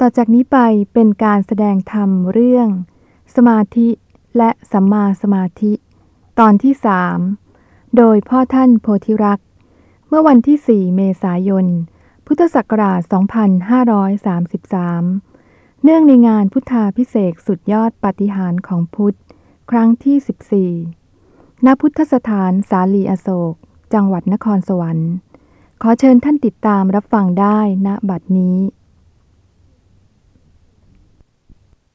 ต่อจากนี้ไปเป็นการแสดงธรรมเรื่อง สมาธิและสัมมาสมาธิ ตอนที่สามโดยพ่อท่านโพธิรักษ์ เมื่อวันที่ 4 เมษายน พุทธศักราช 2533 เนื่องในงานพุทธาพิเศษสุดยอดปฏิหารของพุทธ ครั้งที่ 14 ณ พุทธสถานสาลีอโศก จังหวัดนครสวรรค์ ขอเชิญท่านติดตามรับฟังได้ณบัดนี้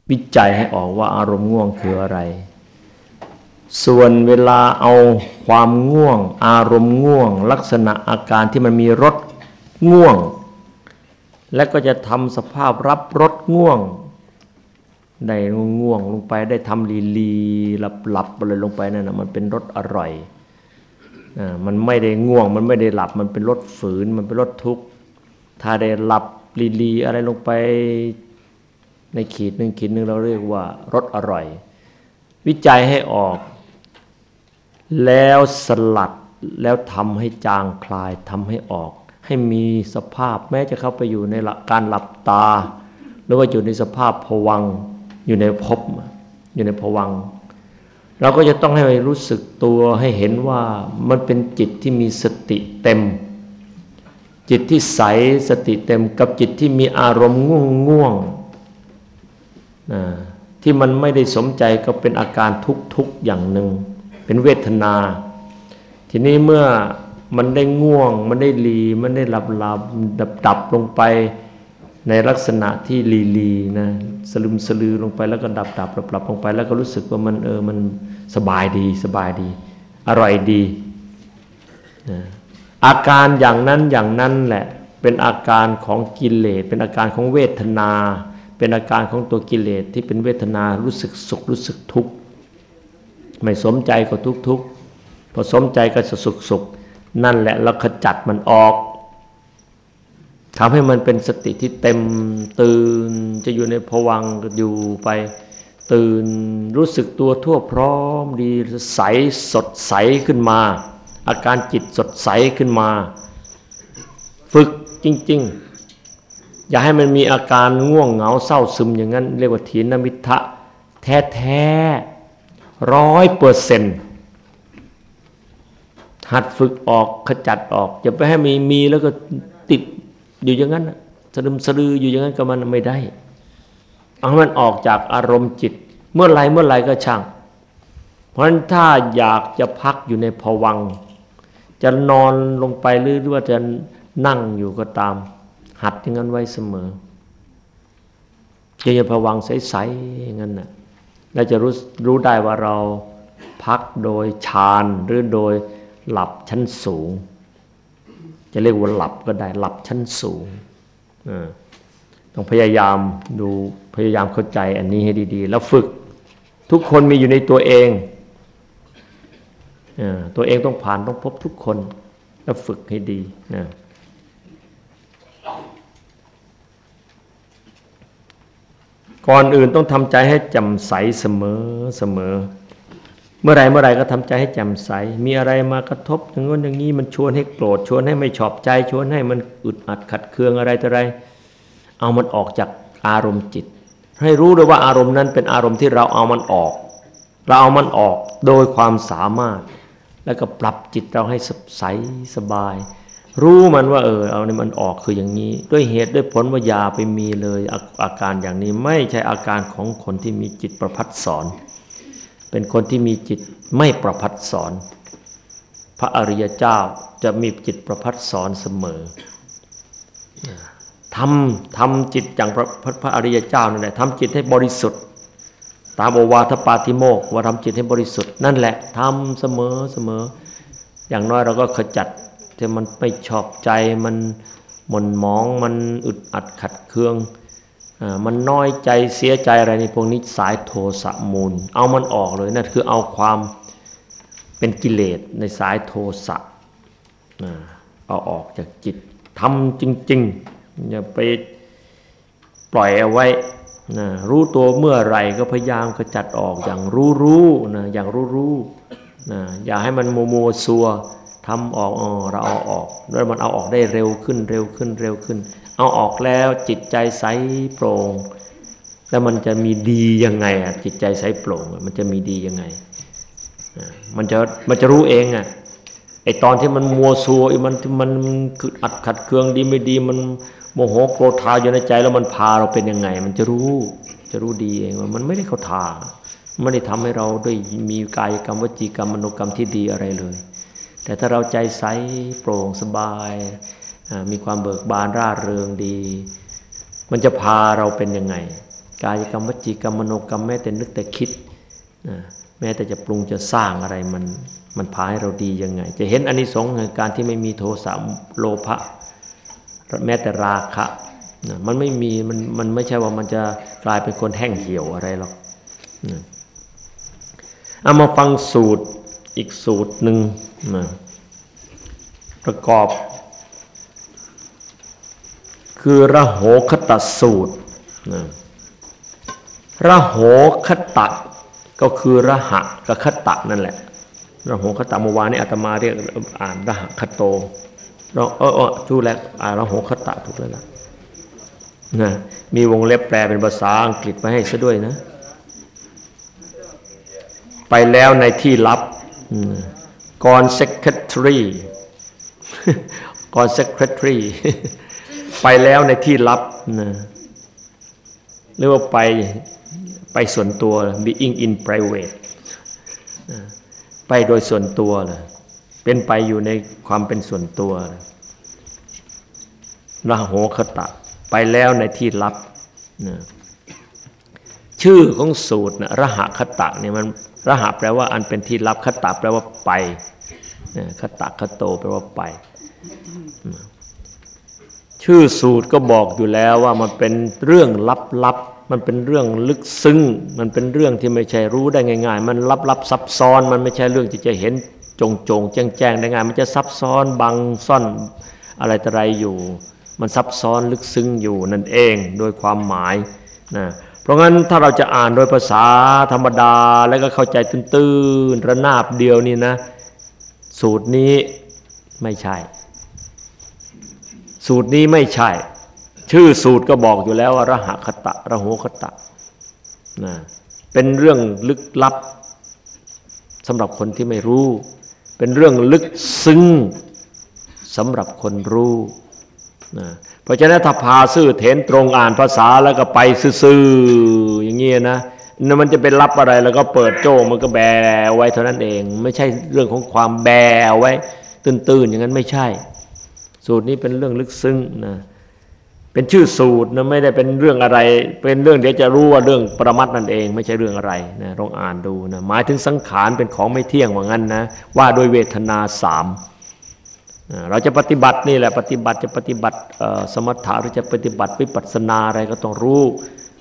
วิจัยให้ออกว่าอารมณ์ง่วงคืออะไร ส่วนเวลาเอาความง่วง อารมณ์ง่วง ลักษณะอาการที่มันมีรสง่วง และก็จะทำสภาพรับรสง่วง ได้ง่วงลงไปได้ทำลีลีหลับหลับอะไรลงไปนั่นนะมันเป็นรสอร่อยอ่ามันไม่ได้ง่วง มันไม่ได้หลับ มันเป็นรสฝืน มันเป็นรสทุกข์ ถ้าได้หลับลีลีอะไรลงไป ในขีดหนึ่งขีดหนึ่งเราเรียกว่ารสอร่อย วิจัยให้ออก แล้วสลัดแล้วทำให้จางคลายทำให้ออก ให้มีสภาพแม้จะเข้าไปอยู่ในการหลับตา หรือว่าอยู่ในสภาพผวังอยู่ในภพอยู่ในผวังเราก็จะต้องให้รู้สึกตัวให้เห็นว่ามันเป็นจิตที่มีสติเต็ม จิตที่ใสสติเต็มกับจิตที่มีอารมณ์ง่วงง่วง ที่มันไม่ได้สมใจก็เป็นอาการทุกข์ๆอย่างหนึ่ง เป็นเวทนา ทีนี้เมื่อมันได้ง่วง มันได้ลี มันได้หลับหลับดับดับลงไปในลักษณะที่ลีลีนะสลึมสลือลงไปแล้วก็ดับดับหลับหลับลงไป แล้วก็รู้สึกว่ามันเออมันสบายดีสบายดี อร่อยดีนะอาการอย่างนั้นอย่างนั้นแหละเป็นอาการของกิเลสเป็นอาการของเวทนา เป็นอาการของตัวกิเลสที่เป็นเวทนารู้สึกสุขรู้สึกทุกข์ไม่สมใจก็ทุกทุกข์พอสมใจก็จะสุขสุขนั่นแหละเราขจัดมันออกทำให้มันเป็นสติที่เต็มตื่นจะอยู่ในภวังอยู่ไป ตื่นรู้สึกตัวทั่วพร้อมดีใสสดใสขึ้นมา อาการจิตสดใสขึ้นมา ฝึกจริง ๆ อย่าให้มันมีอาการง่วงเหงาเศร้าซึมอย่างนั้น เรียกว่าถีนมิทะแท้แท้ร้อยเปอร์เซ็นต์หัดฝึกออกขจัดออก อย่าไปให้มีมีแล้วก็ติดอยู่อย่างนั้นสะดึมสะลืออยู่อย่างนั้นก็มันไม่ได้เอามันออกจากอารมณ์จิต เมื่อไรเมื่อไรก็ช่าง เพราะฉะนั้นถ้าอยากจะพักอยู่ในภวังจะนอนลงไปหรือว่าจะนั่งอยู่ก็ตาม หัดอย่างนั้นไว้เสมอจะภวังใสๆอย่างนั้นน่ะแล้วจะรู้รู้ได้ว่าเราพักโดยฌานหรือโดยหลับชั้นสูง จะเรียกว่าหลับก็ได้หลับชั้นสูงต้องพยายามดูพยายามเข้าใจอันนี้ให้ดี ๆ แล้วฝึกทุกคนมีอยู่ในตัวเองตัวเองต้องผ่านต้องพบทุกคน แล้วฝึกให้ดีนะ ก่อนอื่นต้องทำใจให้จำใสเสมอเสมอ เมื่อไรเมื่อไรก็ทำใจให้แจ่มใส มีอะไรมากระทบอย่างนู้นอย่างนี้มันชวนให้โกรธชวนให้ไม่ชอบใจชวนให้มันอึดอัดขัดเคืองอะไรต่ออะไร เอามันออกจากอารมณ์จิต ให้รู้ด้วยว่าอารมณ์นั้นเป็นอารมณ์ที่เราเอามันออก เราเอามันออกโดยความสามารถ แล้วก็ปรับจิตเราให้ใสสบาย รู้มันว่าเออเอานี่มันออกคืออย่างนี้ ด้วยเหตุด้วยผลว่าอย่าไปมีเลยอาอาการอย่างนี้ไม่ใช่อาการของคนที่มีจิตประพัดสอน เป็นคนที่มีจิตไม่ประพัดสอน พระอริยเจ้าจะมีจิตประพัดสอนเสมอทำทำจิตอย่างพระพระอริยเจ้านั่นแหละทำจิตให้บริสุทธิ์ ตามโอวาทปาติโมกว่าทำจิตให้บริสุทธิ์นั่นแหละทำเสมอเสมอ อย่างน้อยเราก็ขจัด ที่มันไม่ชอบใจมันหม่นหมองมันอึดอัดขัดเคืองมันน้อยใจเสียใจอะไรในพวกนี้สายโทสะมูล เอามันออกเลยนั่นคือเอาความเป็นกิเลสในสายโทสะเอาออกจากจิตทำจริงๆอย่าไปปล่อยเอาไว้นะรู้ตัวเมื่อไรก็พยายามกระจัดออกอย่างรู้รู้นะอย่างรู้รู้นะอย่าให้มันโมโมซัว ทำออกออเราเอาออกแล้วมันเอาออกได้เร็วขึ้นเร็วขึ้นเร็วขึ้น เอาออกแล้วจิตใจใสโปร่งแล้วมันจะมีดียังไงอะจิตใจใสโปร่งมันจะมีดียังไงมันจะมันจะรู้เองอะไอตอนที่มันมัวซัวมันมันอัดขัดเคืองดีไม่ดีมันโมโหโกรธาอยู่ในใจแล้วมันพาเราเป็นยังไง มันจะรู้จะรู้ดีเองว่ามันไม่ได้เข้าทางไม่ได้ทำให้เราด้วยมีกายกรรมวจีกรรมมโนกรรมที่ดีอะไรเลย แต่ถ้าเราใจใสโปร่งสบาย มีความเบิกบานร่าเริงดี มันจะพาเราเป็นยังไง กายกรรมวจีกรรมมโนกรรมแม้แต่นึกแต่คิดแม้แต่จะปรุงจะสร้างอะไรมันมันพาให้เราดียังไง จะเห็นอนนิสงส์ในการที่ไม่มีโทสะโลภะแม้แต่ราคะมันไม่มีมันมันไม่ใช่ว่ามันจะกลายเป็นคนแห้งเหี่ยวอะไรหรอกเอามาฟังสูตรอีกสูตรหนึ่ง ประกอบ คือระโหคตสูตรนะระโหคตะก็คือระหะกับคตะนั่นแหละระโหคตะเมื่อวานนี้อาตมาเรียกอ่านระหะคโตเราเออเออชูแล้วอ่านระโหคตะถูกแล้วนะนะมีวงเล็บแปลเป็นภาษาอังกฤษมาให้ซะด้วยนะ ไปแล้วในที่ลับ ก่อน secretary ก่อน secretary ไปแล้วในที่ลับนะหรือว่าไปไปส่วนตัว being in private ไปโดยส่วนตัวเลยเป็นไปอยู่ในความเป็นส่วนตัวระโหคตะ ไปแล้วในที่ลับนะชื่อของสูตรนะระหะคตะเนี่ยมันระหะแปลว่าอันเป็นที่ลับคตะแปลว่าไป คตะคโตแปลว่าไป ชื่อสูตรก็บอกอยู่แล้วว่ามันเป็นเรื่องลับๆ มันเป็นเรื่องลึกซึ้ง มันเป็นเรื่องที่ไม่ใช่รู้ได้ง่าย ๆ มันลับๆซับซ้อน มันไม่ใช่เรื่องที่จะเห็นจงจงแจ้งแจ้งได้ง่าย มันจะซับซ้อนบังซ่อนอะไรต่อะไรอยู่ มันซับซ้อนลึกซึ้งอยู่นั่นเองโดยความหมายนะเพราะงั้นถ้าเราจะอ่านโดยภาษาธรรมดาแล้วก็เข้าใจตื้นๆระนาบเดียวนี่นะ สูตรนี้ไม่ใช่ สูตรนี้ไม่ใช่ ชื่อสูตรก็บอกอยู่แล้วว่าระหะคตะระโหคตะนะเป็นเรื่องลึกลับสำหรับคนที่ไม่รู้ เป็นเรื่องลึกซึ้งสำหรับคนรู้นะเพราะฉะนั้นถ้าพาซื่อเถนตรงอ่านภาษาแล้วก็ไปซื่อๆอย่างเงี้ยนะ มันจะเป็นรับอะไรแล้วก็เปิดโจ้มันก็แบไว้เท่านั้นเอง ไม่ใช่เรื่องของความแบไว้ ตื้นๆอย่างนั้นไม่ใช่ สูตรนี้เป็นเรื่องลึกซึ้งนะเป็นชื่อสูตรนะไม่ได้เป็นเรื่องอะไร เป็นเรื่องเดี๋ยวจะรู้ว่าเรื่องประมัดนั่นเอง ไม่ใช่เรื่องอะไรนะลองอ่านดูนะหมายถึงสังขารเป็นของไม่เที่ยงว่างั้นนะว่าโดยเวทนาสามเราจะปฏิบัตินี่แหละปฏิบัติจะปฏิบัติสมถะหรือจะปฏิบัติวิปัสสนาอะไรก็ต้องรู้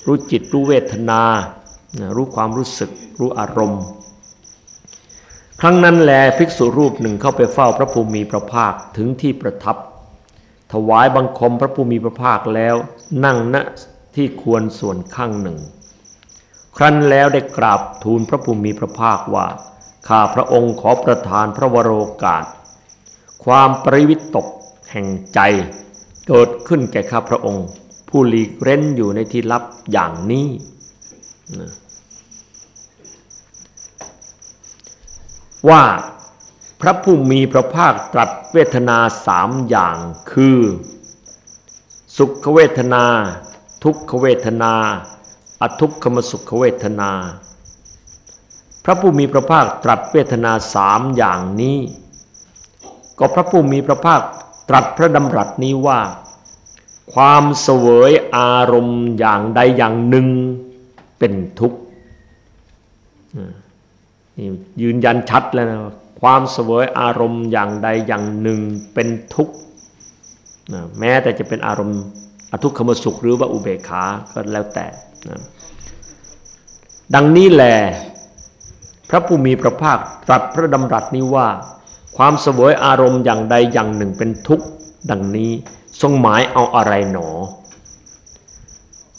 รู้จิตรู้เวทนา รู้ความรู้สึก รู้อารมณ์ ครั้งนั้นแลภิกษุรูปหนึ่งเข้าไปเฝ้าพระภูมิพระภาคถึงที่ประทับ ถวายบังคมพระภูมิพระภาคแล้วนั่งณที่ควรส่วนข้างหนึ่ง ครั้นแล้วได้กราบทูลพระภูมิพระภาคว่าข้าพระองค์ขอประทานพระวโรกาส ความปริวิตกแห่งใจ เกิดขึ้นแก่ข้าพระองค์ ผู้หลีกเร้นอยู่ในที่ลับอย่างนี้ ว่าพระผู้มีพระภาคตรัสเวทนาสามอย่างคือ สุขเวทนา ทุกขเวทนา อทุกขมสุขเวทนา พระผู้มีพระภาคตรัสเวทนาสามอย่างนี้ ก็พระผู้มีพระภาคตรัสพระดำรัสนี้ว่า ความเสวยอารมณ์อย่างใดอย่างหนึ่งเป็นทุกข์ นี่ยืนยันชัดแล้วนะความเสวยอารมณ์อย่างใดอย่างหนึ่งเป็นทุกข์นะแม้แต่จะเป็นอารมณ์อทุกขมสุขหรือว่าอุเบกขาก็แล้วแต่นะดังนี้แหลพระผู้มีพระภาคตรัสพระดำรัสนี้ว่า ความเสวยอารมณ์อย่างใดอย่างหนึ่งเป็นทุกข์ดังนี้ทรงหมายเอาอะไรหนอ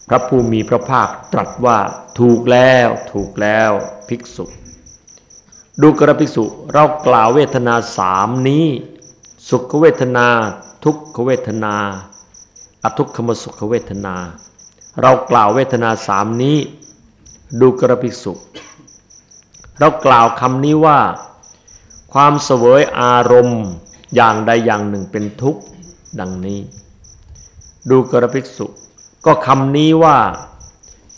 พระภูมิพระภาคตรัสว่าถูกแล้วถูกแล้วภิกษุ ดูกระภิกษุเรากล่าวเวทนาสามนี้ สุขเวทนา ทุกขเวทนา อทุกขมสุขเวทนา เรากล่าวเวทนาสามนี้ ดูกระภิกษุ เรากล่าวคำนี้ว่า ความเสวยอารมณ์อย่างใดอย่างหนึ่งเป็นทุกข์ดังนี้ ดูกระภิกษุ ก็คำนี้ว่า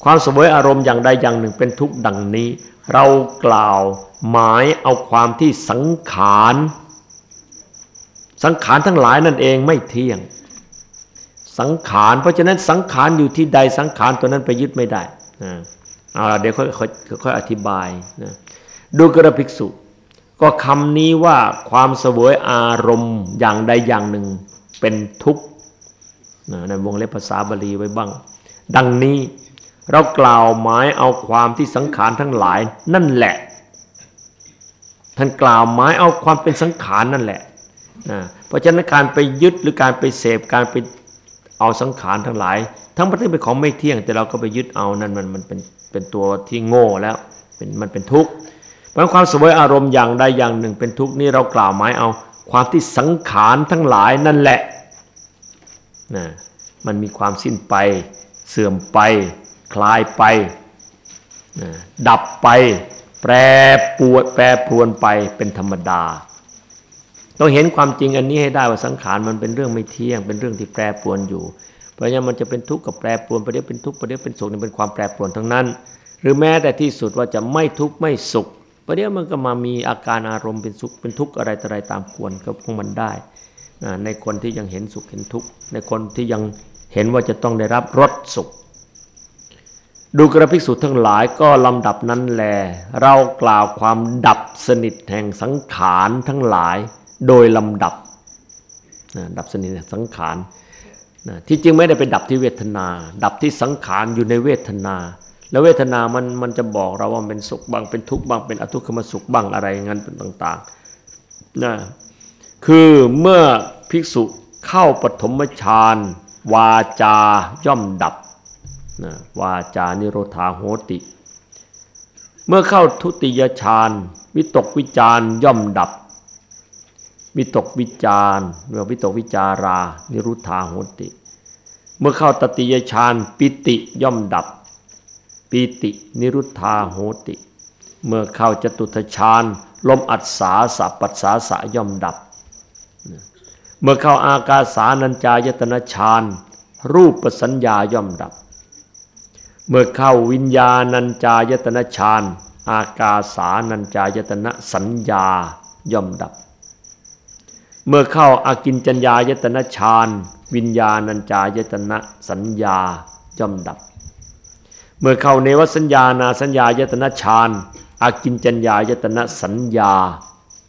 ความเสวยอารมณ์อย่างใดอย่างหนึ่งเป็นทุกข์ดังนี้ เรากล่าวหมายเอาความที่สังขาร สังขารทั้งหลายนั่นเองไม่เที่ยง สังขาร เพราะฉะนั้นสังขารอยู่ที่ใดสังขารตัวนั้นไปยึดไม่ได้นะเอาละเดี๋ยวค่อยค่อยอธิบายนะดูกระภิกษุ ก็คำนี้ว่าความเสวยอารมณ์อย่างใดอย่างหนึ่งเป็นทุกข์ในวงเล็บภาษาบาลีไว้บ้าง ดังนี้ เรากล่าวหมายเอาความที่สังขารทั้งหลายนั่นแหละ ท่านกล่าวหมายเอาความเป็นสังขารนั่นแหละนะเพราะฉะนั้นการไปยึดหรือการไปเสพการไปเอาสังขารทั้งหลาย ทั้งประเทศเป็นของไม่เที่ยง แต่เราก็ไปยึดเอานั่นมันมันเป็นเป็นตัวที่โง่แล้วเป็นมันเป็นทุกข์เพราะความสวยอารมณ์อย่างใดอย่างหนึ่งเป็นทุกข์นี่เรากล่าวหมายเอาความที่สังขารทั้งหลายนั่นแหละนะมันมีความสิ้นไปเสื่อมไป คลายไป ดับไป แปรปวดแปรปรวนไปเป็นธรรมดา ต้องเห็นความจริงอันนี้ให้ได้ว่าสังขารมันเป็นเรื่องไม่เที่ยง เป็นเรื่องที่แปรปรวนอยู่ เพราะฉะนั้นมันจะเป็นทุกข์กับแปรปรวนประเดี๋ยวเป็นทุกข์ประเดี๋ยวเป็นสุขนี่เป็นความแปรปรวนทั้งนั้น หรือแม้แต่ที่สุดว่าจะไม่ทุกข์ไม่สุขประเดี๋ยวมันก็มามีอาการอารมณ์เป็นสุขเป็นทุกข์อะไรต่ออะไรตามควรก็คงมันได้ ในคนที่ยังเห็นสุขเห็นทุกข์ในคนที่ยังเห็นว่าจะต้องได้รับรสสุข ดูกระภิกษุทั้งหลายก็ลำดับนั้นแล เรากล่าวความดับสนิทแห่งสังขารทั้งหลายโดยลำดับดับสนิทสังขารที่จริงไม่ได้ไปดับที่เวทนา ดับที่สังขารอยู่ในเวทนา แล้วเวทนามันมันจะบอกเราว่าเป็นสุขบ้างเป็นทุกข์บ้างเป็นอทุกขมสุขบ้างอะไรงั้นเป็นต่างๆนะคือเมื่อภิกษุเข้าปฐมฌานวาจาย่อมดับ นะวาจานิโรธาโหติ เมื่อเข้าทุติยฌานวิตกวิจารย่อมดับ วิตกวิจารเมื่อวิตกวิจารา นิรุธาโหติ เมื่อเข้าตติยฌานปิติย่อมดับ ปิตินิรุธาโหติ เมื่อเข้าจตุทฌานลมอัศสาสัปัสสาสะย่อมดับ เมื่อเข้าอากาสานัญจายตนะฌานรูปสัญญาย่อมดับ เมื่อเข้าวิญญาณัญจายตนะฌานอากาสานัญจายตนะสัญญาย่อมดับ เมื่อเข้าอากินจัญญายตนะฌานวิญญาณัญจายตนะสัญญาย่อมดับ เมื่อเข้าเนวสัญญานาสัญญายตนะฌานอากินจัญญายตนะสัญญา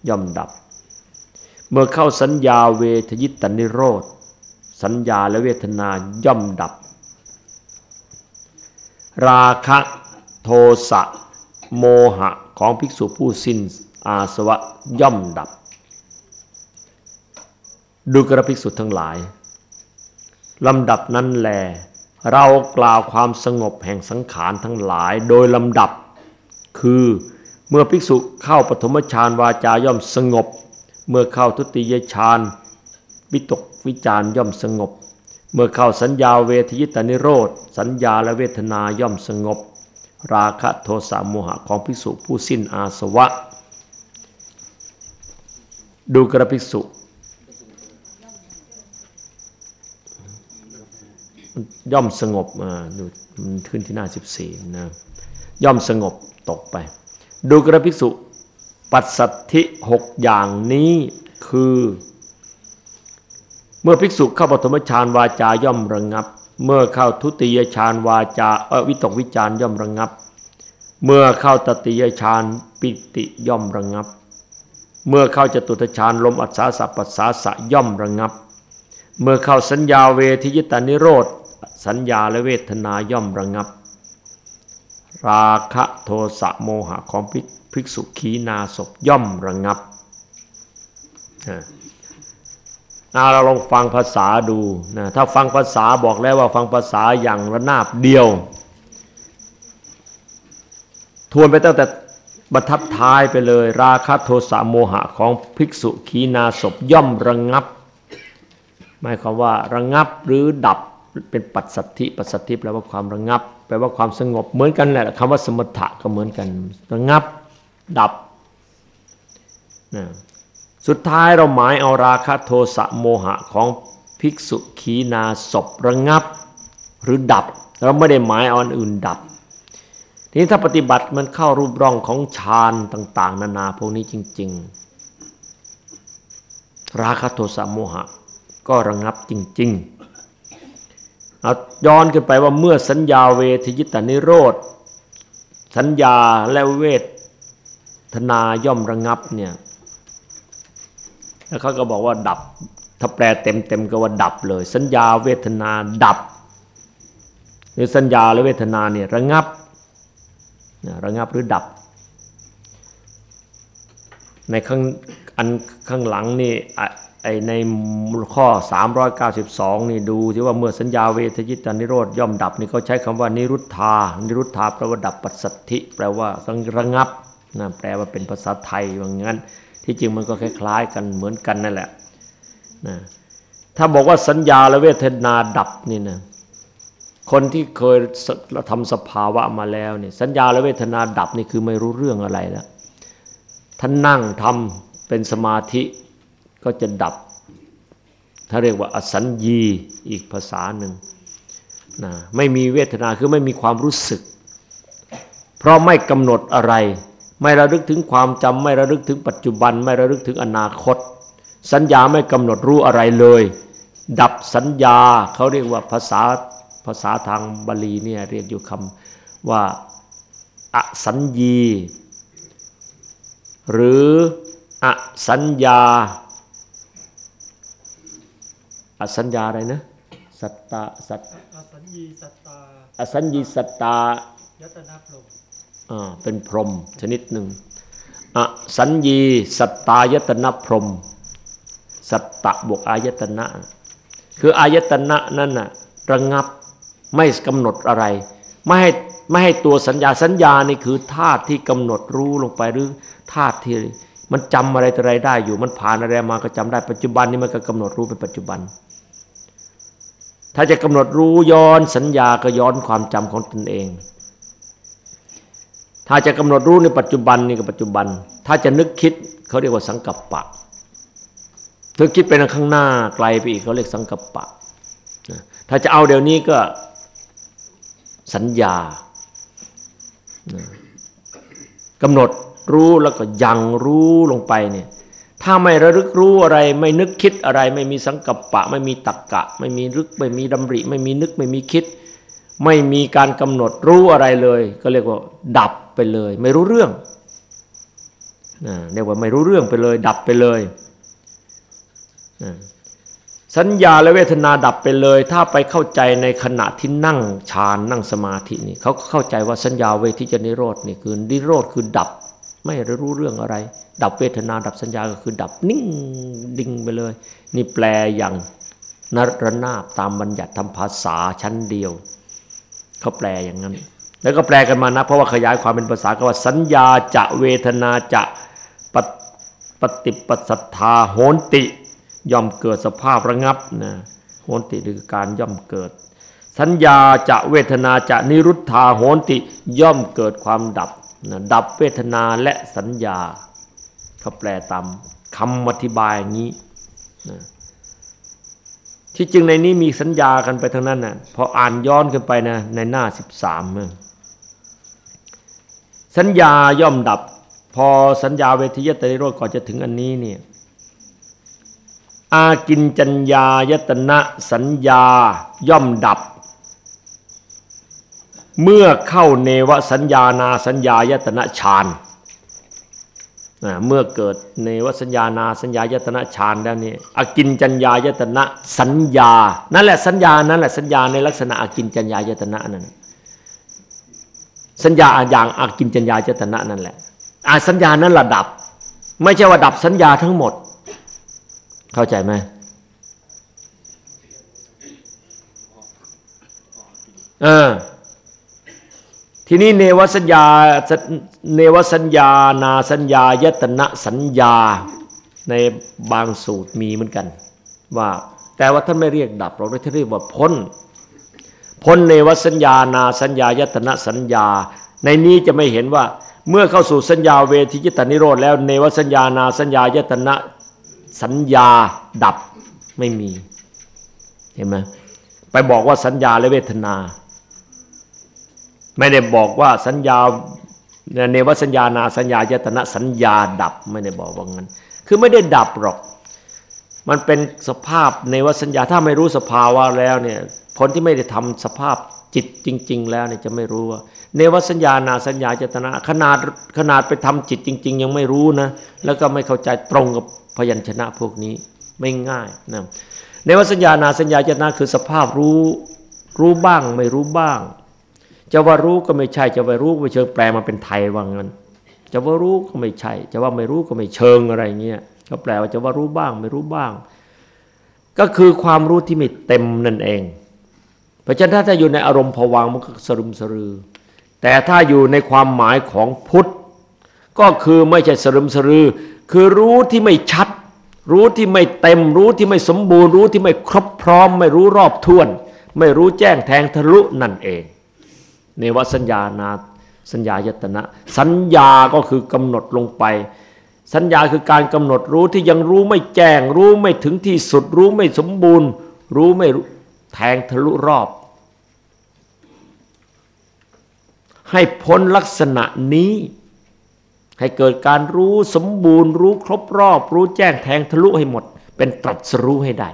ย่อมดับ เมื่อเข้าสัญญาเวทยิตนิโรธสัญญาและเวทนาย่อมดับ ราคะโทสะโมหะของภิกษุผู้สิ้นอาสวะย่อมดับ ดูกระภิกษุทั้งหลายลำดับนั้นแล เรากล่าวความสงบแห่งสังขารทั้งหลายโดยลำดับ คือเมื่อภิกษุเข้าปฐมฌานวาจาย่อมสงบ เมื่อเข้าทุติยฌานวิตกวิจารย่อมสงบ เมื่อเข้าสัญญาเวทยิตานิโรธ สัญญาและเวทนาย่อมสงบ ราคะโทสะโมหะของภิกษุผู้สิ้นอาสวะ ดูกระภิกษุย่อมสงบดูมันขึ้นที่หน้า 14นะย่อมสงบตกไป ดูกระภิกษุ ปัสสัทธิหกอย่างนี้คือ เมื่อภิกษุเข้าปฐมฌานวาจาย่อมระงับ เมื่อเข้าทุติยฌานวาจาเอวิตกวิจารย่อมระงับ เมื่อเข้าตติยฌานปิติย่อมระงับ เมื่อเข้าจตุตฌานลมอัศสาสัพปัสสาสะย่อมระงับ เมื่อเข้าสัญญาเวทิยตานิโรธสัญญาและเวทนาย่อมระงับ ราคะโทสะโมหะของภิกษุขีนาศย่อมระงับ เราลองฟังภาษาดูนะถ้าฟังภาษาบอกแล้วว่าฟังภาษาอย่างระนาบเดียว ทวนไปตั้งแต่บรรทัดท้ายไปเลย ราคะโทสะโมหะของภิกษุขีนาศพย่อมระงงับ หมายความว่าระงงับหรือดับเป็นปัจสัทธิปัจสัทธิแปลว่าความระงงับ แปลว่าความสงบเหมือนกันแหละคำว่าสมถะก็เหมือนกัน ระงงับดับนะ สุดท้ายเราหมายเอาราคะโทสะโมหะของภิกษุขีนาศพระงับ หรือดับ เราไม่ได้หมายเอาอันอื่นดับ ทีนี้ถ้าปฏิบัติมันเข้ารูปร่องของฌานต่าง ๆ นานาพวกนี้จริง ๆ ราคะโทสะโมหะ ก็ระงับจริง ๆ เอาย้อนขึ้นไปว่าเมื่อสัญญาเวทยิตานิโรธสัญญาและเวทนาย่อมระงับเนี่ย แล้วเขาก็บอกว่าดับ ถ้าแปลเต็มๆก็ว่าดับเลย สัญญาเวทนาดับ หรือสัญญาและเวทนาเนี่ยระงับระงับหรือดับ ในข้างอันข้างหลังนี่ไอในข้อ 392 นี่ดูที่ว่าเมื่อสัญญาเวทยิตานิโรธย่อมดับนี่เขาใช้คำว่านิรุทธา นิรุทธาแปลว่าดับปัสสัทธิ แปลว่าสังระงับนะแปลว่าเป็นภาษาไทยว่างั้น ที่จริงมันก็คล้ายๆกันเหมือนกันนั่นแหละนะถ้าบอกว่าสัญญาและเวทนาดับนี่นะคนที่เคยทำสภาวะมาแล้วเนี่ยสัญญาและเวทนาดับนี่คือไม่รู้เรื่องอะไรแล้วท่านนั่งทำเป็นสมาธิก็จะดับ ถ้าเรียกว่าอสัญญีอีกภาษาหนึ่งนะไม่มีเวทนาคือไม่มีความรู้สึก เพราะไม่กำหนดอะไร ไม่ระลึกถึงความจำไม่ระลึกถึงปัจจุบัน ไม่ระลึกถึงอนาคต สัญญาไม่กำหนดรู้อะไรเลย ดับสัญญาเขาเรียกว่าภาษาภาษาทางบาลีเนี่ยเรียกอยู่คำว่าอสัญญี หรืออสัญญาอสัญญาอะไรนะสัตตาสัตอสัญญีสัตตาอสัญญีสัตตายตนาพรมอ่า เป็นพรมชนิดหนึ่งอสัญญีสัตตายตนะพรมสัตตะบวกอายตนะ คืออายตนะนั่นน่ะระงับไม่กำหนดอะไร ไม่ให้ไม่ให้ตัวสัญญาสัญญานี่คือธาตุที่กำหนดรู้ลงไปหรือธาตุที่มันจำอะไรอะไรได้อยู่มันผ่านอะไรมาก็จำได้ปัจจุบันนี้มันก็กำหนดรู้เป็นปัจจุบัน ถ้าจะกำหนดรู้ย้อนสัญญาก็ย้อนความจำของตนเอง ถ้าจะกำหนดรู้ในปัจจุบันนี่ก็ปัจจุบัน ถ้าจะนึกคิดเขาเรียกว่าสังกัปปะนึกคิดไปข้างหน้าไกลไปอีกเขาเรียกสังกัปปะ ถ้าจะเอาเดี๋ยวนี้ก็สัญญากำหนดรู้แล้วก็ยังรู้ลงไปเนี่ยถ้าไม่ระลึกรู้อะไร ไม่นึกคิดอะไร ไม่มีสังกัปปะ ไม่มีตักกะ ไม่มีรึกไม่มีดำริ ไม่มีนึกไม่มีคิด ไม่มีการกำหนดรู้อะไรเลย ก็เรียกว่า ดับ ไปเลย ไม่รู้เรื่องเรียกว่าไม่รู้เรื่องไปเลย ดับไปเลยสัญญาและเวทนาดับไปเลย ถ้าไปเข้าใจในขณะที่นั่งฌานนั่งสมาธินี่เขาเข้าใจว่าสัญญาเวทิจนิโรธนี่คือนิโรธคือดับ ไม่รู้เรื่องอะไร ดับเวทนาดับสัญญาก็คือ ดับนิ่งดิ่งไปเลย นี่แปลอย่างนรนาบตามบัญญัติทำภาษาชั้นเดียว เขาแปลอย่างนั้น แล้วก็แปลกันมานะเพราะว่าขยายความเป็นภาษาก็ว่าสัญญาจะเวทนาจะปฏิปสัทธาโหนติ ย่อมเกิดสภาพระงับนะโหนติคือการย่อมเกิด สัญญาจะเวทนาจะนิรุทธาโหนติย่อมเกิดความดับนะดับเวทนาและสัญญาเขาแปลตามคำอธิบายอย่างนี้นะที่จริงในนี้มีสัญญากันไปทั้งนั้นนะ่ะพออ่านย้อนขึ้นไปนะในหน้าสิบสาม สัญญาย่อมดับ พอสัญญาเวทียตริโรธก่อนจะถึงอันนี้เนี่ยอากินจัญญายตนะสัญญาย่อมดับ เมื่อเข้าเนวสัญญานาสัญญายตนะฌานเมื่อเกิดเนวสัญญานาสัญญายตนะฌานแล้วนี่อากินจัญญายตนะสัญญานั่นแหละสัญญานั่นแหละสัญญาในลักษณะอากินจัญญายตนะนั่น สัญญาอย่างอากินจัญญายตนะนั่นแหละอาสัญญานั้นระดับ ไม่ใช่ว่าดับสัญญาทั้งหมด เข้าใจไหมเออทีนี้เนวสัญญาเนวสัญญานาสัญญายตนะสัญญาในบางสูตรมีเหมือนกัน ว่า แต่ว่าท่านไม่เรียกดับเราท่านเรียกว่าพ้น พ้นเนวสัญญานาสัญญายตนะสัญญา ในนี้จะไม่เห็นว่าเมื่อเข้าสู่สัญญาเวทีจิตนิโรธแล้วเนวสัญญานาสัญญายตนะสัญญาดับไม่มีเห็นไหมไปบอกว่าสัญญาและเวทนา ไม่ได้บอกว่าสัญญาเนวสัญญานาสัญญายตนะสัญญาดับไม่ได้บอกว่างั้น คือไม่ได้ดับหรอก มันเป็นสภาพในวสัญญาถ้าไม่รู้สภาวะแล้วเนี่ย คนที่ไม่ได้ทำสภาพจิตจริง ๆ แล้วเนี่ยจะไม่รู้ว่า เนวสัญญานาสัญญาเจตนาขนาดขนาดไปทำจิตจริง ๆ ยังไม่รู้นะแล้วก็ไม่เข้าใจตรงกับพยัญชนะพวกนี้ไม่ง่ายนะเนวสัญญานาสัญญาเจตนาคือสภาพรู้รู้บ้างไม่รู้บ้าง จะว่ารู้ก็ไม่ใช่ จะว่ารู้ไม่เชิงแปลมาเป็นไทยว่างั้นจะว่ารู้ก็ไม่ใช่ จะว่าไม่รู้ก็ไม่เชิงอะไรเงี้ยก็แปลว่าจะว่ารู้บ้าง ไม่รู้บ้าง ก็คือความรู้ที่ไม่เต็มนั่นเอง เพราะฉะนั้นถ้าอยู่ในอารมณ์ผวังมันก็สรุมสรือ แต่ถ้าอยู่ในความหมายของพุทธ ก็คือไม่ใช่สรึมสรือ คือรู้ที่ไม่ชัด รู้ที่ไม่เต็ม รู้ที่ไม่สมบูรณ์ รู้ที่ไม่ครบพร้อม ไม่รู้รอบท้วน ไม่รู้แจ้งแทงทะลุนั่นเองเนวสัญญานาสัญญายตนะ สัญญาก็คือกำหนดลงไป สัญญาคือการกำหนดรู้ที่ยังรู้ไม่แจ้ง รู้ไม่ถึงที่สุด รู้ไม่สมบูรณ์ รู้ไม่ แทงทะลุรอบ ให้พ้นลักษณะนี้ ให้เกิดการรู้สมบูรณ์ รู้ครบรอบ รู้แจ้งแทงทะลุให้หมด เป็นตรัสรู้ให้ได้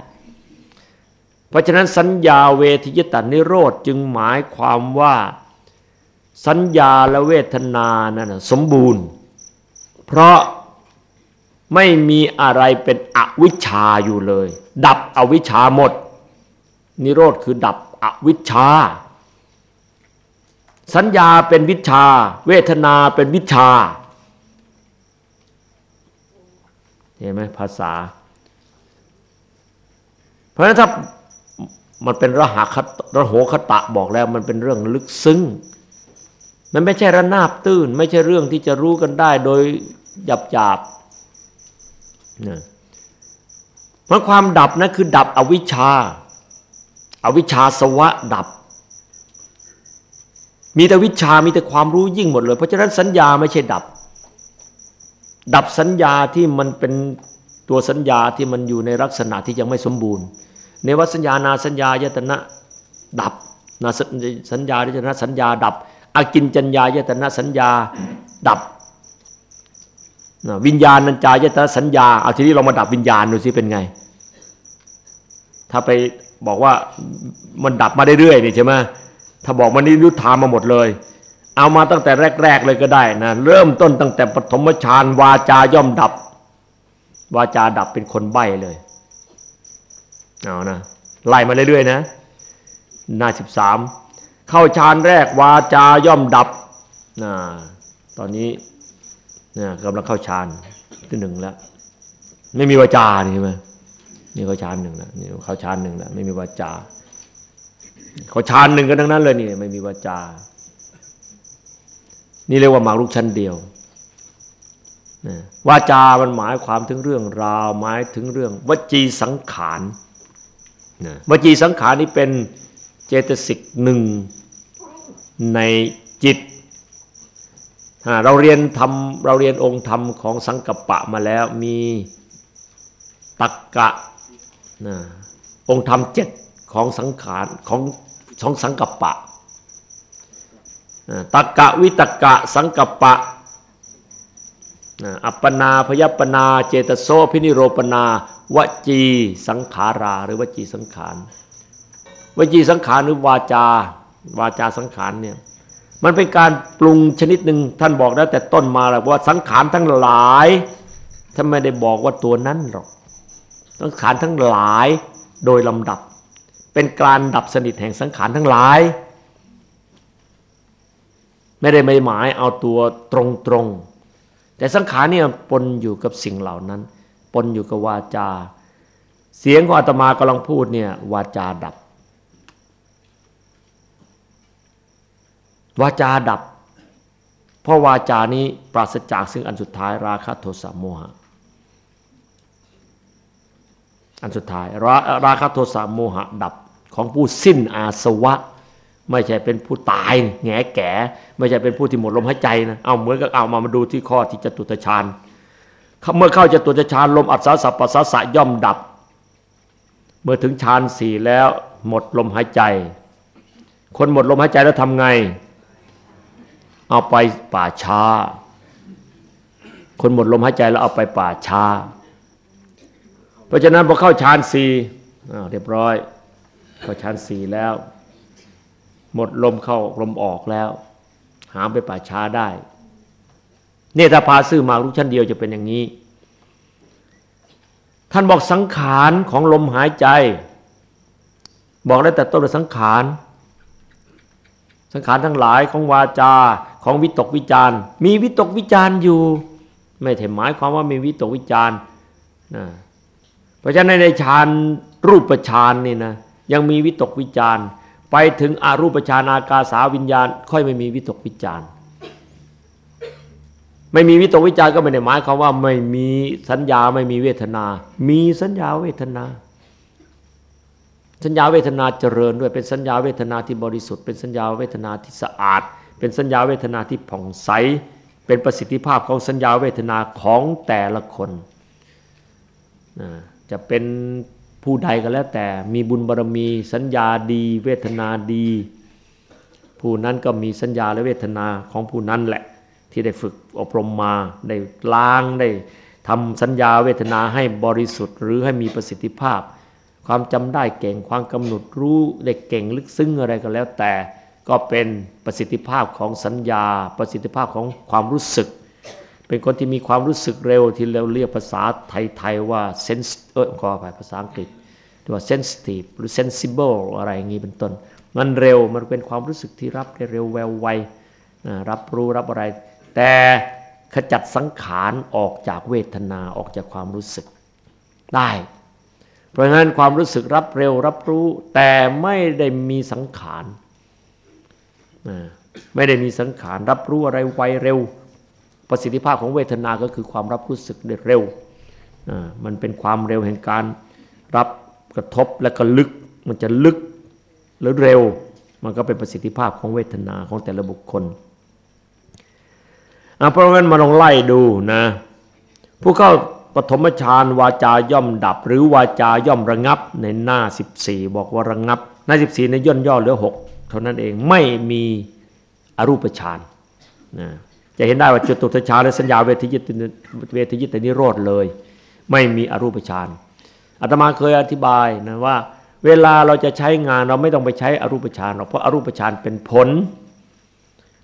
เพราะฉะนั้นสัญญาเวทิยตันิโรธจึงหมายความว่าสัญญาและเวทนานั้นสมบูรณ์ เพราะไม่มีอะไรเป็นอวิชชาอยู่เลย ดับอวิชชาหมด นิโรธคือดับอวิชชา สัญญาเป็นวิชา เวทนาเป็นวิชาเห็นไหมภาษา เพราะฉะนั้นถ้ามันเป็นระหะคตระโหคตะบอกแล้วมันเป็นเรื่องลึกซึ้งมันไม่ใช่ระนาบตื้น ไม่ใช่เรื่องที่จะรู้กันได้โดยหยับหยาบนะเพราะความดับนะั้นคือดับอวิชชา อวิชชาสวะดับ มีแต่วิชามีแต่ความรู้ยิ่งหมดเลย เพราะฉะนั้นสัญญาไม่ใช่ดับ ดับสัญญาที่มันเป็นตัวสัญญาที่มันอยู่ในลักษณะที่ยังไม่สมบูรณ์ ในวัสัญญานาสัญญายตนะดับนาสัญญายตนะสัญญาดับอากินจัญญายตนะสัญญาดับวิญญาณัญจายตนะสัญญาเอาทีนี้เรามาดับวิญญาณดูสิเป็นไง ถ้าไป บอกว่ามันดับมาเรื่อยๆนี่ใช่ไหมถ้าบอกมันนิรุทธามาหมดเลย เอามาตั้งแต่แรก ๆ เลยก็ได้นะ เริ่มต้นตั้งแต่ปฐมฌานวาจาย่อมดับ วาจาดับเป็นคนใบ้เลยเอานะไล่มาเรื่อยๆนะ หน้าสิบสามเข้าฌานแรกวาจาย่อมดับนะตอนนี้นะกำลังเข้าฌานที่หนึ่งแล้ว ไม่มีวาจาใช่ไหม นี่เขาฌานหนึ่งแล้วนี่เขาฌานหนึ่งแล้วไม่มีวาจาเขาชานหนึ่งกันทั้งนั้นเลยนี่ไม่มีวาจา นี่เรียกว่าหมากรุกชั้นเดียววาจา มันหมายความถึงเรื่องราว หมายถึงเรื่อง วจีสังขารวจีสังขารนี้เป็นเจตสิกหนึ่งในจิต เราเรียนทำเราเรียนองค์ธรรมของสังกัปปะมาแล้วมีตักกะ องค์ธรรมเจ็ดของสังขารของของสังกัปปะตักกะวิตกะสังกัปปะอัปปนาพยปนา เจตโสพินิโรปนาวจีสังขาราหรือวจีสังขารวจีสังขารหรือวาจา วาจาสังขารเนี่ยมันเป็นการปรุงชนิดหนึ่งท่านบอกแล้วแต่ต้นมาแล้วว่าสังขารทั้งหลายท่านไม่ได้บอกว่าตัวนั้นหรอก สังขารทั้งหลายโดยลำดับ เป็นการดับสนิทแห่งสังขารทั้งหลาย ไม่ได้ไม่หมายเอาตัวตรงๆ แต่สังขารเนี่ยปนอยู่กับสิ่งเหล่านั้น ปนอยู่กับวาจา เสียงของอาตมากำลังพูดเนี่ยวาจาดับ วาจาดับ เพราะวาจานี้ปราศจากซึ่งอันสุดท้ายราคะโทสะโมหะ อันสุดท้ายราราคะโทสะโมหะดับของผู้สิ้นอาสวะ ไม่ใช่เป็นผู้ตายแง่แก่ ไม่ใช่เป็นผู้ที่หมดลมหายใจนะเอาเหมือนกับเอามามาดูที่ข้อที่จตุตฌานเมื่อเข้าจตุตฌานลมอัศสัพปัสสะย่อมดับ เมื่อถึงฌานสี่แล้วหมดลมหายใจ คนหมดลมหายใจแล้วทำไง เอาไปป่าช้า คนหมดลมหายใจแล้วเอาไปป่าช้า เพราะฉะนั้นพอเข้าฌานสี่เรียบร้อย เข้าฌานสี่แล้ว หมดลมเข้าลมออกแล้ว หามไปป่าช้าได้เนี่ยถ้าพาซื่อมาลูกชั้นเดียวจะเป็นอย่างนี้ ท่านบอกสังขารของลมหายใจ บอกได้แต่ต้นสังขารสังขารทั้งหลายของวาจาของวิตกวิจารมีวิตกวิจารอยู่ ไม่ใช่หมายความว่ามีวิตกวิจารนะ เพราะฉะนั้นในฌานรูปฌานนี่นะยังมีวิตกวิจารไปถึงอรูปฌานอากาสาวิญญาณ ค่อยไม่มีวิตกวิจารไม่มีวิตกวิจารก็ไม่ได้หมายความว่าไม่มีสัญญาไม่มีเวทนา มีสัญญาเวทนา สัญญาเวทนาเจริญด้วยเป็นสัญญาเวทนาที่บริสุทธิ์ เป็นสัญญาเวทนาที่สะอาด เป็นสัญญาเวทนาที่ผ่องใส เป็นประสิทธิภาพของสัญญาเวทนาของแต่ละคนนะ จะเป็นผู้ใดก็แล้วแต่มีบุญบารมีสัญญาดี เวทนาดี ผู้นั้นก็มีสัญญาและเวทนาของผู้นั้นแหละ ที่ได้ฝึกอบรมมาได้ล้างได้ทำสัญญาเวทนาให้บริสุทธิ์ หรือให้มีประสิทธิภาพ ความจำได้เก่งความกำหนดรู้ได้เก่งลึกซึ้งอะไรก็แล้วแต่ ก็เป็นประสิทธิภาพของสัญญา ประสิทธิภาพของความรู้สึก เป็นคนที่มีความรู้สึกเร็วที่เราเรียกภาษาไทยๆว่า sense เออขอไปภาษาอังกฤษว่า sensitive หรือ sensible อะไรอย่างนี้เป็นต้น มันเร็วมันเป็นความรู้สึกที่รับได้เร็วแววไวรับรู้รับอะไร แต่ขจัดสังขารออกจากเวทนาออกจากความรู้สึกได้ เพราะฉะนั้นความรู้สึกรับเร็วรับรู้ แต่ไม่ได้มีสังขารไม่ได้มีสังขารรับรู้อะไรไวเร็ว ประสิทธิภาพของเวทนาก็คือความรับรู้สึกได้เร็วมันเป็นความเร็วแห่งการรับกระทบและก็ลึกมันจะลึกหรือเร็ว มันก็เป็นประสิทธิภาพของเวทนาของแต่ละบุคคลเพราะงั้นมาลองไล่ดูนะผู้เข้าปฐมฌานวาจาย่อมดับ หรือวาจาย่อมระงับในหน้า 14 บอกว่าระงับ หน้า 14ในย่นย่อเหลือ 6 เท่านั้นเองไม่มีอรูปฌานนะ จะเห็นได้ว่าจุดตุตฌาและสัญญาเวทยิตเวทยิตนิโรธเลย ไม่มีอรูปฌานอาตมาเคยอธิบายนะว่า เวลาเราจะใช้งานเราไม่ต้องไปใช้อรูปฌานหรอกเพราะอรูปฌานเป็นผล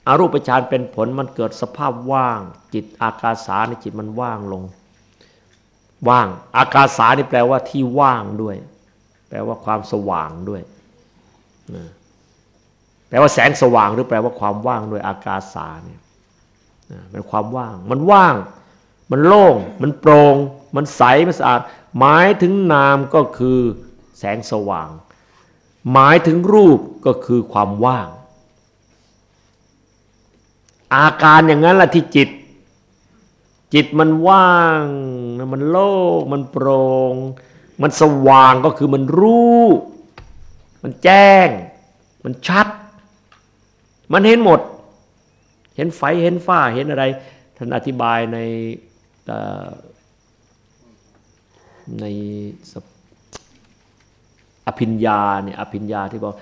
อารูปฌานเป็นผลมันเกิดสภาพว่าง จิตอากาสาในจิตมันว่างลง ว่างอากาสานี่แปลว่าที่ว่างด้วย แปลว่าความสว่างด้วยแปลว่าแสงสว่างหรือแปลว่าความว่างด้วยอากาสาเนี่ย เป็นความว่าง มันว่าง มันโล่ง มันโปร่ง มันใส มันสะอาด หมายถึงนามก็คือแสงสว่าง หมายถึงรูปก็คือความว่าง อาการอย่างนั้นแหละที่จิต จิตมันว่าง มันโล่ง มันโปร่ง มันสว่างก็คือมันรู้ มันแจ้ง มันชัด มันเห็นหมด เห็นไฟเห็นฝ้าเห็นอะไร ท่านอธิบายในในอภิญญาเนี่ยอภิญญาที่บอก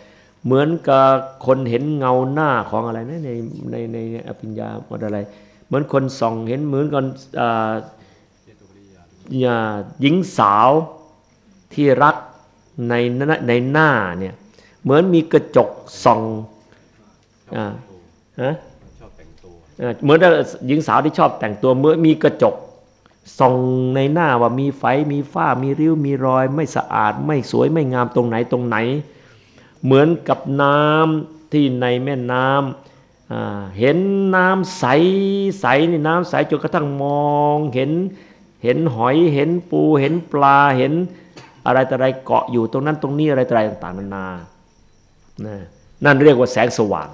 เหมือนกับคนเห็นเงาหน้าของอะไรนะในในในอภิญญาอะไร เหมือนคนส่องเห็นเหมือนกันหญิงสาวที่รักในในหน้าเนี่ยเหมือนมีกระจกส่องอ่าฮะ เหมือนหญิงสาวที่ชอบแต่งตัวเมื่อมีกระจกส่องในหน้าว่ามีไฟมีฝ้ามีริ้วมีรอย ไม่สะอาดไม่สวยไม่งามตรงไหนตรงไหน เหมือนกับน้ำที่ในแม่น้ำเห็นน้ำใสใสนี่น้ำใสจนกระทั่งมองเห็นเห็นหอยเห็นปูเห็นปลาเห็นอะไรแต่อะไรเกาะอยู่ตรงนั้นตรงนี้อะไรต่างๆนานา นั่นเรียกว่าแสงสว่าง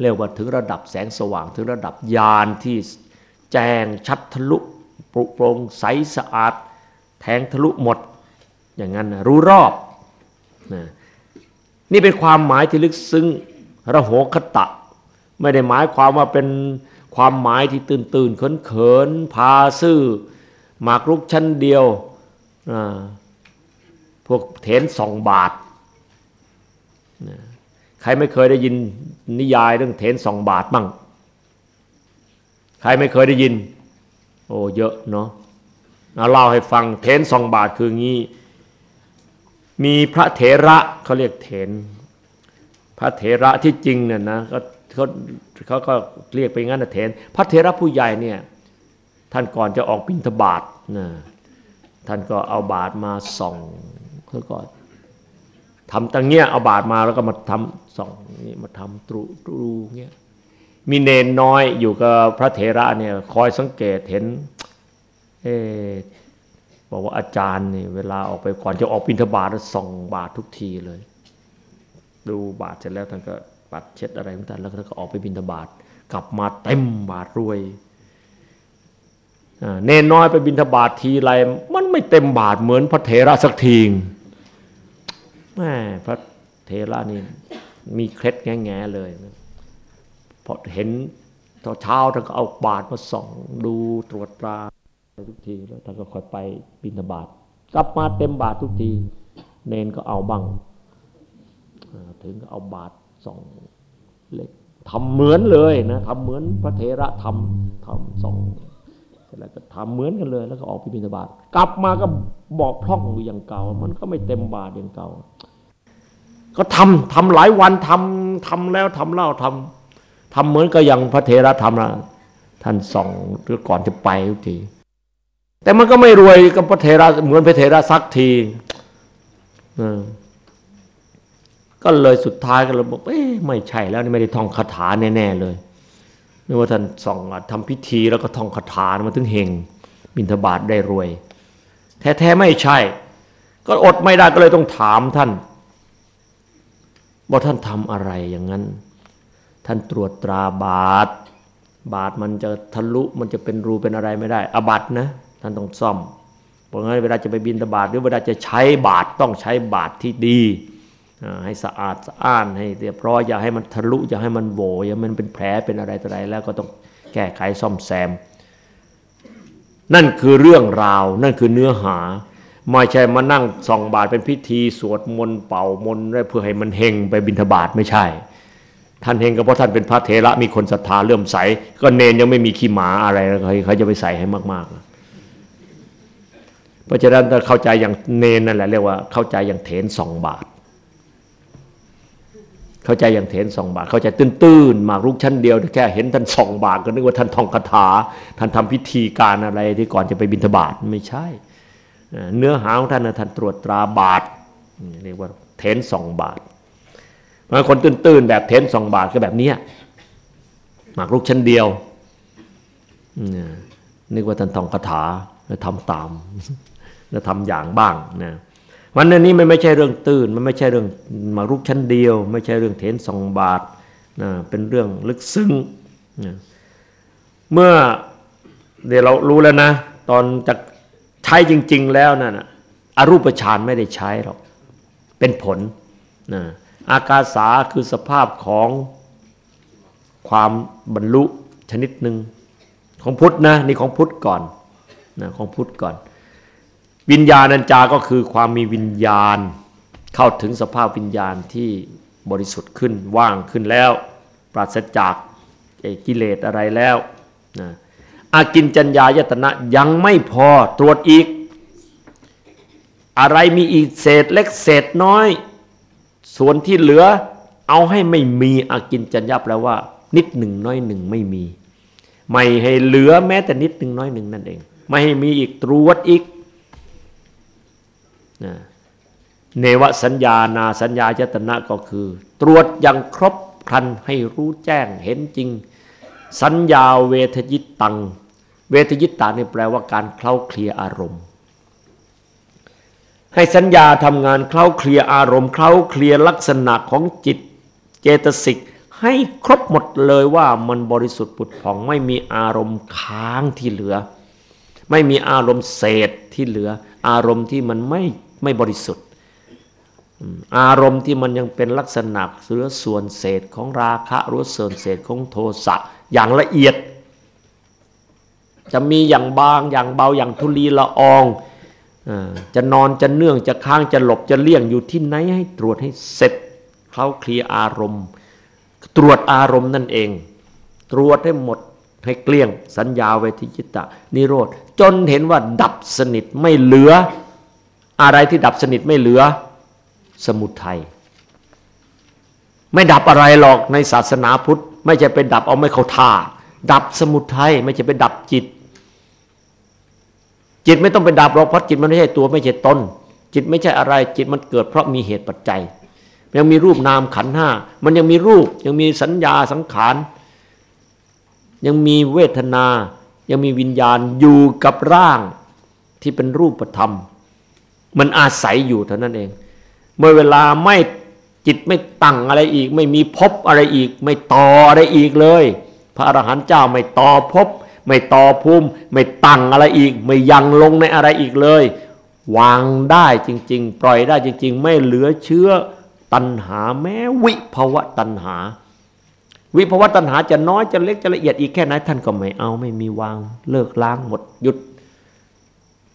เรียกว่าถึงระดับแสงสว่างถึงระดับญาณที่แจ้งชัดทะลุปรุโปร่งใสสะอาด แทงทะลุหมด อย่างนั้นนะรู้รอบนะนี่เป็นความหมายที่ลึกซึ้งระโหคตะ ไม่ได้หมายความว่าเป็นความหมายที่ตื่นตื่นเขินเขินพาซื่อหมากรุกชั้นเดียวพวกเถนสองบาทใค รไม่เคยได้ยินนิยายเรื่องเถนสองบาทบ้างใครไม่เคยได้ยิน โอ้เยอะเนาะเล่าให้ฟังเถนสองบาทคืองี้ มีพระเถระเขาเรียกเถน พระเถระที่จริงเนี่ยนะเขาเขาเขาก็เรียกไปงั้นนะเถน พระเถระผู้ใหญ่เนี่ยท่านก่อนจะออกบิณฑบาตนะท่านก็เอาบาทมาส่องเขาก็ ทำตั้งเงี้ยเอาบาทมาแล้วก็มาทำส่องนี่มาทำตรูตรูเงี้ยมีเนนน้อยอยู่กับพระเถระเนี่ยคอยสังเกตเห็นเอบอกว่าอาจารย์เนี่ยเวลาออกไปก่อนจะออกบิณฑบาตส่องบาททุกทีเลย ดูบาทเสร็จแล้วท่านก็ปัดเช็ดอะไรของท่านแล้วท่านก็ออกไปบิณฑบาตกลับมาเต็มบาทรวยเนนน้อยไปบินทบาททีไรมันไม่เต็มบาทเหมือนพระเถระสักที แม่พระเถระนี่มีเคล็ดแง่ๆเลยพอเห็นตอนเช้าท่านก็เอาบาทมาส่องดูตรวจตราทุกทีแล้วท่านก็ค่อยไปบินทบาทกลับมาเต็มบาททุกที เนนก็เอาบ้างถึงก็เอาบาทส่องเล็กทำเหมือนเลยนะทำเหมือนพระเถระทำทำส่องแล้วก็ทำเหมือนกันเลย แล้วก็ออกไปบิณฑบาตกลับมาก็บอกพร่องอยู่อย่างเก่า มันก็ไม่เต็มบาทอย่างเก่า ก็ทำทำหลายวันทำทำแล้วทำเล่าทำทำเหมือนกับอย่างพระเทระทำนะท่านส่องหรือก่อนจะไปทุกที แต่มันก็ไม่รวยกับพระเทระเหมือนพระเทระสักทีก็เลยสุดท้ายก็เลยบอกเอ๊ะไม่ใช่แล้วนี่ไม่ได้ท่องคาถาแน่ๆเลยนึกว่าท่านส่องทำพิธีแล้วก็ท่องคาถามาถึงเฮงบินทบาทได้รวย แท้ๆไม่ใช่ ก็อดไม่ได้ก็เลยต้องถามท่าน ว่าท่านทำอะไรอย่างนั้น ท่านตรวจตราบาท บาทมันจะทะลุมันจะเป็นรูเป็นอะไรไม่ได้ อบัตนะ ท่านต้องซ่อม เพราะงั้นเวลาจะไปบินตบาทหรือเวลาจะใช้บาทต้องใช้บาทที่ดี ให้สะอาดสะอ้านให้เรียบร้อยอย่าให้มันทะลุอย่าให้มันโบอย่ามันเป็นแผลเป็นอะไรต่ออะไรแล้วก็ต้องแก้ไขซ่อมแซม นั่นคือเรื่องราว นั่นคือเนื้อหา ไม่ใช่มานั่งส่องบาทเป็นพิธีสวดมนต์เป่ามนต์เพื่อให้มันเฮงไปบิณฑบาตไม่ใช่ ท่านเฮงก็เพราะท่านเป็นพระเถระมีคนศรัทธาเลื่อมใส ก็เนนยังไม่มีขี้หมาอะไรเขาจะไปใส่ให้มากๆเพราะฉะนั้นถ้าเข้าใจอย่างเนนนั่นแหละเรียกว่าเข้าใจอย่างเถนสองบาท เข้าใจอย่างเถนสองบาท เข้าใจตื้นๆมากรุกชั้นเดียวแค่เห็นท่านสองบาทก็นึกว่าท่านทองคาถาท่านทำพิธีการอะไรที่ก่อนจะไปบิณฑบาตไม่ใช่ เนื้อหาของท่านนะท่านตรวจตราบาทเรียกว่าเถนสองบาทบางคนตื้นๆแบบเถนสองบาทก็แบบนี้หมากรุกชั้นเดียวนึกว่าท่านท่องคาถาแล้วทำตามแล้วทำอย่างบ้างนะวันนี้มันไม่ใช่เรื่องตื่นมันไม่ใช่เรื่องมารุกชั้นเดียว ไม่ใช่เรื่องเทนสองบาทนะเป็นเรื่องลึกซึ้งนะเมื่อเดี๋ยวเรารู้แล้วนะ ตอนจะ ใช้จริง ๆ แล้วนะ่ะอรูปฌานไม่ได้ใช้หรอก เป็นผลนะอากาสาคือสภาพของความบรรลุชนิดหนึ่งของพุทธนะนี่ของพุทธก่อนนะของพุทธก่อน วิญญาณัญจาก็คือความมีวิญญาณ เข้าถึงสภาพวิญญาณที่บริสุทธิ์ขึ้นว่างขึ้นแล้ว ปราศจากกิเลสอะไรแล้วนะ อากินจัญญายตนะยังไม่พอตรวจอีก อะไรมีอีกเศษเล็กเศษน้อย ส่วนที่เหลือเอาให้ไม่มีอากินจัญญาแปลว่า นิดหนึ่งน้อยหนึ่งไม่มี ไม่ให้เหลือแม้แต่นิดหนึ่งน้อยหนึ่งนั่นเอง ไม่ให้มีอีกตรวจอีกเนวสัญญานาสัญญายตนะก็คือ ตรวจอย่างครบครันให้รู้แจ้งเห็นจริง สัญญาเวทยิตตัง เวทยิตตานี่แปลว่าการเคล้าเคลียอารมณ์ ให้สัญญาทำงานเคล้าเคลียอารมณ์เคล้าเคลียลักษณะของจิตเจตสิกให้ครบหมดเลยว่ามันบริสุทธิ์ปุดผ่องไม่มีอารมณ์ค้างที่เหลือ ไม่มีอารมณ์เศษที่เหลือ อารมณ์ที่มันไม่ไม่บริสุทธิ์ อารมณ์ที่มันยังเป็นลักษณะหรือส่วนเศษของราคะหรือส่วนเศษของโทสะอย่างละเอียด จะมีอย่างบางอย่างเบาอย่างทุลีละอองจะนอนจะเนื่องจะค้างจะหลบจะเลี่ยงอยู่ที่ไหนให้ตรวจให้เสร็จเขาเคลียอารมณ์ ตรวจอารมณ์นั่นเอง ตรวจให้หมดให้เกลี้ยง สัญญาเวทิจิตะ นิโรธ จนเห็นว่าดับสนิทไม่เหลือ อะไรที่ดับสนิทไม่เหลือ สมุทัยไม่ดับอะไรหรอกในศาสนาพุทธ ไม่ใช่ไปดับเอาไม่เข้าท่าดับสมุทัยไม่ใช่ไปดับจิต จิตไม่ต้องไปดับหรอกเพราะจิตมันไม่ใช่ตัวไม่ใช่ตนจิตไม่ใช่อะไร จิตมันเกิดเพราะมีเหตุปัจจัยยังมีรูปนามขันห้ามันยังมีรูป ยังมีสัญญาสังขาร ยังมีเวทนา ยังมีวิญญาณอยู่กับร่างที่เป็นรูปธรรม มันอาศัยอยู่เท่านั้นเอง เมื่อเวลาไม่จิตไม่ตั้งอะไรอีก ไม่มีพบอะไรอีก ไม่ต่ออะไรอีกเลย พระอรหันต์เจ้าไม่ต่อพบ ไม่ต่อภูมิไม่ตั้งอะไรอีก ไม่ยังลงในอะไรอีกเลย วางได้จริง ๆ ปล่อยได้จริง ๆ ไม่เหลือเชื้อตัณหาแม้วิภวะตัณหา วิภวะตัณหาจะน้อยจะเล็กจะละเอียดอีกแค่ไหนท่านก็ไม่เอาไม่มีวางเลิกล้างหมดหยุด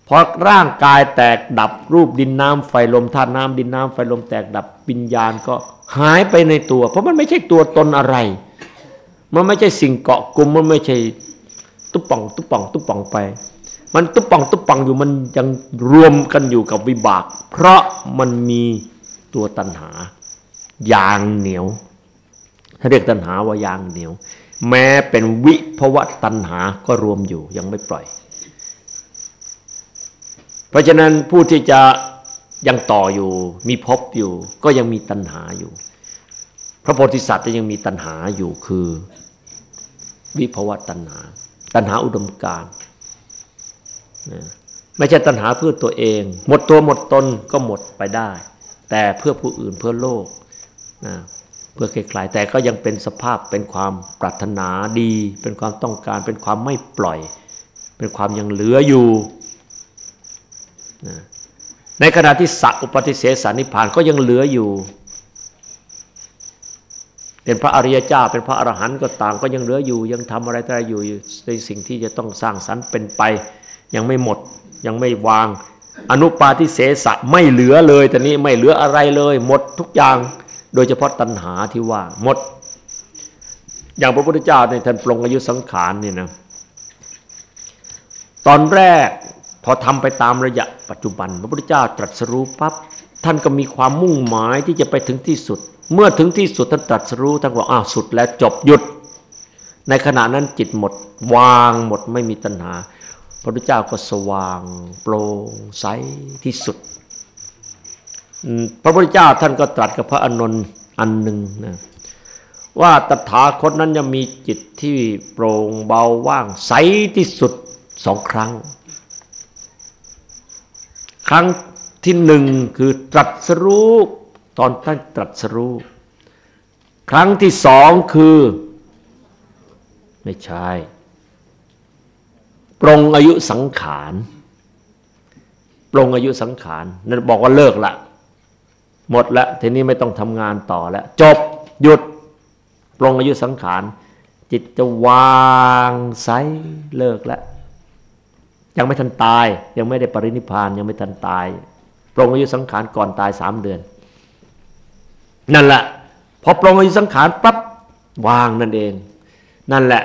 พอร่างกายแตกดับรูปดินน้ำไฟลมธาตุน้ำดินน้ำไฟลมแตกดับวิญญาณก็หายไปในตัว เพราะมันไม่ใช่ตัวตนอะไร มันไม่ใช่สิ่งเกาะกลุ่มมันไม่ใช่ ตุ๊ป่องตุ๊ป่องตุ๊ป่องไป มันตุ๊ป่องตุ๊ป่องอยู่มันยังรวมกันอยู่กับวิบาก เพราะมันมีตัวตัณหายางเหนียวถ้าเรียกตัณหาว่ายางเหนียว แม้เป็นวิภวะตัณหาก็รวมอยู่ยังไม่ปล่อย เพราะฉะนั้นผู้ที่จะยังต่ออยู่ มีพบอยู่ ก็ยังมีตัณหาอยู่ พระโพธิสัตว์ยังมีตัณหาอยู่คือ วิภวะตัณหา ตัณหาอุดมการไม่ใช่ตัณหาเพื่อตัวเอง หมดตัวหมดตนก็หมดไปได้ แต่เพื่อผู้อื่นเพื่อโลกนะเพื่อคลายแต่ก็ยังเป็นสภาพเป็นความปรารถนาดี เป็นความต้องการ เป็นความไม่ปล่อย เป็นความยังเหลืออยู่ในขณะที่สักอุปติเสสานิพานก็ยังเหลืออยู่ เป็นพระอริยเจ้า เป็นพระอรหันต์ก็ต่างก็ยังเหลืออยู่ ยังทำอะไรอะไรอยู่ในสิ่งที่จะต้องสร้างสรรค์เป็นไป ยังไม่หมดยังไม่วาง อนุปาทิเสสะไม่เหลือเลยแต่นี้ไม่เหลืออะไรเลย หมดทุกอย่างโดยเฉพาะตัณหาที่ว่าหมด อย่างพระพุทธเจ้าในท่านปรงอายุสังขารนี่นะตอนแรกพอทำไปตามระยะปัจจุบัน พระพุทธเจ้าตรัสรู้ปั๊บท่านก็มีความมุ่งหมายที่จะไปถึงที่สุด เมื่อถึงที่สุดท่านตรัสรู้ท่านบอกอ้าวสุดแล้วจบหยุด ในขณะนั้นจิตหมด วางหมดไม่มีตัณหา พระพุทธเจ้าก็สว่าง โปร่งใสที่สุด พระพุทธเจ้าท่านก็ตรัสกับพระอานนท์อันหนึ่งนะว่าตถาคตนั้นจะมีจิตที่โปร่งเบาว่างใสที่สุดสองครั้ง ครั้งที่หนึ่งคือตรัสรู้ ตอนท่านตรัสรู้ ครั้งที่สองคือ ไม่ใช่ปรงอายุสังขารปรงอายุสังขารนั่นบอกว่าเลิกละ หมดละทีนี้ไม่ต้องทำงานต่อแล้ว จบหยุดปรงอายุสังขาร จิตจะวางใสเลิกแล้วยังไม่ทันตาย ยังไม่ได้ปรินิพานยังไม่ทันตาย ปรงอายุสังขารก่อนตายสามเดือน นั่นแหละพอปรงอายุสังขารปั๊บวางนั่นเอง นั่นแหละ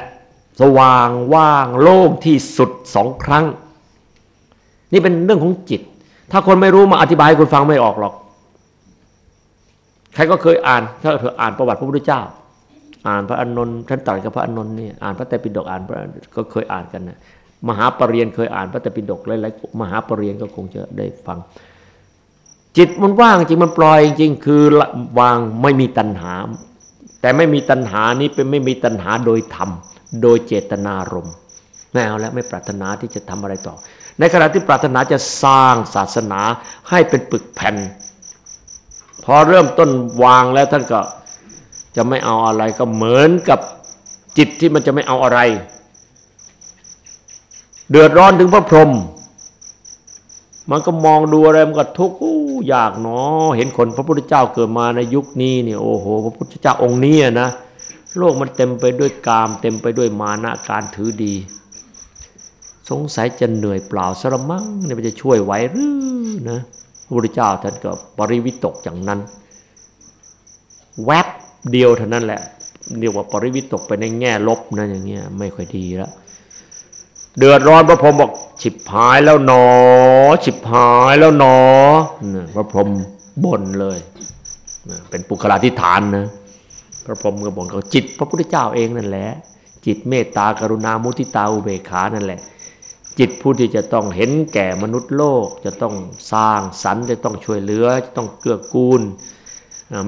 สว่างว่างโล่งที่สุดสองครั้ง นี่เป็นเรื่องของจิต ถ้าคนไม่รู้มาอธิบายคุณฟังไม่ออกหรอก ใครก็เคยอ่าน ถ้าเธออ่านประวัติพระพุทธเจ้า อ่านพระอานนท์ท่านตรัสกับพระอานนท์นี่อ่านพระแต่ปิฎกอ่านพระก็เคยอ่านกันนะมหาปรริญญาเคยอ่านพระตปิฎกหลายๆมหาปรริญญาก็คงจะได้ฟัง จิตมันว่างจริงมันปล่อยจริงคือวางไม่มีตัณหา แต่ไม่มีตัณหานี้เป็นไม่มีตัณหาโดยธรรม โดยเจตนารมณ์ไม่เอาแล้วไม่ปรารถนาที่จะทำอะไรต่อ ในขณะที่ปรารถนาจะสร้างศาสนาให้เป็นปึกแผ่น พอเริ่มต้นวางแล้วท่านก็จะไม่เอาอะไรก็เหมือนกับจิตที่มันจะไม่เอาอะไร เดือดร้อนถึงพระพรหมมันก็มองดูอะไรมันก็ทุกข์ ยากเนาะเห็นคนพระพุทธเจ้าเกิดมาในยุคนี้เนี่ยโอ้โห พระพุทธเจ้าองค์นี้นะโลกมันเต็มไปด้วยกาม เต็มไปด้วยมานะการถือดี สงสัยจะเหนื่อยเปล่าสระมังเนี่ยมันจะช่วยไหวหรือนะพระพุทธเจ้าท่านก็ปริวิตกอย่างนั้น แวบเดียวเท่านั้นแหละเรียกว่าปริวิตกไปในแง่ลบนะอย่างเงี้ยไม่ค่อยดีแล้ว เดือดร้อนพระพรหมบอกฉิบหายแล้วหนอฉิบหายแล้วหนอพระพรหมบ่นเลย เป็นปุคลาธิฐานนะพระพรหมก็บ่นก็จิตพระพุทธเจ้าเองนั่นแหละ จิตเมตตากรุณามุทิตาอุเบกขานั่นแหละ จิตผู้ที่จะต้องเห็นแก่มนุษย์โลก จะต้องสร้างสรรค์จะต้องช่วยเหลือจะต้องเกื้อกูล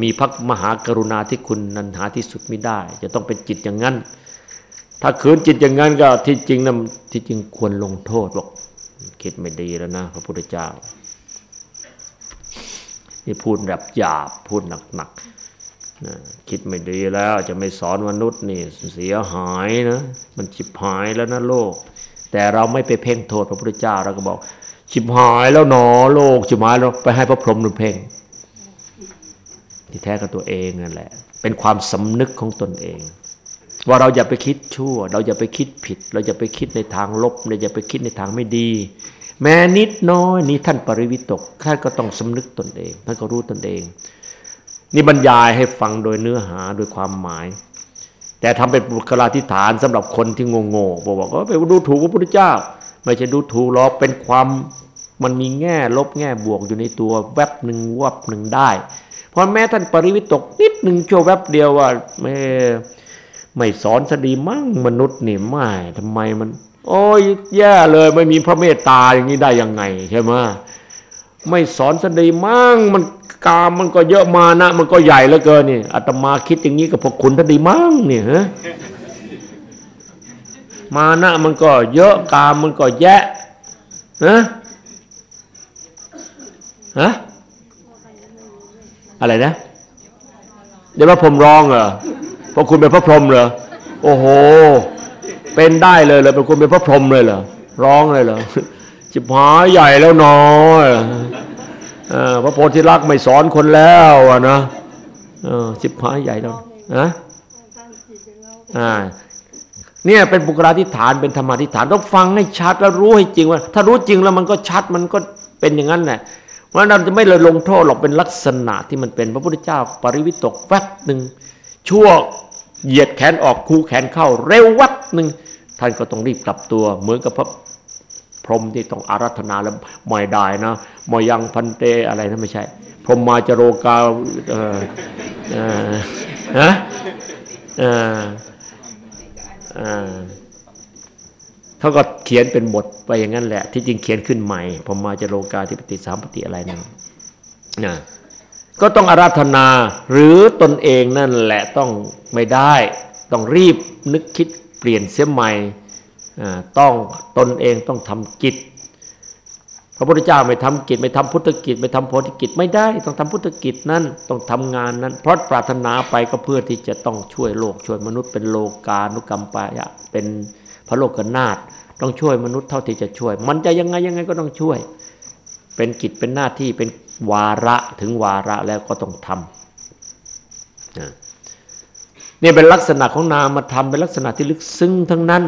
มีพระมหากรุณาที่คุณนันหาที่สุดไม่ได้ จะต้องเป็นจิตอย่างนั้น ถ้าขืนจิตอย่างนั้นก็ที่จริงนะที่จริงควรลงโทษบอกคิดไม่ดีแล้วนะพระพุทธเจ้า นี่พูดแบบหยาบพูดหนักๆนะคิดไม่ดีแล้วจะไม่สอนมนุษย์นี่เสียหายนะมันฉิบหายแล้วนะโลก แต่เราไม่ไปเพ่งโทษพระพุทธเจ้าเราก็บอกฉิบหายแล้วหนอโลกฉิบหายแล้วไปให้พระพรหมนุนเพ่งที่แท้กับตัวเองนั่นแหละ เป็นความสำนึกของตนเอง ว่าเราอย่าไปคิดชั่ว เราอย่าไปคิดผิด เราอย่าไปคิดในทางลบเราอย่าไปคิดในทางไม่ดี แม้นิดน้อยนี้ท่านปริวิตกท่านก็ต้องสำนึกตนเองท่านก็รู้ตนเอง นี่บรรยายให้ฟังโดยเนื้อหาโดยความหมาย แต่ทำเป็นบุคลาธิฐานสำหรับคนที่งงงบอกว่าก็ไปดูถูกพระพุทธเจ้า ไม่ใช่ดูถูกหรอกเป็นความมันมีแง่ลบแง่บวกอยู่ในตัวแวบหนึ่งวับหนึ่งได้ เพราะแม้ท่านปริวิตกนิดหนึ่งโชว์แวบเดียวว่าไม่ ไม่สอนสดีมั่งมนุษย์นี่ไม่ทำไมมัน โอ้ยแย่เลยไม่มีพระเมตตาอย่างนี้ได้ยังไงใช่ไหมไม่สอนสดีมั่งมันกามมันก็เยอะมานะ มันก็ใหญ่เหลือเกินนี่อาตมาคิดอย่างนี้กับพวกคุณท่านดีมั่งเนี่ยฮะมานะมันก็เยอะกามมันก็แยะนะฮะอะไรนะเดี๋ยวว่าผมร้องเหรอ ราะคุณเป็นพระพรหมเหรอโอ้โห เป็นได้เลยเลยเป็นคุณเป็นพระพรหมเลยเหรอร้องเลยเหรอจิบหายใหญ่แล้วน้อยพระโพธิลักษ์ไม่สอนคนแล้วนะจิบหายใหญ่แล้วนะเนี่ยเป็นบุคลาธิฐานเป็นธรรมาธิฐานต้องฟังให้ชัดแล้วรู้ให้จริงว่า ถ้ารู้จริงแล้วมันก็ชัดมันก็เป็นอย่างนั้นแหละเพราะนั้นจะไม่เลยลงโทษหรอกเป็นลักษณะที่มันเป็นพระพุทธเจ้าปริวิตกแวบหนึ่งชั่ว เหยียดแขนออกคูแขนเข้าเร็ววัดหนึ่งท่านก็ต้องรีบกลับตัว เหมือนกับพระพรหมที่ต้องอารัธนาแล้วไม่ได้นะมอยังพันเตอะไรนะไม่ใช่ พรหมมาจโรกาเออฮะเขาก็เขียนเป็นบทไปอย่างนั้นแหละ ที่จริงเขียนขึ้นใหม่พรหมมาจโรกาธิปติสามปฏิอะไรนั่นนะ ก็ต้องอาราธนาหรือตนเองนั่นแหละต้องไม่ได้ ต้องรีบนึกคิดเปลี่ยนเสียใหม่ต้องตนเองต้องทำกิจ พระพุทธเจ้าไม่ทำกิจ ไม่ทำพุทธกิจ ไม่ทำโพธิกิจไม่ได้ ต้องทำพุทธกิจนั้นต้องทำงานนั้น เพราะปรารถนาไปก็เพื่อที่จะต้องช่วยโลกช่วยมนุษย์เป็นโลกานุกรรมปายะเป็นพระโลกนาถต้องช่วยมนุษย์เท่าที่จะช่วย มันจะยังไงยังไงก็ต้องช่วย เป็นกิจเป็นหน้าที่เป็น วาระถึงวาระแล้วก็ต้องทำนี่เป็นลักษณะของนามธรรมเป็นลักษณะที่ลึกซึ้งทั้งนั้น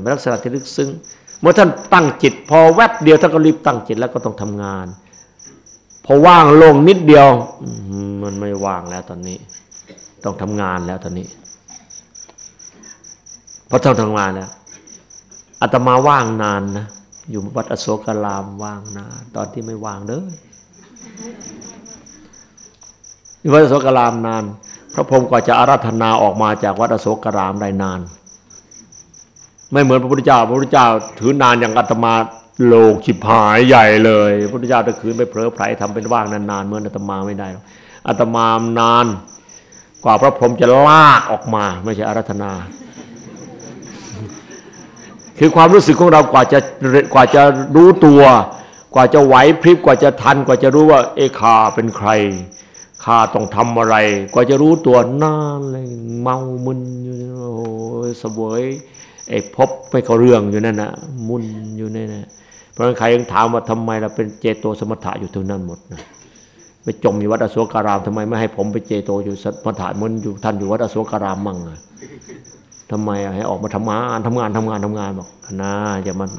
เป็นลักษณะที่ลึกซึ้ง เมื่อท่านตั้งจิต พอแวบเดียวท่านก็รีบตั้งจิตแล้วก็ต้องทำงาน พอว่างลงนิดเดียวมันไม่ว่างแล้วตอนนี้ ต้องทำงานแล้วตอนนี้พราะต้องทำงานแล้วอาตมาว่างนานนะ อยู่วัดอโศกรามว่างนะตอนที่ไม่ว่างเด้ออยู่วัดอโศกรามนาน พระพรหมกว่าจะอาราธนาออกมาจากวัดอโศกรามได้นาน ไม่เหมือนพระพุทธเจ้า พระพุทธเจ้าถือนานอย่างอาตมาโลกฉิบหายใหญ่เลยพระพุทธเจ้าจะคืนไปเผลอไผรทำเป็นว่างนานๆเหมือนอาตมาไม่ได้อาตมานาน กว่าพระพรหมจะลากออกมา ไม่ใช่อาราธนา คือความรู้สึกของเรากว่าจะกว่าจะรู้ตัว กว่าจะไหวพริบกว่าจะทันกว่าจะรู้ว่า เอคาเป็นใครข้าต้องทำอะไรก็จะรู้ตัวนานเลยเมามึนอยู่โอ้ยเสวยไอ้พบไม่เขาเรื่องอยู่นั่นนะมุนอยู่นั่นนะเพราะฉะนั้นใครยังถามว่าทำไมเราเป็นเจโตสมถะอยู่ตรงนั้นหมดนะไปจมอยู่วัดอโศการามทำไมไม่ให้ผมไปเจโตอยู่สมถะมือนอยู่ท่านอยู่วัดอโศการามมั่งอะ ทำไมให้ออกมาทำงานทำงานทำงานทำงานบอกนะอย่ามัน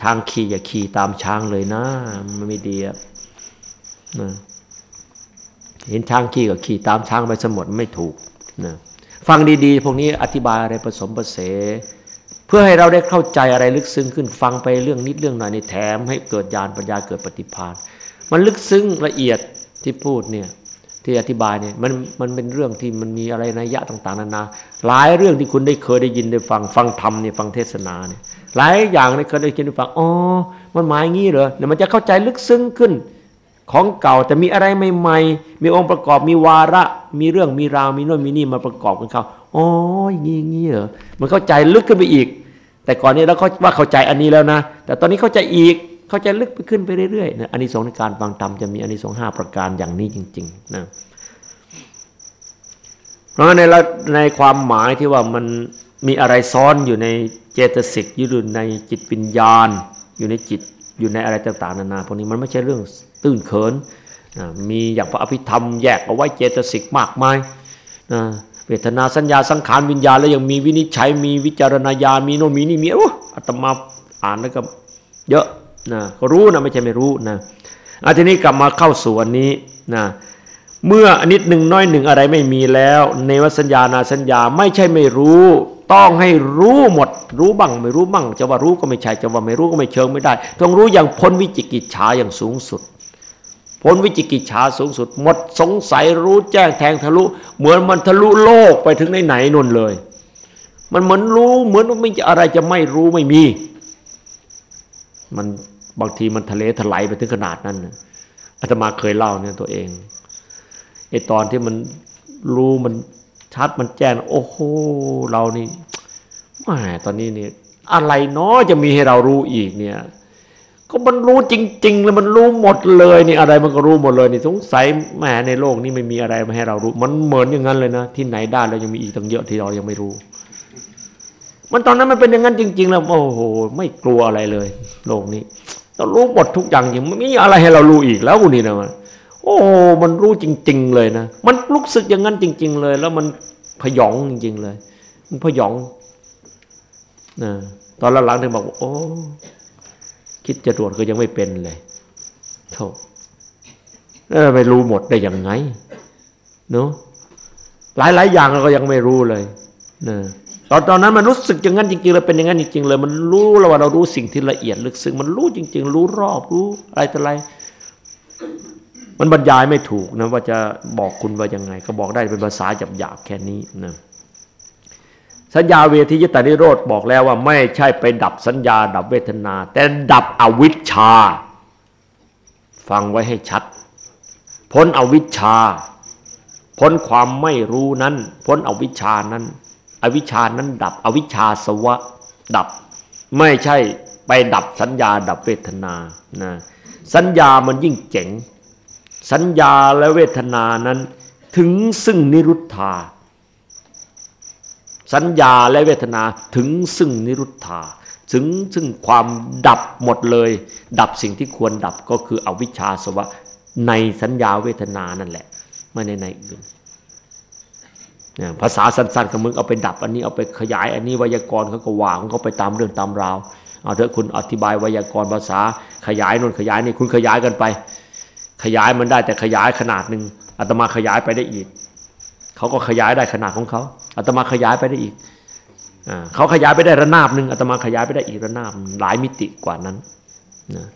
ช้างขี่อย่าขี่ตามช้างเลยนะมันไม่ดีอะนะเห็นช้างขี่ก็ขี่ตามช้างไปสมดไม่ถูกนะฟังดีๆ พวกนี้อธิบายอะไรผสมผสมเพื่อให้เราได้เข้าใจอะไรลึกซึ้งขึ้นฟังไปเรื่องนิดเรื่องหน่อยในแถม ให้เกิดญาณปัญญาเกิดปฏิภาณมันลึกซึ้งละเอียดที่พูดเนี่ย ที่อธิบายเนี่ยมันมันเป็นเรื่องที่มันมีอะไรนัยยะต่าง ๆ นานา หลายเรื่องที่คุณได้เคยได้ยินได้ฟังฟังธรรมเนี่ยฟังเทศนาเนี่ยหลายอย่างได้เคยได้ยินได้ฟังอ๋อมันหมายงี้เหรอเนี่ยมันจะเข้าใจลึกซึ้งขึ้น ของเก่าแต่มีอะไรใหม่ๆมีองค์ประกอบมีวาระ มีเรื่องมีราวมีโน่นมีนี่มาประกอบกันเข้าอ๋ออย่างงี้อย่างงี้เหรอมันเข้าใจลึกขึ้นไปอีก แต่ก่อนนี้เราก็ว่าเข้าใจอันนี้แล้วนะ แต่ตอนนี้เข้าใจอีก เข้าใจลึกไปขึ้นไปเรื่อยๆนะอันนี้สองในการฟังธรรมจะมีอันนี้สองห้าประการอย่างนี้จริง ๆ นะเพราะในในความหมายที่ว่ามันมีอะไรซ้อนอยู่ในเจตสิกอยู่ในจิตวิญญาณ อยู่ในจิตอยู่ในอะไรต่างๆนานาพวกนี้มันไม่ใช่เรื่องตื้นเขินมีอย่างพระอภิธรรมแยกเอาไว้เจตสิกมากมายนะเวทนาสัญญาสังขารวิญญาณแล้วยังมีวินิจฉัยมีวิจารณญาณมีโนมีนี่มีโอ้อาตมาอ่านแล้วก็เยอะ นะรู้นะไม่ใช่ไม่รู้นะอาทีนี้กลับมาเข้าสู่อันนี้นะเมื่ออนิดหนึ่งน้อยหนึ่งอะไรไม่มีแล้วในวสัญญานาสัญญาไม่ใช่ไม่รู้ ต้องให้รู้หมด รู้บ้างไม่รู้บ้างจะว่ารู้ก็ไม่ใช่จะว่าไม่รู้ก็ไม่เชิงไม่ได้ ต้องรู้อย่างพ้นวิจิกิจฉาอย่างสูงสุดพ้นวิจิกิจฉาสูงสุด หมดสงสัยรู้แจ้งแทงทะลุ เหมือนมันทะลุโลกไปถึงไหนไหนนนเลย มันเหมือนรู้เหมือนไม่อะไรจะไม่รู้ไม่มี มันบางทีมันทะเลถลายไปถึงขนาดนั้นอาตมาเคยเล่าเนี่ยตัวเองไอตอนที่มันรู้มันชัดมันแจ้งโอ้โหเรานี่แหมตอนนี้เนี่ยอะไรเนาะจะมีให้เรารู้อีกเนี่ย ก็มันรู้จริงๆเลยมันรู้หมดเลยนี่อะไรมันก็รู้หมดเลยนี่สงสัยแหมในโลกนี้ไม่มีอะไรมาให้เรารู้ มันเหมือนอย่างนั้นเลยนะที่ไหนได้แล้วยังมีอีกตั้งเยอะที่เรายังไม่รู้ มันตอนนั้นมันเป็นอย่างนั้นจริง ๆ แล้วโอ้โหไม่กลัวอะไรเลย โลกนี้เรารู้หมดทุกอย่างจริงไม่มีอะไรให้เรารู้อีกแล้วนี่นะมันโอ้มันรู้จริง ๆ เลยนะมันรู้สึกอย่างนั้นจริง ๆ เลย แล้วมันพยองจริง ๆ เลย มันพยองนะตอนหลังๆถึงบอกโอ้คิดจะตรวจก็ยังไม่เป็นเลยโธ่แล้วไปรู้หมดได้ยังไงเนาะหลายๆอย่างเราก็ยังไม่รู้เลยนะ ตอนตอนนั้นมันรู้สึกอย่างนั้นจริงๆเลยเป็นอย่างนั้นจริงๆเลยมันรู้แล้วว่าเรารู้สิ่งที่ละเอียดลึกซึ้งมันรู้จริง ๆ รู้รอบรู้อะไรต่ออะไร มันบรรยายไม่ถูกนะว่าจะบอกคุณว่ายังไง ก็บอกได้เป็นภาษาหยาบๆแค่นี้นะสัญญาเวทียตานิโรธบอกแล้วว่าไม่ใช่ไปดับสัญญาดับเวทนา แต่ดับอวิชชา ฟังไว้ให้ชัด พ้นอวิชชา พ้นความไม่รู้นั้น พ้นอวิชชานั้น อวิชานั้นดับ อวิชชาสวะดับ ไม่ใช่ไปดับสัญญาดับเวทนานะสัญญามันยิ่งเจ๋ง สัญญาและเวทนานั้นถึงซึ่งนิรุทธาสัญญาและเวทนาถึงซึ่งนิรุทธาถึงซึ่งความดับหมดเลย ดับสิ่งที่ควรดับก็คืออวิชชาสวะในสัญญาเวทนานั่นแหละ ไม่ในในอื่น ภาษาสั้นๆของมึงเอาไปดับอันนี้เอาไปขยายอันนี้ไวยากรณ์เขาก็วางเขาไปตามเรื่องตามราวเอาเถอะคุณอธิบายไวยากรณ์ภาษาขยายนนขยายนี่คุณขยายกันไป ขยายมันได้แต่ขยายขนาดหนึ่งอาตมาขยายไปได้อีกเขาก็ขยายได้ขนาดของเขาอาตมาขยายไปได้อีกเขาขยายไปได้ระนาบหนึ่งอาตมาขยายไปได้อีกระนาบหลายมิติกว่านั้นนะ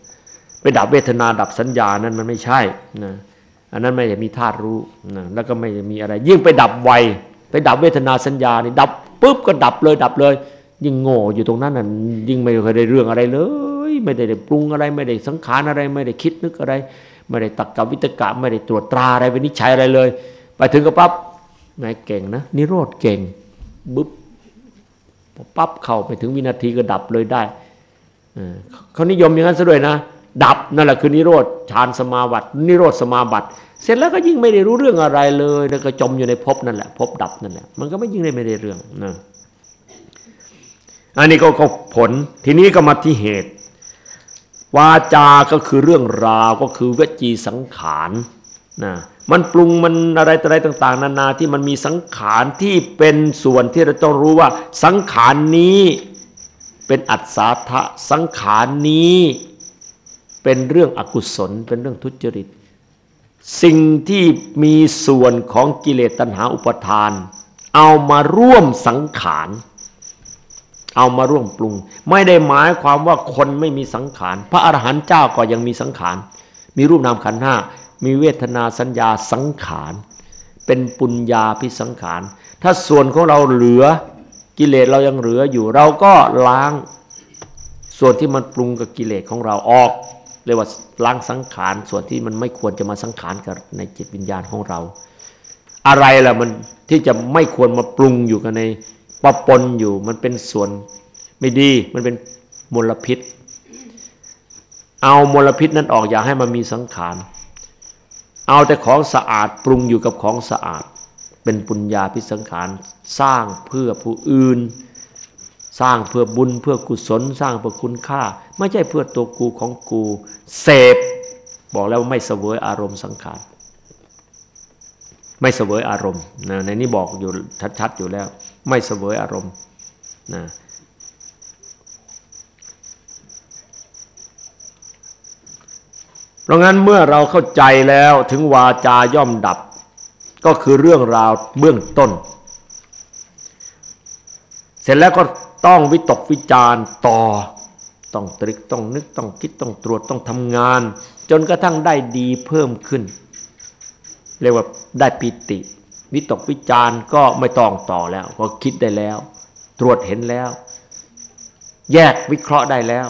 ไปดับเวทนาดับสัญญานั้นมันไม่ใช่นะอันนั้นไม่ได้มีธาตุรู้นะแล้วก็ไม่ได้มีอะไร ยิ่งไปดับไว ไปดับเวทนาสัญญานี่ดับปุ๊บก็ดับเลยดับเลย ยิ่งโง่อยู่ตรงนั้นน่ะยิ่งไม่เคยได้เรื่องอะไรเลย ไม่ได้ปรุงอะไรไม่ได้สังขารอะไรไม่ได้คิดนึกอะไร ไม่ได้ตักกับวิตกะไม่ได้ตรวจตราอะไรไปนิชัยอะไรเลย ไปถึงก็ปั๊บนายเก่งนะนิโรธเก่งบึ๊บปั๊บเข้าไปถึงวินาทีก็ดับเลยได้เขานิยมอย่างนั้นซะด้วยนะ ดับนั่นแหละคือนิโรธฌานสมาบัตินิโรธสมาบัติ เสร็จแล้วก็ยิ่งไม่ได้รู้เรื่องอะไรเลย แล้วก็จมอยู่ในภพนั่นแหละภพดับนั่นแหละ มันก็ไม่ยิ่งได้ไม่ได้เรื่องนะอันนี้ก็ก็ผล ทีนี้ก็มาที่เหตุ วาจาก็คือเรื่องราวก็คือวจีสังขารนะมันปรุงมันอะไรต่อะไรต่าง ๆ นานาที่มันมีสังขารที่เป็นส่วนที่เราต้องรู้ว่า สังขารนี้เป็นอัศทะสังขารนี้ เป็นเรื่องอกุศล เป็นเรื่องทุจริต สิ่งที่มีส่วนของกิเลสตัณหาอุปทาน เอามาร่วมสังขารเอามาร่วมปรุง ไม่ได้หมายความว่าคนไม่มีสังขาร พระอรหันต์เจ้าก็ยังมีสังขาร มีรูปนามขันธ์ห้ามีเวทนาสัญญาสังขาร เป็นปุญญาพิสังขาร ถ้าส่วนของเราเหลือกิเลสเรายังเหลืออยู่ เราก็ล้างส่วนที่มันปรุงกับกิเลสของเราออก เรียกว่าล้างสังขารส่วนที่มันไม่ควรจะมาสังขารกับในจิตวิญญาณของเรา อะไรล่ะมันที่จะไม่ควรมาปรุงอยู่กันในปะปนอยู่ มันเป็นส่วนไม่ดีมันเป็นมลพิษ เอามลพิษนั้นออกอย่าให้มันมีสังขาร เอาแต่ของสะอาดปรุงอยู่กับของสะอาด เป็นปุญญาพิสังขารสร้างเพื่อผู้อื่น สร้างเพื่อบุญเพื่อกุศล สร้างเพื่อคุณค่า ไม่ใช่เพื่อตัวกูของกูเสพบอกแล้วไม่เสวยอารมณ์สังขารไม่เสวยอารมณ์นะในนี้บอกอยู่ชัดๆอยู่แล้ว ไม่เสวยอารมณ์นะเพราะงั้นเมื่อเราเข้าใจแล้วถึงวาจาย่อมดับ ก็คือเรื่องราวเบื้องต้น เสร็จแล้วก็ ต้องวิตกวิจาร์ต่อ ต้องตรึกต้องนึกต้องคิดต้องตรวจต้องทำงาน จนกระทั่งได้ดีเพิ่มขึ้น เรียกว่าได้ปิติ วิตกวิจาร์ก็ไม่ต้องต่อแล้วก็คิดได้แล้ว ตรวจเห็นแล้ว แยกวิเคราะห์ได้แล้ว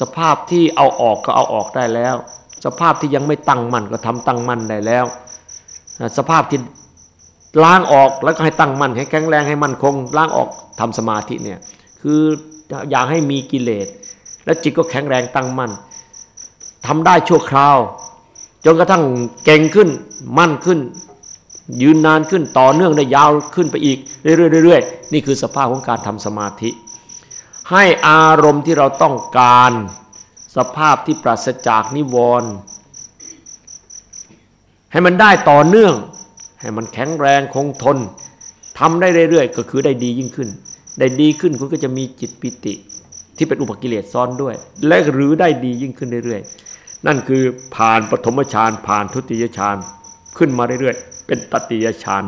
สภาพที่เอาออกก็เอาออกได้แล้ว สภาพที่ยังไม่ตั้งมั่นก็ทำตั้งมั่นได้แล้ว สภาพที่ ล้างออกแล้วก็ให้ตั้งมั่นให้แข็งแรงให้มั่นคง ล้างออกทำสมาธิเนี่ยคืออยากให้มีกิเลส แล้วจิตก็แข็งแรงตั้งมั่นทำได้ชั่วคราว จนกระทั่งเก่งขึ้นมั่นขึ้น ยืนนานขึ้นต่อเนื่องได้ยาวขึ้นไปอีกเรื่อยๆนี่คือสภาพของการทำสมาธิ ให้อารมณ์ที่เราต้องการสภาพที่ปราศจากนิวรณ์ให้มันได้ต่อเนื่อง ให้มันแข็งแรงคงทนทำได้เรื่อยๆ ก็คือได้ดียิ่งขึ้น ได้ดีขึ้นคุณก็จะมีจิตปิติ ที่เป็นอุปกิเลสซ้อนด้วย และหรือได้ดียิ่งขึ้นเรื่อยๆ นั่นคือผ่านปฐมฌานผ่านทุติยฌานขึ้นมาเรื่อยๆ เป็นตติยฌาน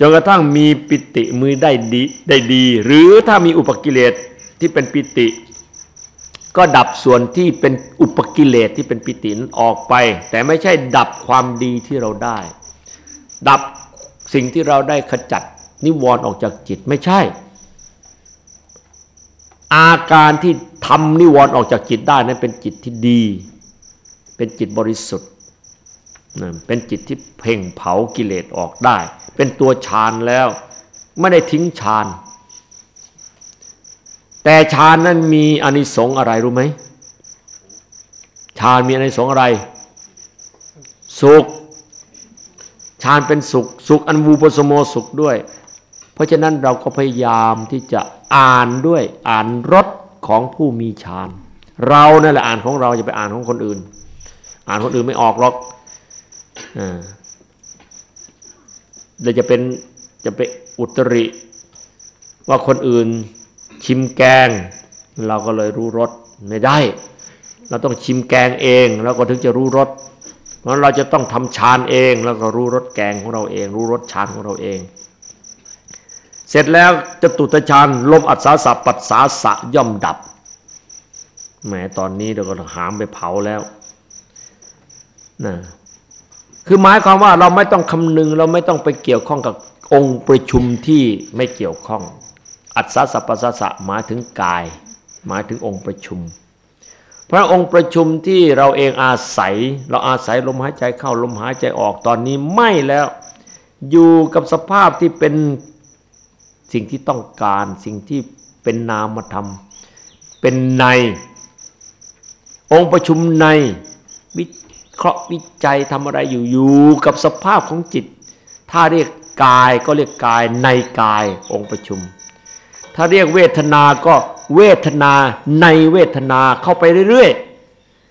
จนกระทั่งมีปิติมือได้ดีได้ดี หรือถ้ามีอุปกิเลสที่เป็นปิติ ก็ดับส่วนที่เป็นอุปกิเลสที่เป็นปิตินออกไป แต่ไม่ใช่ดับความดีที่เราได้ ดับสิ่งที่เราได้ขจัดนิวรณ์ออกจากจิตไม่ใช่ อาการที่ทำนิวรณ์ออกจากจิตได้นั้นเป็นจิตที่ดี เป็นจิตบริสุทธิ์เป็นจิตที่เพ่งเผากิเลสออกได้ เป็นตัวฌานแล้ว ไม่ได้ทิ้งฌาน แต่ฌานนั้นมีอนิสงส์อะไรรู้ไหมฌานมีอนิสงส์อะไร สุขฌานเป็นสุข สุขอันวูปสโมสุขด้วย เพราะฉะนั้นเราก็พยายามที่จะอ่านด้วยอ่านรสของผู้มีฌานเราเนี่ยแหละอ่านของเราจะไปอ่านของคนอื่น อ่านคนอื่นไม่ออกหรอกเราจะเป็นจะไปอุตริว่าคนอื่น ชิมแกง เราก็เลยรู้รสไม่ได้ เราต้องชิมแกงเองแล้วก็ถึงจะรู้รสเพราะเราจะต้องทำฌานเองแล้วก็รู้รสแกงของเราเอง รู้รสฌานของเราเอง เสร็จแล้วจตุตฌานลมอัศสะปัสสาสะย่อมดับแหมตอนนี้เราก็หามไปเผาแล้วนะคือหมายความว่าเราไม่ต้องคำนึง เราไม่ต้องไปเกี่ยวข้องกับองค์ประชุมที่ไม่เกี่ยวข้อง อัศสะปัสสะหมายถึงกาย หมายถึงองค์ประชุม พระองค์ประชุมที่เราเองอาศัย เราอาศัยลมหายใจเข้าลมหายใจออกตอนนี้ไม่แล้วอยู่กับสภาพที่เป็นสิ่งที่ต้องการ สิ่งที่เป็นนามธรรม เป็นใน องค์ประชุมในเคราะห์วิจัยทำอะไรอยู่อยู่กับสภาพของจิต ถ้าเรียกกายก็เรียกกายในกายองค์ประชุม ถ้าเรียกเวทนาก็เวทนาในเวทนาเข้าไปเรื่อย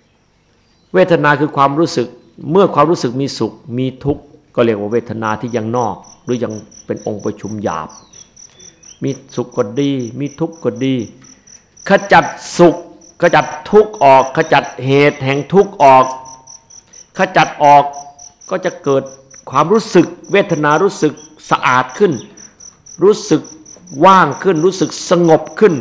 ๆ เวทนาคือความรู้สึก เมื่อความรู้สึกมีสุขมีทุกข์ก็เรียกว่าเวทนาที่ยังนอก หรือยังเป็นองค์ประชุมหยาบ มีสุขก็ดี มีทุกข์ก็ดี ขจัดสุข ขจัดทุกข์ออก ขจัดเหตุแห่งทุกข์ออก ขจัดออกก็จะเกิดความรู้สึก เวทนารู้สึกสะอาดขึ้น รู้สึก ว่างขึ้นรู้สึกสงบขึ้น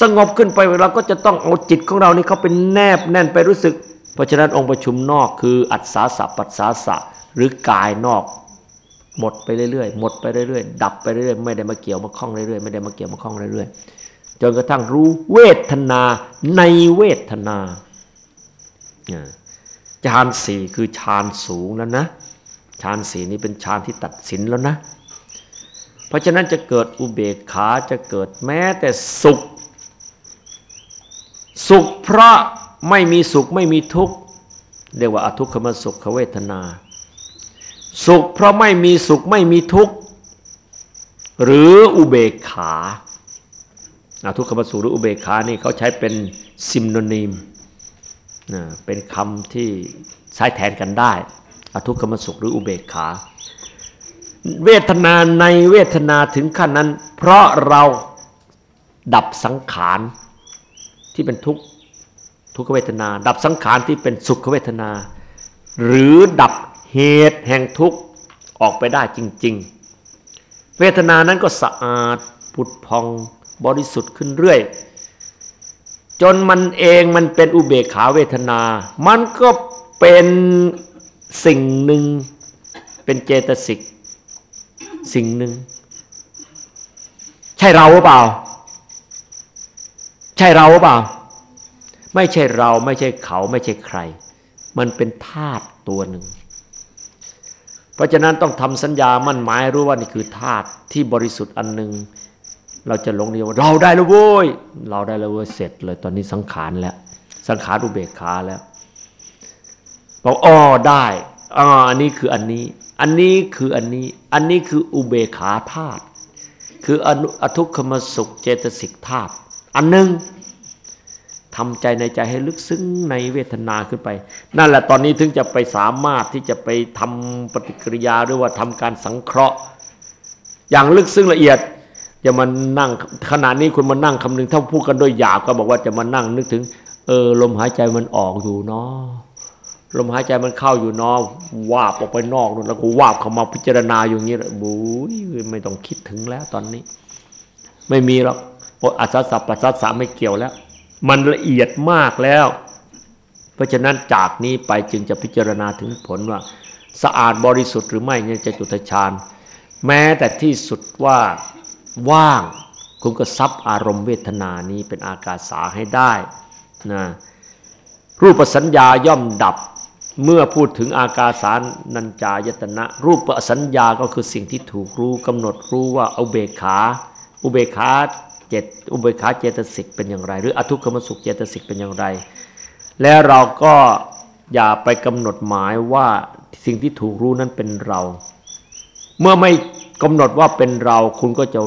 สงบขึ้นไปเราก็จะต้องเอาจิตของเรานี่เขาเป็นแนบแน่นไปรู้สึก เพราะฉะนั้นองค์ประชุมนอกคืออัศสาสะปัสสาสะหรือกายนอก หมดไปเรื่อยๆหมดไปเรื่อยๆดับไปเรื่อยๆไม่ได้มาเกี่ยวมาคล้องเรื่อยๆไม่ได้มาเกี่ยวมาคล้องเรื่อยๆจนกระทั่งรู้เวทนาในเวทนาฌานสี่คือฌานสูงแล้วนะฌานสี่นี้เป็นฌานที่ตัดสินแล้วนะ เพราะฉะนั้นจะเกิดอุเบกขาจะเกิดแม้แต่สุข สุขเพราะไม่มีสุขไม่มีทุกข์เรียกว่าอทุกขมสุขเวทนา สุขเพราะไม่มีสุขไม่มีทุกข์หรืออุเบกขาอทุกขมสุขหรืออุเบกขานี่เขาใช้เป็นซิมโนนิมเป็นคำที่ใช้แทนกันได้ อทุกขมสุขหรืออุเบกขา เวทนาในเวทนาถึงขั้นนั้น เพราะเราดับสังขารที่เป็นทุกข์ทุกขเวทนา ดับสังขารที่เป็นสุขเวทนา หรือดับเหตุแห่งทุกข์ออกไปได้จริง ๆ เวทนานั้นก็สะอาดผุดพองบริสุทธิ์ขึ้นเรื่อย จนมันเองมันเป็นอุเบกขาเวทนา มันก็เป็นสิ่งหนึ่งเป็นเจตสิก สิ่งหนึ่ง ใช่เราหรือเปล่า ใช่เราหรือเปล่า ไม่ใช่เราไม่ใช่เขาไม่ใช่ใคร มันเป็นธาตุตัวหนึ่ง เพราะฉะนั้นต้องทำสัญญามั่นหมายรู้ว่านี่คือธาตุที่บริสุทธิ์อันหนึ่งเราจะลงเดียวเราได้แล้วโว้ยเราได้แล้วเว้ยเสร็จเลยตอนนี้สังขารแล้ว สังขารอุเบกขาแล้วบอกอ๋อได้อ่าอันนี้คืออันนี้ อันนี้คืออันนี้ อันนี้คืออุเบกขาธาตุคืออนุอทุกขมสุขเจตสิกธาตุอันหนึ่งทำใจในใจให้ลึกซึ้งในเวทนาขึ้นไป นั่นแหละตอนนี้ถึงจะไปสามารถที่จะไปทำปฏิกิริยาหรือว่าทำการสังเคราะห์ อย่างลึกซึ้งละเอียดจะมานั่งขณะนี้คุณมานั่งคำนึงถ้าพูดกันโดยหยาบก็บอกว่าจะมานั่งนึกถึง เออลมหายใจมันออกอยู่เนาะ ลมหายใจมันเข้าอยู่นาะวาบออกไปนอกนู่นแล้วก็วาบเข้ามาพิจารณาอย่างนี้บุ้ยไม่ต้องคิดถึงแล้วตอนนี้ ไม่มีหรอกอัศสัพปัสสะไม่เกี่ยวแล้ว มันละเอียดมากแล้ว เพราะฉะนั้นจากนี้ไปจึงจะพิจารณาถึงผลว่า สะอาดบริสุทธิ์หรือไม่เนี่ยจะจุตฌานแม้แต่ที่สุดว่าว่างคุณก็ซับอารมณ์เวทนานี้เป็นอากาศสาให้ได้นะรูปสัญญาย่อมดับ เมื่อพูดถึงอากาสารนัญจายตนะ รูปสัญญาก็คือสิ่งที่ถูกรู้กำหนดรู้ว่าอุเบกขา อุเบกขาเจตอุเบกขาเจตสิกเป็นอย่างไร หรืออทุกขมสุขเจตสิกเป็นอย่างไร และเราก็อย่าไปกำหนดหมายว่าสิ่งที่ถูกรู้นั้นเป็นเรา เมื่อไม่กำหนดว่าเป็นเราคุณก็จะ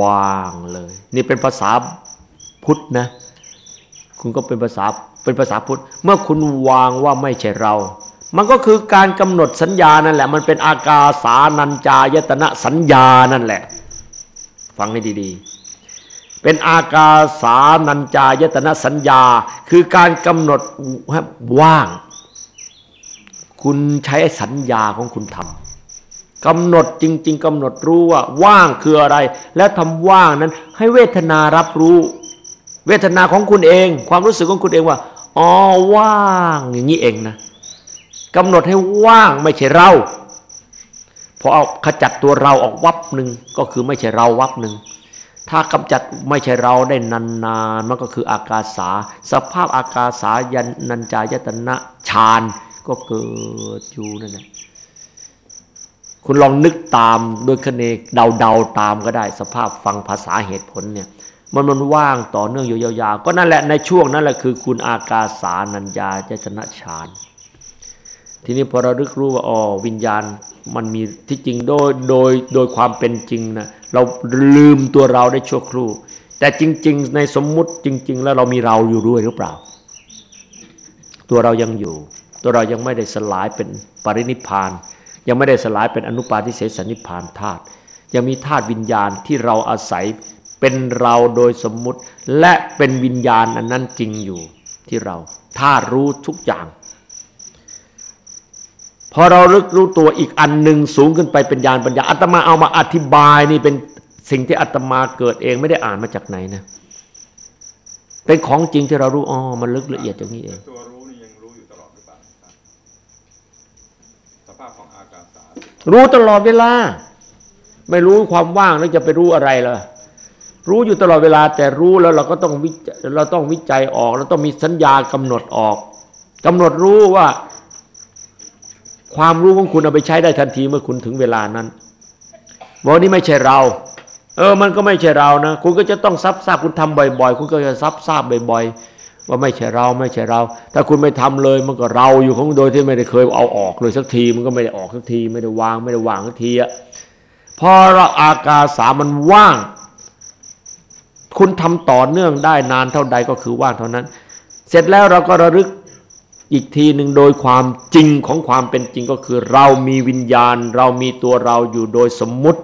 วางเลย นี่เป็นภาษาพุทธนะ คุณก็เป็นภาษา เป็นภาษาพุทธ เมื่อคุณวางว่าไม่ใช่เรา มันก็คือการกำหนดสัญญานั่นแหละ มันเป็นอากาสานัญจายตนะสัญญานั่นแหละ ฟังให้ดีๆ เป็นอากาสานัญจายตนะสัญญา คือการกำหนดว่าง คุณใช้สัญญาของคุณทำกำหนดจริง ๆกำหนดรู้ว่าว่างคืออะไร แล้วทำว่างนั้นให้เวทนารับรู้ เวทนาของคุณเอง ความรู้สึกของคุณเองว่า อ๋อว่างอย่างนี้เองนะกำหนดให้ว่างไม่ใช่เราพอเอาขจัดตัวเราออกวับหนึ่งก็คือไม่ใช่เราวับหนึ่งถ้ากำจัดไม่ใช่เราได้นานๆมันก็คืออากาสา สภาพอากาสายันนัญจายตนะฌานก็เกิดอยู่นั่นแหละคุณลองนึกตามโดยคเนเดาๆตามก็ได้ สภาพฟังภาษาเหตุผลเนี่ย มันมันว่างต่อเนื่องอยู่ยาวๆ ก็นั่นแหละในช่วงนั้นแหละคือคุณอากาสานัญญาเจตนะฌานทีนี้พอเราลึกรู้ว่าอ๋อวิญญาณมันมีที่จริงโดยโดยโดยความเป็นจริงนะเราลืมตัวเราได้ชั่วครู่ แต่จริง ๆ ในสมมุติจริง ๆ แล้วเรามีเราอยู่ด้วยหรือเปล่า ตัวเรายังอยู่ ตัวเรายังไม่ได้สลายเป็นปรินิพาน ยังไม่ได้สลายเป็นอนุปาทิเสสนิพานธาตุยังมีธาตุวิญญาณที่เราอาศัย เป็นเราโดยสมมุติ และเป็นวิญญาณอันนั้นจริงอยู่ที่เราธาตุรู้ทุกอย่าง พอเราลึกรู้ตัวอีกอันหนึ่งสูงขึ้นไปเป็นญาณปัญญาอาตมาเอามาอธิบายนี่เป็นสิ่งที่อาตมาเกิดเองไม่ได้อ่านมาจากไหนนะเป็นของจริงที่เรารู้อ๋อมันลึกละเอียดอย่างนี้เองตัวรู้นี่ยังรู้อยู่ตลอดหรือเปล่าสภาพของอากาศสารรู้ตลอดเวลา ไม่รู้ความว่างแล้วจะไปรู้อะไรล่ะ รู้อยู่ตลอดเวลาแต่รู้แล้วเราก็ต้องวิเราต้องวิจัยออก เราต้องมีสัญญากำหนดออกกำหนดรู้ว่า ความรู้ของคุณเอาไปใช้ได้ทันทีเมื่อคุณถึงเวลานั้นบอกนี่ไม่ใช่เรา เออ มันก็ไม่ใช่เรานะ คุณก็จะต้องซับซาบคุณทำบ่อย ๆ คุณก็จะซับซาบบ่อย ๆ ว่าไม่ใช่เราไม่ใช่เรา ถ้าคุณไม่ทำเลยมันก็เราอยู่ของโดยที่ไม่ได้เคยเอาออกเลยสักที มันก็ไม่ได้ออกสักที ไม่ได้วางไม่ได้วางสักทีอะพอเราอากาสามันว่าง คุณทำต่อเนื่องได้นานเท่าใดก็คือว่างเท่านั้น เสร็จแล้วเราก็ระลึกอีกทีหนึ่งโดยความจริงของความเป็นจริงก็คือ เรามีวิญญาณ เรามีตัวเราอยู่โดยสมมุติ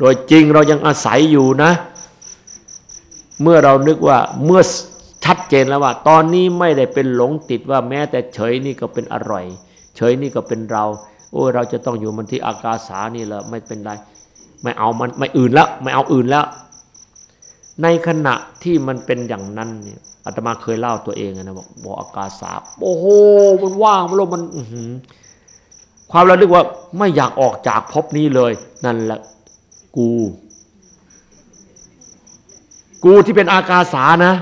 โดยจริงเรายังอาศัยอยู่นะ เมื่อเรานึกว่าเมื่อชัดเจนแล้วว่า ตอนนี้ไม่ได้เป็นหลงติดว่าแม้แต่เฉยนี่ก็เป็นอร่อย เฉยนี่ก็เป็นเรา โอ้เราจะต้องอยู่มันที่อากาสานี่แหละไม่เป็นไร ไม่เอามันไม่อื่นแล้ว ไม่เอาอื่นแล้ว ในขณะที่มันเป็นอย่างนั้นเนี่ยอาตมาเคยเล่าตัวเองนะบอกบอกอากาศสาบโอ้โหมันว่างมันลมมันความระลึกว่าไม่อยากออกจากภพนี้เลย นั่นแหละกู กูที่เป็นอากาสานะ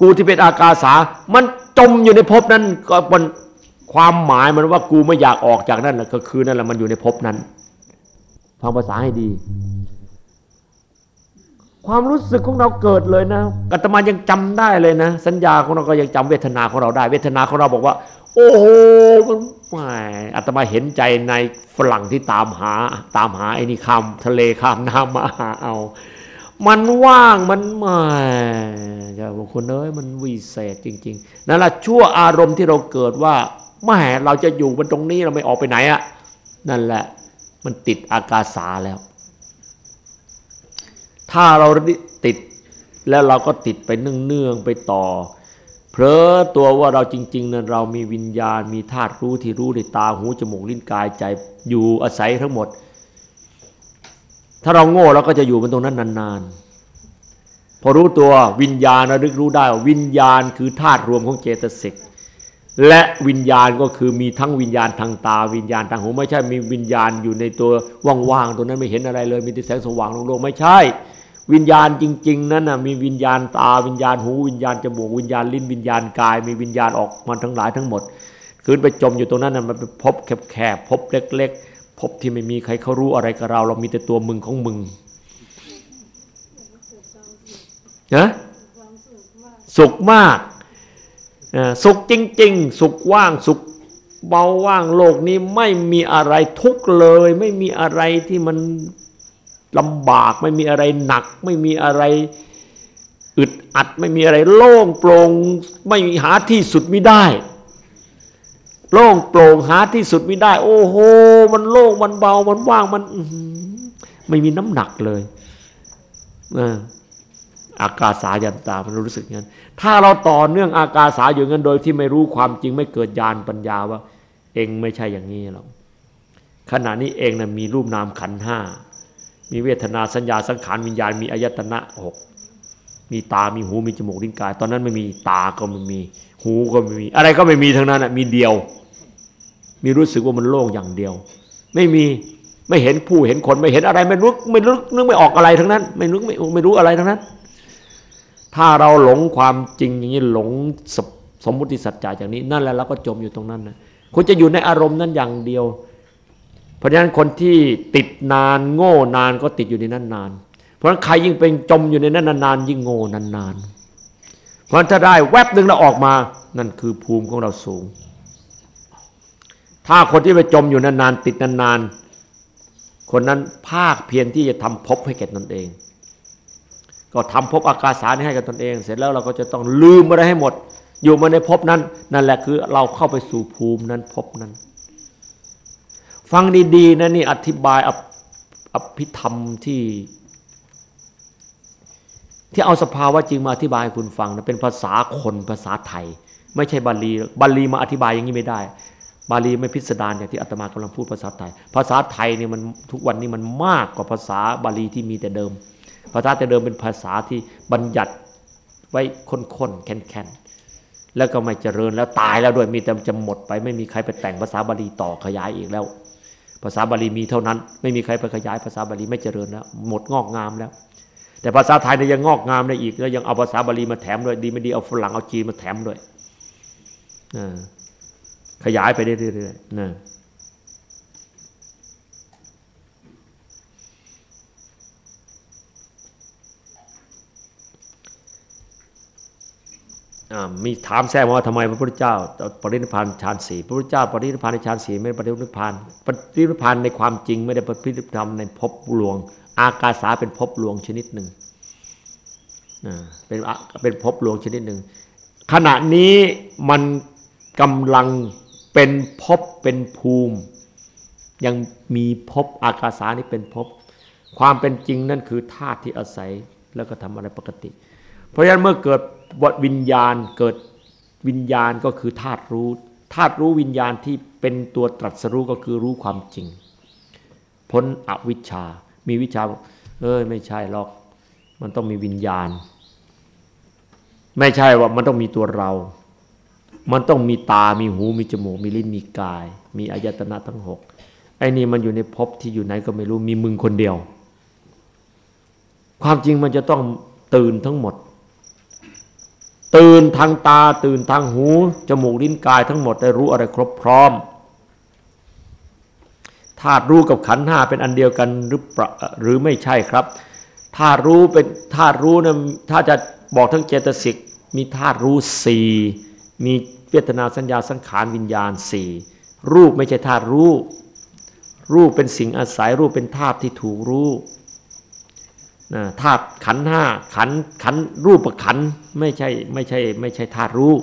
กูที่เป็นอากาสา มันจมอยู่ในภพนั้นก็มันความหมายมันว่ากูไม่อยากออกจากนั่นแหละก็คือนั่นแหละมันอยู่ในภพนั้นฟังภาษาให้ดี ความรู้สึกของเราเกิดเลยนะอาตมายังจำได้เลยนะ สัญญาของเราก็ยังจำเวทนาของเราได้ เวทนาของเราบอกว่า โอ้โหมันแหมอาตมาเห็นใจในฝรั่งที่ตามหา ตามหาไอ้นี่คำทะเลข้ามน้ำมาหาเอา มันว่างมันไม่จะบางคนเอ้ยมันวิเศษจริง ๆนั่นแหละชั่วอารมณ์ที่เราเกิดว่าแม่เราจะอยู่บนตรงนี้เราไม่ออกไปไหนอะนั่นแหละ มันติดอากาสาแล้ว ถ้าเราติดแล้วเราก็ติดไปเนื่องๆไปต่อ เพลอตัวว่าเราจริงๆนั้นเรามีวิญญาณมีธาตุรู้ที่รู้ในตาหูจมูกลิ้นกายใจอยู่อาศัยทั้งหมด ถ้าเราโง่เราก็จะอยู่บนตรงนั้นนานๆ พอรู้ตัววิญญาณระลึกรู้ได้วิญญาณคือธาตุรวมของเจตสิกและวิญญาณก็คือมีทั้งวิญญาณทางตา วิญญาณทางหูไม่ใช่มีวิญญาณอยู่ในตัวว่างๆตัวนั้นไม่เห็นอะไรเลยมีแต่แสงสว่างโล่งๆไม่ใช่ วิญญาณจริง ๆ นั้นนะมีวิญญาณตาวิญญาณหูวิญญาณจมูกวิญญาณลิ้นวิญญาณกาย มีวิญญาณออกมาทั้งหลายทั้งหมด คืนไปจมอยู่ตรงนั้นนะมันไปพบแคบๆพบเล็ก ๆ พบที่ไม่มีใครเขารู้อะไรกับเรา เรามีแต่ตัวมึงของมึงนะสุขมากสุขจริง ๆ สุขว่างสุขเบาว่างโลกนี้ไม่มีอะไรทุกเลย ไม่มีอะไรที่มัน ลำบากไม่มีอะไรหนัก ไม่มีอะไรอึดอัดไม่มีอะไรโล่งโปร่งไม่มีหาที่สุดไม่ได้ โล่งโปร่งหาที่สุดไม่ได้ โอ้โห มันโล่งมันเบามันว่างมันไม่มีน้ำหนักเลยอากาศสายันตามันรู้สึกงั้น ถ้าเราต่อเนื่องอากาศสาอยู่งั้นโดยที่ไม่รู้ความจริงไม่เกิดญาณปัญญาว่า เองไม่ใช่อย่างนี้หรอกขณะนี้เองนะมีรูปนามขันห้า มีเวทนาสัญญาสังขารวิญญาณมีอายตนะหกมีตา มีหู มีจมูก ลิ้นกาย ตอนนั้นไม่มีตาก็ไม่มี หูก็ไม่มี อะไรก็ไม่มีทั้งนั้นมีเดียว มีรู้สึกว่ามันโล่งอย่างเดียว ไม่มี ไม่เห็นผู้ เห็นคน ไม่เห็นอะไร ไม่รู้ ไม่รู้นึกไม่ออกอะไรทั้งนั้น ไม่รู้ไม่ไม่รู้อะไรทั้งนั้น ถ้าเราหลงความจริงอย่างนี้ หลงสมมติสัจจะอย่างนี้ นั่นแหละเราก็จมอยู่ตรงนั้นนะคุณจะอยู่ในอารมณ์นั้นอย่างเดียว เพราะฉะนั้นคนที่ติดนานโง่นานก็ติดอยู่ในนั้นนาน เพราะฉะนั้นใครยิ่งเป็นจมอยู่ในนั้นนานยิ่งโง่นานๆเพราะฉะนั้นถ้าได้แวบหนึ่งเราออกมานั่นคือภูมิของเราสูง ถ้าคนที่ไปจมอยู่นานๆติดนานๆคนนั้นภาคเพียรที่จะทำภพให้แก่ตนเอง ก็ทำภพอากาสานี้ให้กับตนเอง เสร็จแล้วเราก็จะต้องลืมอะไรให้หมด อยู่มาในภพนั้น นั่นแหละคือเราเข้าไปสู่ภูมินั้นภพนั้น ฟังดีๆนะนี่อธิบายอภิธรรมที่ ที่เอาสภาวะจริงมาอธิบายคุณฟังนะเป็นภาษาคนภาษาไทย ไม่ใช่บาลีบาลีมาอธิบายอย่างนี้ไม่ได้ บาลีไม่พิสดารอย่างที่อาตมากำลังพูดภาษาไทย ภาษาไทยเนี่ยมันทุกวันนี้มันมากกว่าภาษาบาลีที่มีแต่เดิม ภาษาแต่เดิมเป็นภาษาที่บัญญัติไว้ค้นๆแข็งๆแล้วก็ไม่เจริญแล้วตายแล้วด้วยมีแต่จะหมดไปไม่มีใครไปแต่งภาษาบาลีต่อขยายอีกแล้ว ภาษาบาลีมีเท่านั้น ไม่มีใครไปขยายภาษาบาลีไม่เจริญแล้วหมดงอกงามแล้ว แต่ภาษาไทยเนี่ยยังงอกงามได้อีก แล้วยังเอาภาษาบาลีมาแถมด้วยดีไม่ดีเอาฝรั่งเอาจีนมาแถมด้วยขยายไปเรื่อยๆนะ มีถามแท้ว่าทำไมพระพุทธเจ้าปรินิพานฌานสี่พระพุทธเจ้าปรินิพานในฌานสี่ไม่ปรินิพานปรินิพานในความจริงไม่ได้ปรินิพานในภพลวง อากาสาเป็นภพลวงชนิดหนึ่งเป็นเป็นภพลวงชนิดหนึ่งขณะนี้มันกำลังเป็นภพเป็นภูมิ ยังมีภพอากาสานี้เป็นภพความเป็นจริงนั่นคือธาตุที่อาศัยแล้วก็ทำอะไรปกติ เพราะฉะนั้นเมื่อเกิดวิญญาณเกิดวิญญาณก็คือธาตุรู้ธาตุรู้วิญญาณที่เป็นตัวตรัสรู้ก็คือรู้ความจริง พ้นอวิชชา มีวิชาเอ้ยไม่ใช่หรอก มันต้องมีวิญญาณ ไม่ใช่ว่ามันต้องมีตัวเรา มันต้องมีตา มีหู มีจมูก มีลิ้น มีกาย มีอายตนะทั้งหกไอ้นี่มันอยู่ในภพที่อยู่ไหนก็ไม่รู้ มีมึงคนเดียว ความจริงมันจะต้องตื่นทั้งหมด ตื่นทางตาตื่นทางหู จมูกลิ้นกายทั้งหมดได้รู้อะไรครบพร้อมธาตุรู้กับขันห้าเป็นอันเดียวกันหรือเปล่าหรือไม่ใช่ครับธาตุรู้เป็นธาตุรู้นะถ้าจะบอกทั้งเจตสิกมีธาตุรู้สี่มีเวทนาสัญญาสังขารวิญญาณสี่รูปไม่ใช่ธาตุรู้ รูปเป็นสิ่งอาศัยรูปเป็นธาตุที่ถูกรู้ ธาตุขันห้าขันขันรูปขันไม่ใช่ไม่ใช่ไม่ใช่ธาตุรู้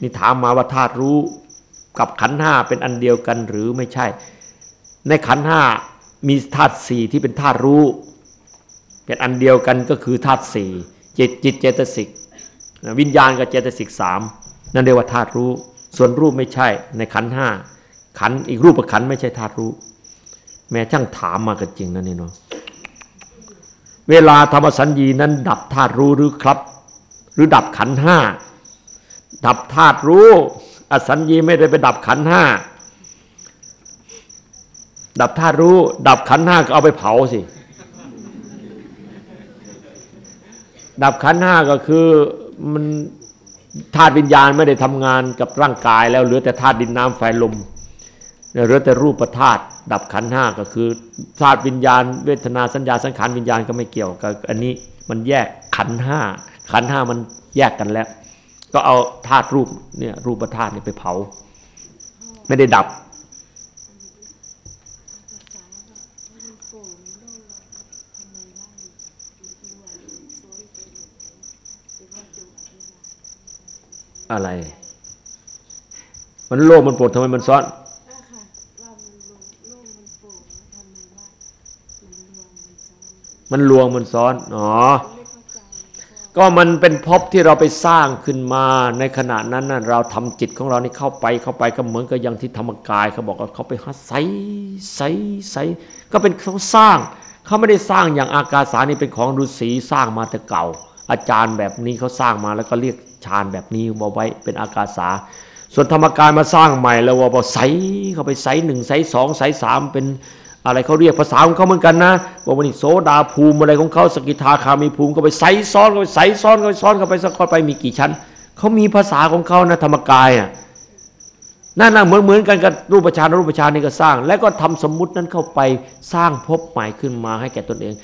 นี่ถามมาว่าธาตุรู้กับขันห้าเป็นอันเดียวกันหรือไม่ใช่ ในขันห้ามีธาตุสี่ที่เป็นธาตุรู้ เป็นอันเดียวกันก็คือธาตุสี่จิตจิตเจตสิกวิญญาณกับเจตสิกสามนั่นเรียกว่าธาตุรู้ ส่วนรูปไม่ใช่ในขันห้าขันอีกรูปขันไม่ใช่ธาตุรู้ แม้ช่างถามมากันจริงนะนี่เนาะ เวลาธรรมสัญญีนั้น ดับธาตุรู้หรือครับ หรือดับขันห้าดับธาตุรู้ อสัญญีไม่ได้ไปดับขันห้าดับธาตุรู้ ดับขันห้าก็เอาไปเผาสิดับขันห้าก็คือมันธาตุวิญญาณไม่ได้ทำงานกับร่างกายแล้วเหลือแต่ธาตุดินน้ำไฟลม เหลือแต่รูปธาตุดับขันห้าก็คือธาตุวิญญาณเวทนาสัญญาสังขารวิญญาณก็ไม่เกี่ยวกับอันนี้มันแยกขันห้าขันห้ามันแยกกันแล้ว ก็เอาธาตุรูปเนี่ยรูปธาตุเนี่ยไปเผา ไม่ได้ดับ อะไร มันโลภมันโกรธทำไมมันซ้อน มันลวงมันซ้อนอ๋อก็มันเป็นภพที่เราไปสร้างขึ้นมาในขณะนั้นนะเราทำจิตของเรานี่เข้าไปเข้าไปก็เหมือนกับอย่างที่ธรรมกายเขาบอกว่าเขาไปหาใสใสใสก็เป็นเขาสร้างเขาไม่ได้สร้างอย่างอากาสานี่เป็นของฤาษีสร้างมาแต่เก่า อาจารย์แบบนี้เขาสร้างมาแล้วก็เรียกฌานแบบนี้บอกไว้เป็นอากาสา ส่วนธรรมกายมาสร้างใหม่แล้วว่าใสเข้าไปใสหนึ่งใสสองใสสามเป็น อะไรเขาเรียกภาษาของเขาเหมือนกันนะว่าวันนี้โสดาภูมิอะไรของเขาสกิทาคามีภูมิก็ไปใส่ซ้อนก็ไปใส่ซ้อนก็ไปซ้อนก็ไปสักข้อไปมีกี่ชั้นเขามีภาษาของเขานะธรรมกายอะนั่นนะเหมือนเหมือนกันกับรูปฌานรูปฌานนี่ก็สร้าง แล้วก็ทำสมมุตินั้นเข้าไปสร้างภพใหม่ขึ้นมาให้แก่ตนเอง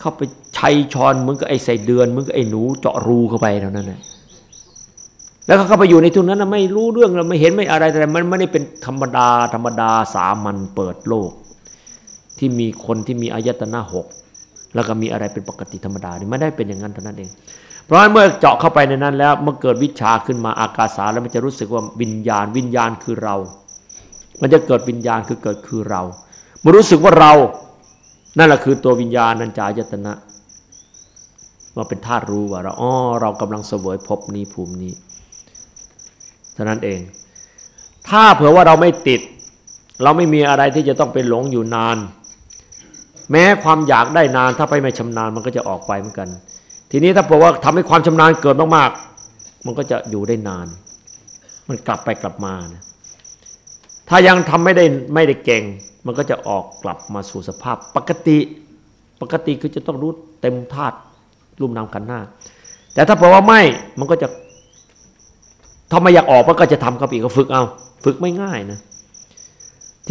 เข้าไปชัยชอนเหมือนกับไอ้ใส่เดือนเหมือนกับไอ้หนูเจาะรูเข้าไปเท่านั้นแหละแล้วก็เข้าไปอยู่ในทุนนั้นนะไม่รู้เรื่องเราไม่เห็นไม่อะไรแต่มันไม่ได้เป็นธรรมดาธรรมดาสามัญเปิดโลก ที่มีคนที่มีอายตนะหกแล้วก็มีอะไรเป็นปกติธรรมดานี่ไม่ได้เป็นอย่างนั้นเท่านั้นเอง เพราะฉะนั้นเมื่อเจาะเข้าไปในนั้นแล้วเมื่อเกิดวิชาขึ้นมาอากาสาแล้วมันจะรู้สึกว่าวิญญาณ วิญญาณคือเรา มันจะเกิดวิญญาณคือเกิดคือเรามื่อรู้สึกว่าเรา นั่นแหละคือตัววิญญาณนันจายตนะว่าเป็นธาตุรู้ว่าเราอ๋อเรากำลังเสวยภพนี้ภูมินี้เท่านั้นเอง ถ้าเผื่อว่าเราไม่ติด เราไม่มีอะไรที่จะต้องไปหลงอยู่นาน แม้ความอยากได้นานถ้าไปไม่ชำนาญมันก็จะออกไปเหมือนกัน ทีนี้ถ้าบอกว่าทำให้ความชำนาญเกิดมากๆ มันก็จะอยู่ได้นาน มันกลับไปกลับมานะถ้ายังทำไม่ได้ไม่ได้เก่ง มันก็จะออกกลับมาสู่สภาพปกติ ปกติคือจะต้องรู้เต็มธาตุรุ่มน้ำกันหน้า แต่ถ้าบอกว่าไม่มันก็จะถ้าไม่อยากออกมันก็จะทำกับอีกก็ฝึกเอา ฝึกไม่ง่ายนะ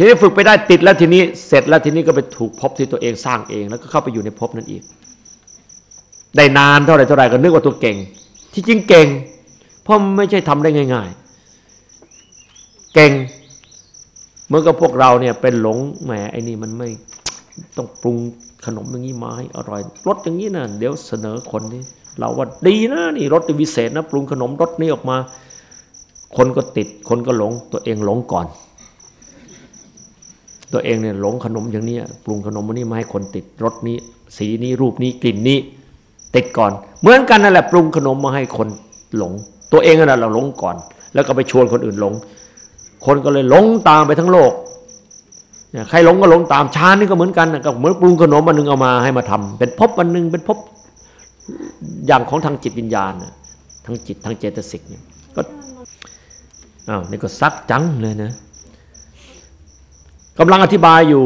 ทีนี้ฝึกไปได้ติดแล้วทีนี้เสร็จแล้วทีนี้ก็ไปถูกพบที่ตัวเองสร้างเอง แล้วก็เข้าไปอยู่ในภพนั้นอีก ได้นานเท่าไหร่เท่าไหร่ก็นึกว่าตัวเก่ง ที่จริงเก่ง เพราะไม่ใช่ทำได้ง่าย ๆ เก่งเมื่อกับพวกเราเนี่ยเป็นหลงแหมไอ้นี่มันไม่ต้องปรุงขนมอย่างนี้มาให้อร่อยรสอย่างนี้นะเดี๋ยวเสนอคนนี้เราว่าดีนะนี่รสวิเศษนะปรุงขนมรสนี้ออกมา คนก็ติดคนก็หลงตัวเองหลงก่อน ตัวเองเนี่ยหลงขนมอย่างนี้ปรุงขนมอันนี้มาให้คนติดรสนี้ สีนี้รูปนี้กลิ่นนี้ติดก่อน เหมือนกันนั่นแหละปรุงขนมมาให้คนหลง ตัวเองนั่นแหละเราหลงก่อน แล้วก็ไปชวนคนอื่นหลง คนก็เลยหลงตามไปทั้งโลกใครหลงก็หลงตามชานี่ก็เหมือนกันก็เหมือนปรุงขนมอันนึงเอามาให้มาทำเป็นพบอันหนึ่งเป็นพบอย่างของทางจิตวิญญาณทั้งจิตทั้งเจตสิกเนี่ยก็อ้าวนี่ก็ซักจังเลยนะ กำลังอธิบายอยู่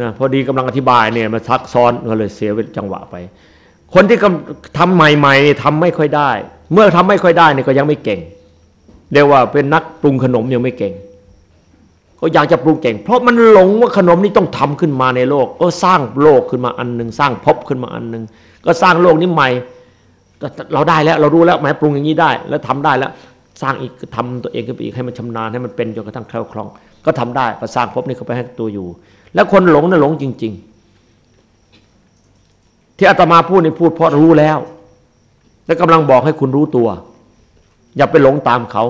นะพอดีกำลังอธิบายเนี่ยมาซักซ้อนก็เลยเสียจังหวะไป คนที่ทำใหม่ๆทำไม่ค่อยได้ เมื่อทำไม่ค่อยได้เนี่ยก็ยังไม่เก่งเรียกว่าเป็นนักปรุงขนมยังไม่เก่ง ก็อยากจะปรุงเก่ง เพราะมันหลงว่าขนมนี้ต้องทำขึ้นมาในโลก ก็สร้างโลกขึ้นมาอันหนึ่งสร้างภพขึ้นมาอันหนึ่งก็สร้างโลกนี้ใหม่เราได้แล้วเรารู้แล้วแม้ปรุงอย่างนี้ได้ แล้วทำได้แล้ว สร้างอีกทำตัวเองขึ้นไปอีกให้มันชำนาญให้มันเป็นจนกระทั่งแคล่วคล่อง ก็ทำได้ก็สร้างภพนี้เข้าไปให้ตัวอยู่ แล้วคนหลงน่ะหลงจริง ๆ ที่อาตมาพูดนี่พูดเพราะรู้แล้ว และกำลังบอกให้คุณรู้ตัว อย่าไปหลงตามเขา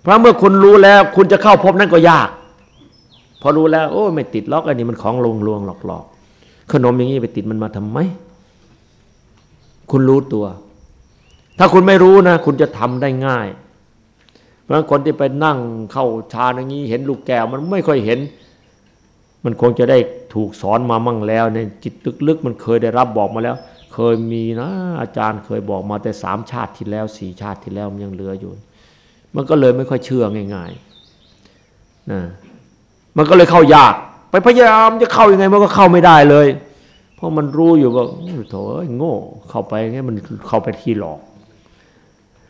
เพราะเมื่อคุณรู้แล้ว คุณจะเข้าพบนั้นก็ยาก พอรู้แล้ว โอ้ไม่ติดล็อกอันนี้มันของลงลวงหลอกหลอกขนมอย่างนี้ไปติดมันมาทำไมคุณรู้ตัว ถ้าคุณไม่รู้นะ คุณจะทำได้ง่าย ราะคนที่ไปนั่งเข้าฌานอย่างนี้เห็นลูกแก้วมันไม่ค่อยเห็น มันคงจะได้ถูกสอนมามั่งแล้ว ในจิตลึกๆมันเคยได้รับบอกมาแล้ว เคยมีนะ อาจารย์เคยบอกมาแต่สามชาติที่แล้วสี่ชาติที่แล้วมันยังเหลืออยู่ มันก็เลยไม่ค่อยเชื่อง่ายๆนะมันก็เลยเข้ายาก ไปพยายามจะเข้ายังไงมันก็เข้าไม่ได้เลย เพราะมันรู้อยู่ว่าโถโง่ เข้าไปงี้มันเข้าไปที่หลอก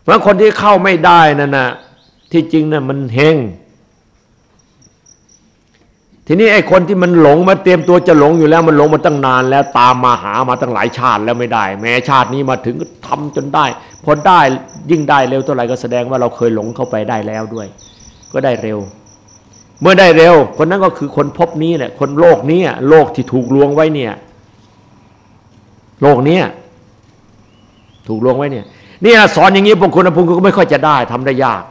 เพราะคนที่เข้าไม่ได้นั่นนะ ที่จริงนะ่ะมันเฮงทีนี้ไอ้คนที่มันหลงมาเตรียมตัวจะหลงอยู่แล้วมันหลงมาตั้งนานแล้วตามมาหามาตั้งหลายชาติแล้วไม่ได้ แม้ชาตินี้มาถึงก็ทำจนได้พอได้ยิ่งได้เร็วเท่าไหร่ก็แสดงว่าเราเคยหลงเข้าไปได้แล้วด้วย ก็ได้เร็ว เมื่อได้เร็ว คนนั้นก็คือคนพบนี้แหละคนโลกนี้โลกที่ถูกลวงไว้เนี่ย โลกนี้ถูกลวงไว้เนี่ยนี่สอนอย่างนี้พวกคุณพงก็ไม่ค่อยจะได้ทำได้ยาก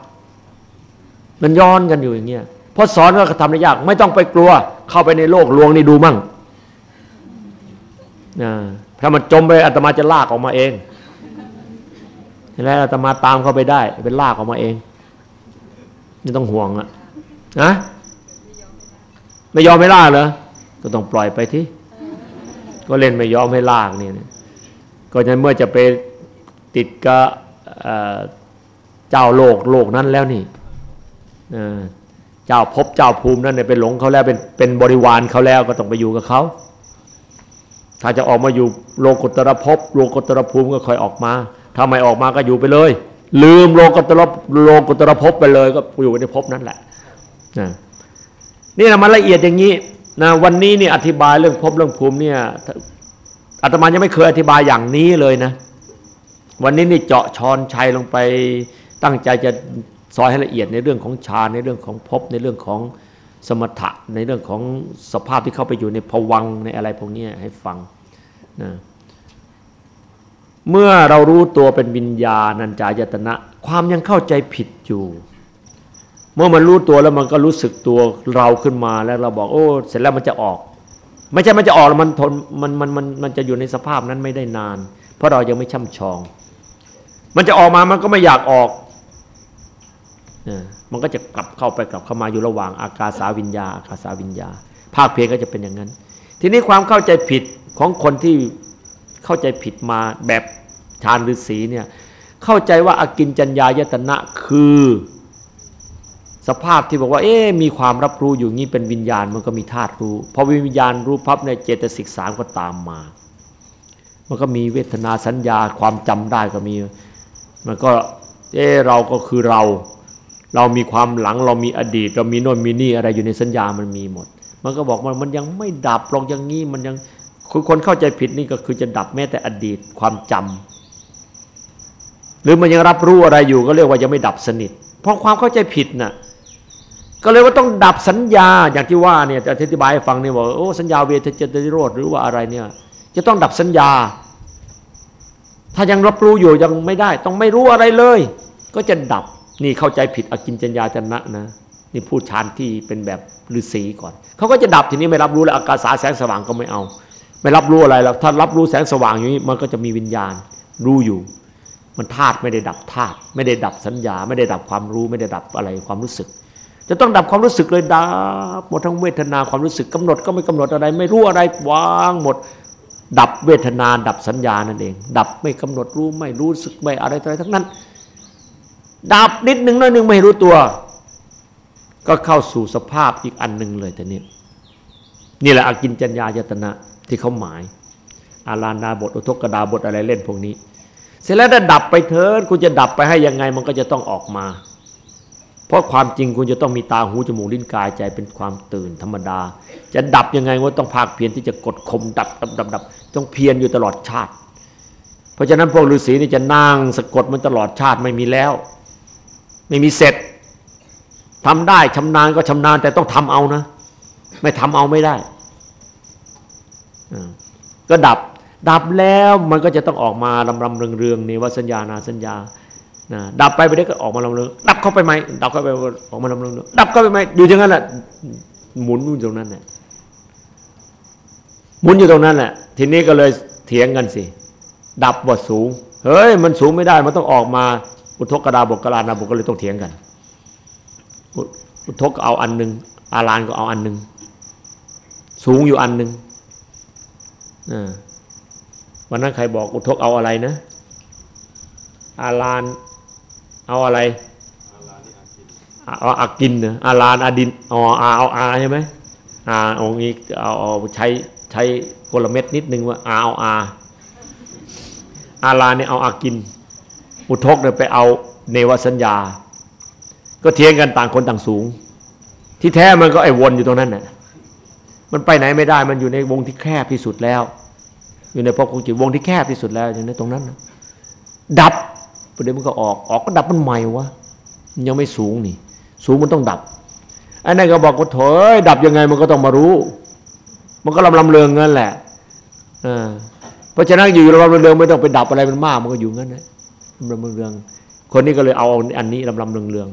มันย้อนกันอยู่อย่างเงี้ยพราะสอนก็ทำได้ยาก ไม่ต้องไปกลัว เข้าไปในโลกลวงนี่ดูมั่งนะถ้ามันจมไปอาตมาจะลากออกมาเองแล้วอาตมาตามเข้าไปได้ เป็นลากออกมาเองไม่ต้องห่วงอะนะไม่ยอมไม่ลากเหรอก็ต้องปล่อยไปที่ก็เล่นไม่ยอมให้ลากนี่ก็จะเมื่อจะไปติดกับเจ้าโลกโลกนั้นแล้วนี่ เจ้าพบเจ้าภูมินั่นเนี่ยเป็นหลงเขาแล้วเป็นเป็นบริวารเขาแล้วก็ต้องไปอยู่กับเขาถ้าจะออกมาอยู่โลกุตรภพโลกุตรภูมิก็ค่อยออกมาถ้าไม่ออกมาก็อยู่ไปเลย ลืมโลกุตรโลกุตรภพไปเลยก็อยู่ในภพนั้นแหละนะนี่นะมันละเอียดอย่างนี้นะวันนี้นี่อธิบายเรื่องภพเรื่องภูมิเนี่ยอาตมายังไม่เคยอธิบายอย่างนี้เลยนะ วันนี้นี่เจาะชอนชัยลงไปตั้งใจจะ ซอยให้ละเอียดในเรื่องของฌานในเรื่องของภพในเรื่องของสมถะในเรื่องของสภาพที่เข้าไปอยู่ในภวังในอะไรพวกนี้ให้ฟังนะเมื่อเรารู้ตัวเป็นวิญญาณัญจายตนะ ความยังเข้าใจผิดอยู่ เมื่อมันรู้ตัวแล้วมันก็รู้สึกตัวเราขึ้นมาแล้วเราบอกโอ้เสร็จแล้วมันจะออก ไม่ใช่มันจะออกแล้วมันทนมันมันมันมันจะอยู่ในสภาพนั้นไม่ได้นาน เพราะเรายังไม่ช่ำชอง มันจะออกมามันก็ไม่อยากออก มันก็จะกลับเข้าไปกลับเข้ามาอยู่ระหว่างอากาสาวิญญาอากาสาวิญญา ภาคเพียงก็จะเป็นอย่างนั้น ทีนี้ความเข้าใจผิดของคนที่เข้าใจผิดมาแบบฌานฤาษีเนี่ยเข้าใจว่าอากินจัญญายตนะคือ สภาพที่บอกว่า เอ๊มีความรับรู้อยู่งี้เป็นวิญญาณมันก็มีธาตุรู้พอวิญญาณรู้พับในเจตสิกสามก็ตามมา มันก็มีเวทนาสัญญาความจำได้ก็มี มันก็เอ๊เราก็คือเรา เรามีความหลังเรามีอดีต เรามีโน่นมีนี่อะไรอยู่ในสัญญามันมีหมด มันก็บอกมันมันยังไม่ดับลงอย่างนี้มันยังคือคนเข้าใจผิดนี่ก็คือจะดับแม้แต่อดีตความจำหรือมันยังรับรู้อะไรอยู่ก็เรียกว่ายังไม่ดับสนิท เพราะความเข้าใจผิดน่ะก็เลยว่าต้องดับสัญญาอย่างที่ว่าเนี่ยจะอธิบายให้ฟังเนี่ยบอกโอ้สัญญาเวทเจตนิโรธหรือว่าอะไรเนี่ย จะต้องดับสัญญา ถ้ายังรับรู้อยู่ยังไม่ได้ ต้องไม่รู้อะไรเลย ก็จะดับ นี่เข้าใจผิดอกินจัญญาจนะนะ นี่พูดฌานที่เป็นแบบฤาษีก่อน เขาก็จะดับทีนี้ไม่รับรู้แล้วอากาศาแสงสว่างก็ไม่เอา ไม่รับรู้อะไรแล้วถ้ารับรู้แสงสว่างอย่างนี้มันก็จะมีวิญญาณรู้อยู่ มันธาตุไม่ได้ดับธาตุไม่ได้ดับสัญญา ไม่ได้ดับความรู้ไม่ได้ดับอะไรความรู้สึก จะต้องดับความรู้สึกเลยดับหมดทั้งเวทนาความรู้สึกกำหนดก็ไม่กำหนดอะไร ไม่รู้อะไรวางหมดดับเวทนาดับสัญญานั่นเอง ดับไม่กำหนดรู้ไม่รู้สึกไม่อะไรอะไรทั้งนั้น ดับนิดหนึ่งน้อยหนึ่งไม่รู้ตัว ก็เข้าสู่สภาพอีกอันหนึ่งเลยแต่นี้นี่แหละอากินจัญญายตนะที่เขาหมาย อารานาบทอุทกดาบทอะไรเล่นพวกนี้ เสร็จแล้วถ้าดับไปเถิดคุณจะดับไปให้ยังไงมันก็จะต้องออกมา เพราะความจริงคุณจะต้องมีตาหูจมูกลิ้นกายใจเป็นความตื่นธรรมดา จะดับยังไงว่าต้องภาคเพียรที่จะกดข่มดับดับดับดับต้องเพียรอยู่ตลอดชาติ เพราะฉะนั้นพวกฤาษีนี่จะนั่งสะกดมันตลอดชาติไม่มีแล้ว ไม่มีเสร็จทำได้ชำนาญก็ชำนาญแต่ต้องทำเอานะ ไม่ทำเอาไม่ได้ก็ดับดับแล้วมันก็จะต้องออกมาลำลำเรืองเรืองนี่ว่าสัญญานาสัญญาดับไปไปได้ก็ออกมาลำเรืองดับเข้าไปไหมดับเข้าไปออกมาลำเรืองดับเข้าไปไหมอยู่อย่างนั้นแหละหมุนอยู่ตรงนั้นแหละหมุนอยู่ตรงนั้นแหละทีนี้ก็เลยเถียงกันสิดับบทสูง เฮ้ยมันสูงไม่ได้มันต้องออกมา อุทกดาบกกลานาบกก็เลยต้องเถียงกัน อุทกเอาอันหนึ่งอาลานก็เอาอันหนึ่งสูงอยู่อันหนึ่งวันนั้นใครบอกอุทกเอาอะไรนะ อาลานเอาอะไรเอาอากินเนะอาลานอาดินเอาอาเอาอาใช่ไหมอาองนี้เอาเอาใช้ใช้กลเม็ดนิดนึงว่าอาเอาอาอาลานเนี่ยเอาอากิน อุทกเนี่ยไปเอาเนวสัญญา ก็เทียงกันต่างคนต่างสูง ที่แท้มันก็ไอ้วนอยู่ตรงนั้นน่ะมันไปไหนไม่ได้มันอยู่ในวงที่แคบที่สุดแล้ว อยู่ในพของจิตวงที่แคบที่สุดแล้วอยู่ในตรงนั้นนะดับประเดี๋ยวมันก็ออกออกก็ดับมันใหม่วะมันยังไม่สูงนี่ สูงมันต้องดับไอ้นั่นก็บอกว่าเถอยดับยังไงมันก็ต้องมารู้ มันก็ลำลำเลืองเงั้นแหละเพราะฉะนั้นอยู่ลำลำเลืองไม่ต้องไปดับอะไรมันมาก มันก็อยู่งั้นนะ ลำลำเลือง คนนี้ก็เลยเอาอันนี้ลำลำเลืองเลือง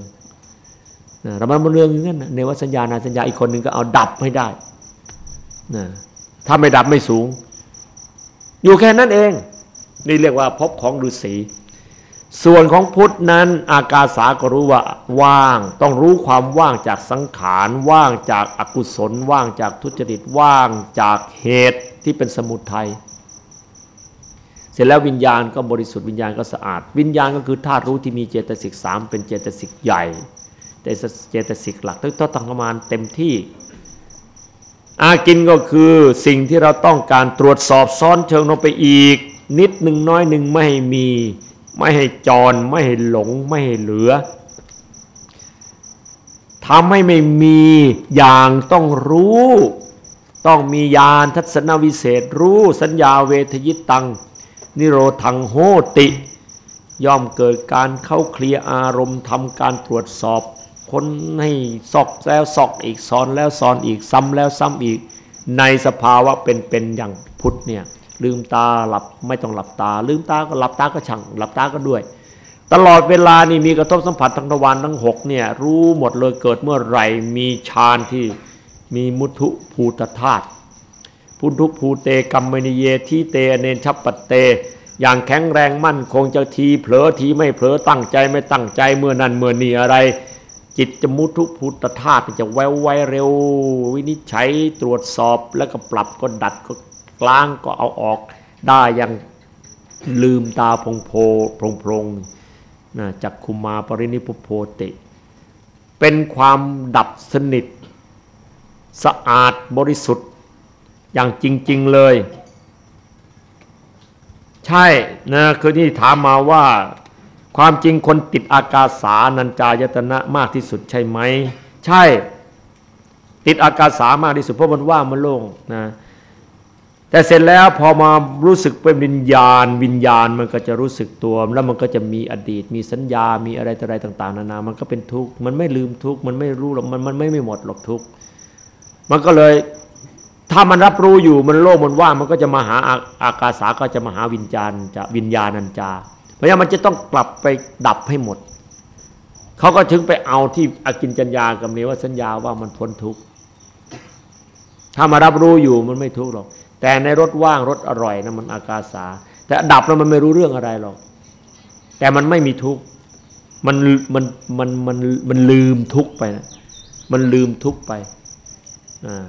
ลำลำเลืองอย่างนั้นเนวสัญญานาสัญญาอีกคนหนึ่งก็เอาดับให้ได้นะถ้าไม่ดับไม่สูง อยู่แค่นั้นเอง นี่เรียกว่าพบของฤาษีส่วนของพุทธนั้นอากาสาก็รู้ว่าว่าง ต้องรู้ความว่างจากสังขารว่างจากอากุศล ว่างจากทุจริตว่างจากเหตุที่เป็นสมุทัย ร็จแล้ววิญญาณก็บริสุทธิ์วิญญาณก็สะอาด วิญญาณก็คือธาตุรู้ที่มีเจตสิกสามเป็นเจตสิกใหญ่แต่เจตสิกหลักต้องต้งประมาณเต็มที่ อากินก็คือสิ่งที่เราต้องการตรวจสอบซ้อนเชิงลงไปอีก นิดหนึ่งน้อยหนึ่งไม่ให้มี ไม่ให้จร ไม่ให้หลง ไม่ให้เหลือทำให้ไม่มีอย่างต้องรู้ ต้องมียานทัศนวิเศษรู้สัญญาเวทยิตตัง นิโรธังโหติ ย่อมเกิดการเข้าเคลียอารมณ์ทำการตรวจสอบ คนให้ซอกแล้วซอกอีกซ้อนแล้วซ้อนอีกซ้ำแล้วซ้ำอีก ในสภาวะเป็นๆอย่างพุทธเนี่ยลืมตาหลับไม่ต้องหลับตา ลืมตาก็หลับตาก็ช่างหลับตาก็ด้วย ตลอดเวลานี่มีกระทบสัมผัสทางทวารทั้งหกเนี่ยรู้หมดเลยเกิดเมื่อไหร่มีฌานที่มีมุทุภูตธาตุ พุทธุภูเตกัมมณิเยทีเตเนนชัปปเต อย่างแข็งแรงมั่นคงจะทีเผลอทีไม่เผลอตั้งใจไม่ตั้งใจเมื่อนั้นเมื่อนี้อะไร จิตจะมุทุพุทธธาตุจะแววไวเร็ว วินิจฉัยตรวจสอบแล้วก็ปรับก็ดัดก็กลางก็เอาออกได้อย่างลืมตาพงโพพรงพรงนะจักคุมาปรินิพุโพติ เป็นความดับสนิท สะอาดบริสุทธิ์ อย่างจริง ๆเลย ใช่นะคือที่ถามมาว่า ความจริงคนติดอากาสานัญจายตนะมากที่สุดใช่ไหม ใช่ ติดอากาสามากที่สุดเพราะมันว่างมันโล่งนะแต่เสร็จแล้วพอมารู้สึกเป็นวิญญาณ วิญญาณมันก็จะรู้สึกตัว แล้วมันก็จะมีอดีต มีสัญญา มีอะไรต่ออะไรต่าง ๆ นานา มันก็เป็นทุกข์มันไม่ลืมทุกข์มันไม่รู้หรอกมันมันไม่ไม่หมดหรอกทุกข์มันก็เลย ถ้ามันรับรู้อยู่มันโล่มันว่างมันก็จะมาหาอาอากาสาก็จะมาหาวิญญาณจะวิญญาณัญจาเพราะฉะนั้นมันจะต้องกลับไปดับให้หมดเขาก็ถึงไปเอาที่อากินจัญญากับเนวสัญญาว่ามันพ้นทุกข์ถ้ามารับรู้อยู่มันไม่ทุกข์หรอก แต่ในรสว่างรสอร่อยนะมันอากาสา แต่ดับแล้วมันไม่รู้เรื่องอะไรหรอก แต่มันไม่มีทุกข์มันมันมันมันมันลืมทุกข์ไปนะมันลืมทุกข์ไปอ่า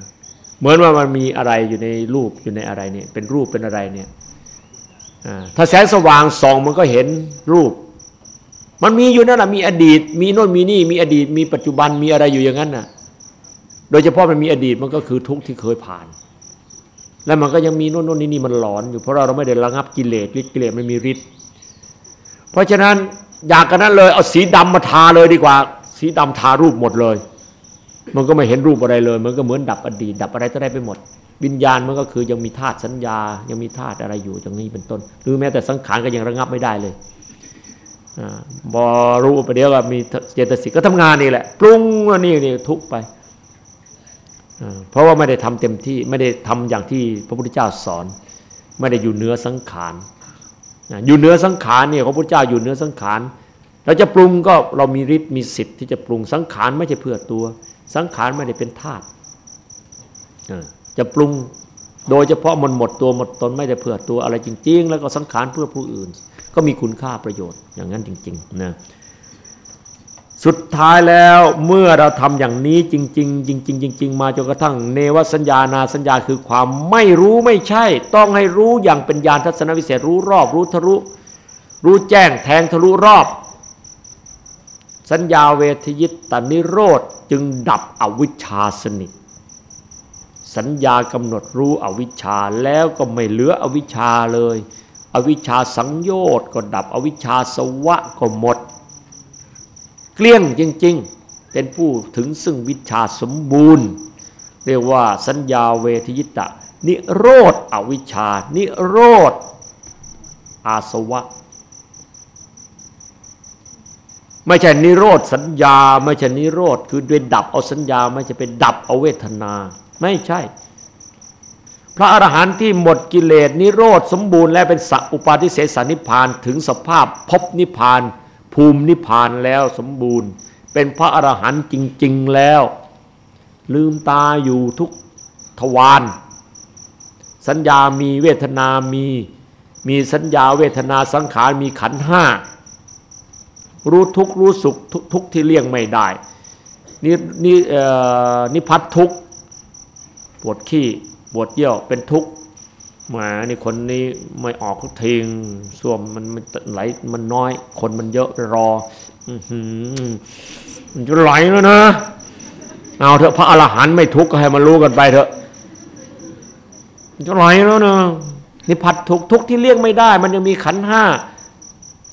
เหมือนว่ามันมีอะไรอยู่ในรูปอยู่ในอะไรเนี่ยเป็นรูปเป็นอะไรเนี่ยถ้าแสงสว่างส่องมันก็เห็นรูป มันมีอยู่นั่นแหละมีอดีต มีโน่นมีนี่มีอดีต มีปัจจุบันมีอะไรอยู่อย่างนั้นน่ะ โดยเฉพาะมันมีอดีตมันก็คือทุกข์ที่เคยผ่าน แล้วมันก็ยังมีโน่นโน่นนี่นี่มันหลอนอยู่เพราะเราเราไม่ได้ระงับกิเลสฤทธิ์กิเลสไม่มีฤทธิ์เพราะฉะนั้นอยากกันนั้นเลยเอาสีดำมาทาเลยดีกว่า สีดำทารูปหมดเลย มันก็ไม่เห็นรูปอะไรเลย มันก็เหมือนดับอดีตดับอะไรก็ได้ไปหมด วิญญาณมันก็คือยังมีธาตุสัญญา ยังมีธาตุอะไรอยู่ตรงนี้เป็นต้น หรือแม้แต่สังขารก็ยังระงับไม่ได้เลยบอรู้ไปเดียวว่ามีเจตสิกก็ทำงานนี่แหละปรุงนี่นี่ทุกไปเพราะว่าไม่ได้ทำเต็มที่ไม่ได้ทำอย่างที่พระพุทธเจ้าสอน ไม่ได้อยู่เนื้อสังขารอยู่เนื้อสังขารเนี่ยพระพุทธเจ้าอยู่เนื้อสังขารเราจะปรุงก็เรามีฤทธิ์มีสิทธิ์ที่จะปรุงสังขารไม่ใช่เพื่อตัว สังขารไม่ได้เป็นธาตุจะปรุงโดยเฉพาะมันหมดตัวหมดตนไม่ได้เพื่อตัวอะไรจริง ๆ แล้วก็สังขารเพื่อผู้อื่น ก็มีคุณค่าประโยชน์อย่างนั้นจริงๆนะสุดท้ายแล้วเมื่อเราทำอย่างนี้จริง ๆ จริง ๆ จริง ๆ มาจนกระทั่งเนวสัญญานาสัญญาคือความไม่รู้ไม่ใช่ ต้องให้รู้อย่างเป็นญาณทัศนวิเศษรู้รอบรู้ทะลุรู้แจ้งแทงทะลุรอบ สัญญาเวทยิตตนิโรธจึงดับอวิชชาสนิท สัญญากำหนดรู้อวิชชาแล้วก็ไม่เหลืออวิชชาเลย อวิชชาสังโยชน์ก็ดับอวิชชาสวะก็หมด เกลี้ยงจริง ๆ เป็นผู้ถึงซึ่งวิชาสมบูรณ์ เรียกว่าสัญญาเวทยิตะ นิโรธอวิชชา นิโรธอาสวะ ไม่ใช่นิโรธสัญญา ไม่ใช่นิโรธคือด้วยดับเอาสัญญา ไม่ใช่เป็นดับเอาเวทนา ไม่ใช่ พระอรหันต์ที่หมดกิเลสนิโรธสมบูรณ์และเป็นสัอุปาทิเสสนิพานถึงสภาพพบนิพาน ภูมินิพานแล้วสมบูรณ์ เป็นพระอรหันต์จริง ๆแล้ว ลืมตาอยู่ทุกทวารสัญญามีเวทนามี มีสัญญาเวทนาสังขารมีขันห้า รู้ทุกรู้สุขทุกที่เลี่ยงไม่ได้นี่นี่นิพัททุกปวดขี้ปวดเยี่ยวเป็นทุกข์มานี่คนนี้ไม่ออกทิงส่วมมันมันไหลมันน้อย คนมันเยอะรอมันจะไหลแล้วนะเอาเถอะพระอรหันต์ไม่ทุกข์ก็ให้มันรู้กันไปเถอะจะไหลแล้วนะนิพัททุกทุกที่เลี่ยงไม่ได้ มันยังมีขันห้า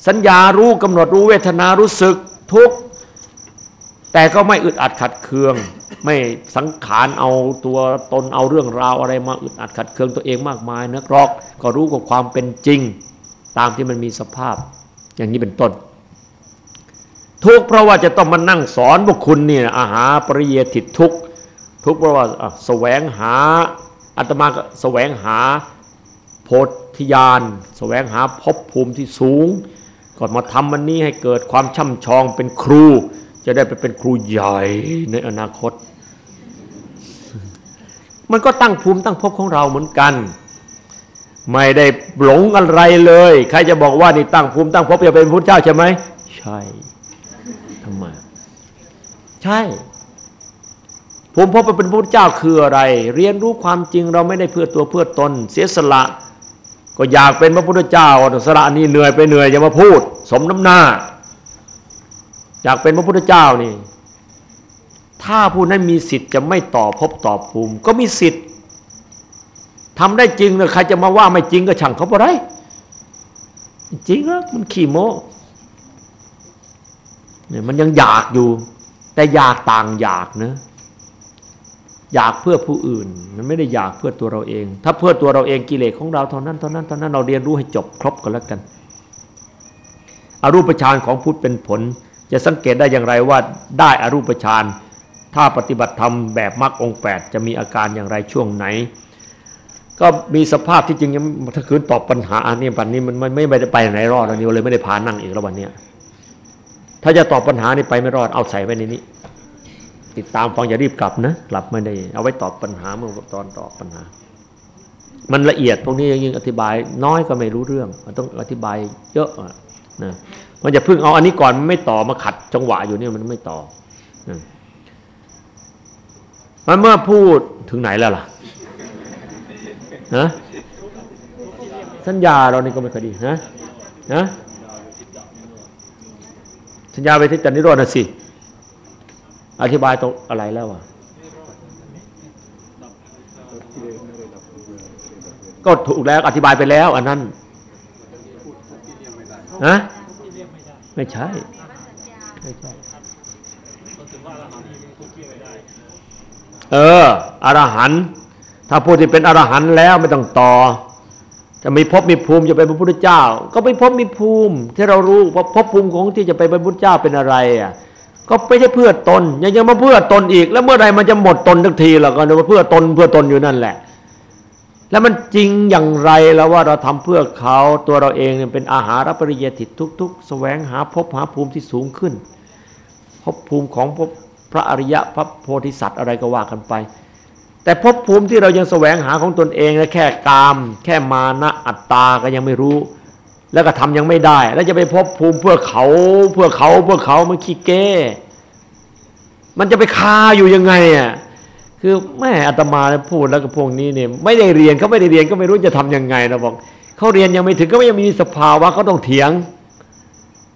สัญญารู้กำหนดรู้เวทนารู้สึกทุกแต่ก็ไม่อึดอัดขัดเคือง ไม่สังขารเอาตัวตนเอาเรื่องราวอะไรมาอึดอัดขัดเคืองตัวเองมากมายนักรอกก็รู้กับความเป็นจริง ตามที่มันมีสภาพ อย่างนี้เป็นต้น ทุกข์เพราะว่าจะต้องมานั่งสอนพวกคุณนี่อาหาปริเยติทุกข์ทุกข์เพราะว่าแสวงหาอาตมาก็แสวงหาโพธิญาณแสวงหาภพภูมิที่สูง ก่อนมาทำมันนี้ให้เกิดความช่ำชองเป็นครู จะได้ไปเป็นครูใหญ่ในอนาคต มันก็ตั้งภูมิตั้งภพของเราเหมือนกัน ไม่ได้หลงอะไรเลย ใครจะบอกว่านี่ตั้งภูมิตั้งภพจะเป็นพระเจ้าใช่ไหมใช่ทำไมใช่ภูมิภพเป็นพระเจ้าคืออะไร เรียนรู้ความจริงเราไม่ได้เพื่อตัวเพื่อตน เสียสละ ก็อยากเป็นพระพุทธเจ้าสละนี่เหนื่อยไปเหนื่อยอย่ามาพูด สมน้ำหน้า อยากเป็นพระพุทธเจ้านี่ ถ้าผู้นั้นมีสิทธิ์จะไม่ต่อภพต่อภูมิ ก็มีสิทธิ์ทำได้จริงเลยใครจะมาว่าไม่จริงก็ช่างเขาไปไรจริงแล้วมันขี้โม้เนี่ยมันยังอยากอยู่ แต่อยากต่างอยากนะ อยากเพื่อผู้อื่น มันไม่ได้อยากเพื่อตัวเราเอง ถ้าเพื่อตัวเราเองกิเลสของเราเท่านั้นเท่านั้นเท่านั้นเราเรียนรู้ให้จบครบกันแล้วกันอรูปฌานของพุทธเป็นผล จะสังเกตได้อย่างไรว่าได้อรูปฌานถ้าปฏิบัติธรรมแบบมรรคองแปดจะมีอาการอย่างไรช่วงไหน ก็มีสภาพที่จริงยังถ้าคืนตอบปัญหาอันนี้ปันนี้มันไม่ไม่ได้ไปไหนรอดอันนี้เลยไม่ได้พานั่งอีกแล้ววันนี้ถ้าจะตอบปัญหานี่ไปไม่รอดเอาใส่ไว้ในนี้ ติดตามฟังอย่ารีบกลับนะกลับไม่ได้ เอาไว้ตอบปัญหาเมื่อตอนตอบปัญหา มันละเอียดพวกนี้ยิ่งอธิบาย น้อยก็ไม่รู้เรื่อง มันต้องอธิบายเยอะนะมันจะพึ่งเอาอันนี้ก่อนไม่ต่อมาขัดจังหวะอยู่เนี่ยมันไม่ต่อมันเมื่อพูดถึงไหนแล้วล่ะนะสัญญาเรานี่ก็ไม่คดีนะนะสัญญาไปที่จันนิโรธนะสิ อธิบายตรงอะไรแล้วอะก็ถูกแล้วอธิบายไปแล้ว อันนั้นนะไม่ใช่ ไม่ใช่ เอออรหันถ้าผู้ที่เป็นอรหันแล้วไม่ต้องต่อ จะมีภพมีภูมิจะเป็นพระพุทธเจ้า ก็ไม่พบมีภูมิ ที่เรารู้ว่าภพภูมิของที่จะไปเป็นพระพุทธเจ้าเป็นอะไรอะ ก็ไม่ใช่เพื่อตน ยังยังมาเพื่อตนอีก แล้วเมื่อไรมันจะหมดตนทักทีเราก็มาเพื่อตนเพื่อตนอยู่นั่นแหละ แล้วมันจริงอย่างไรแล้วว่าเราทำเพื่อเขาตัวเราเองเนี่ยเป็นอาหารปริยติทุก ๆ แสวงหาภพหาภูมิที่สูงขึ้นภพภูมิของพพระอริยะพระโพธิสัตว์อะไรก็ว่ากันไป แต่ภพภูมิที่เรายังแสวงหาของตนเองแค่กาม แค่มานะอัตตาก็ยังไม่รู้ แล้วก็ทำยังไม่ได้ แล้วจะไปพบภูมิเพื่อเขาเพื่อเขาเพื่อเขามันขี้เก้มันจะไปคาอยู่ยังไงอะคือแม่อาตมาพูดแล้วกับพวกนี้เนี่ยไม่ได้เรียนเขาไม่ได้เรียนก็ไม่รู้จะทํำยังไงนะบอกเขาเรียนยังไม่ถึงก็ไม่ยังมีสภาวะเขาต้องเถียง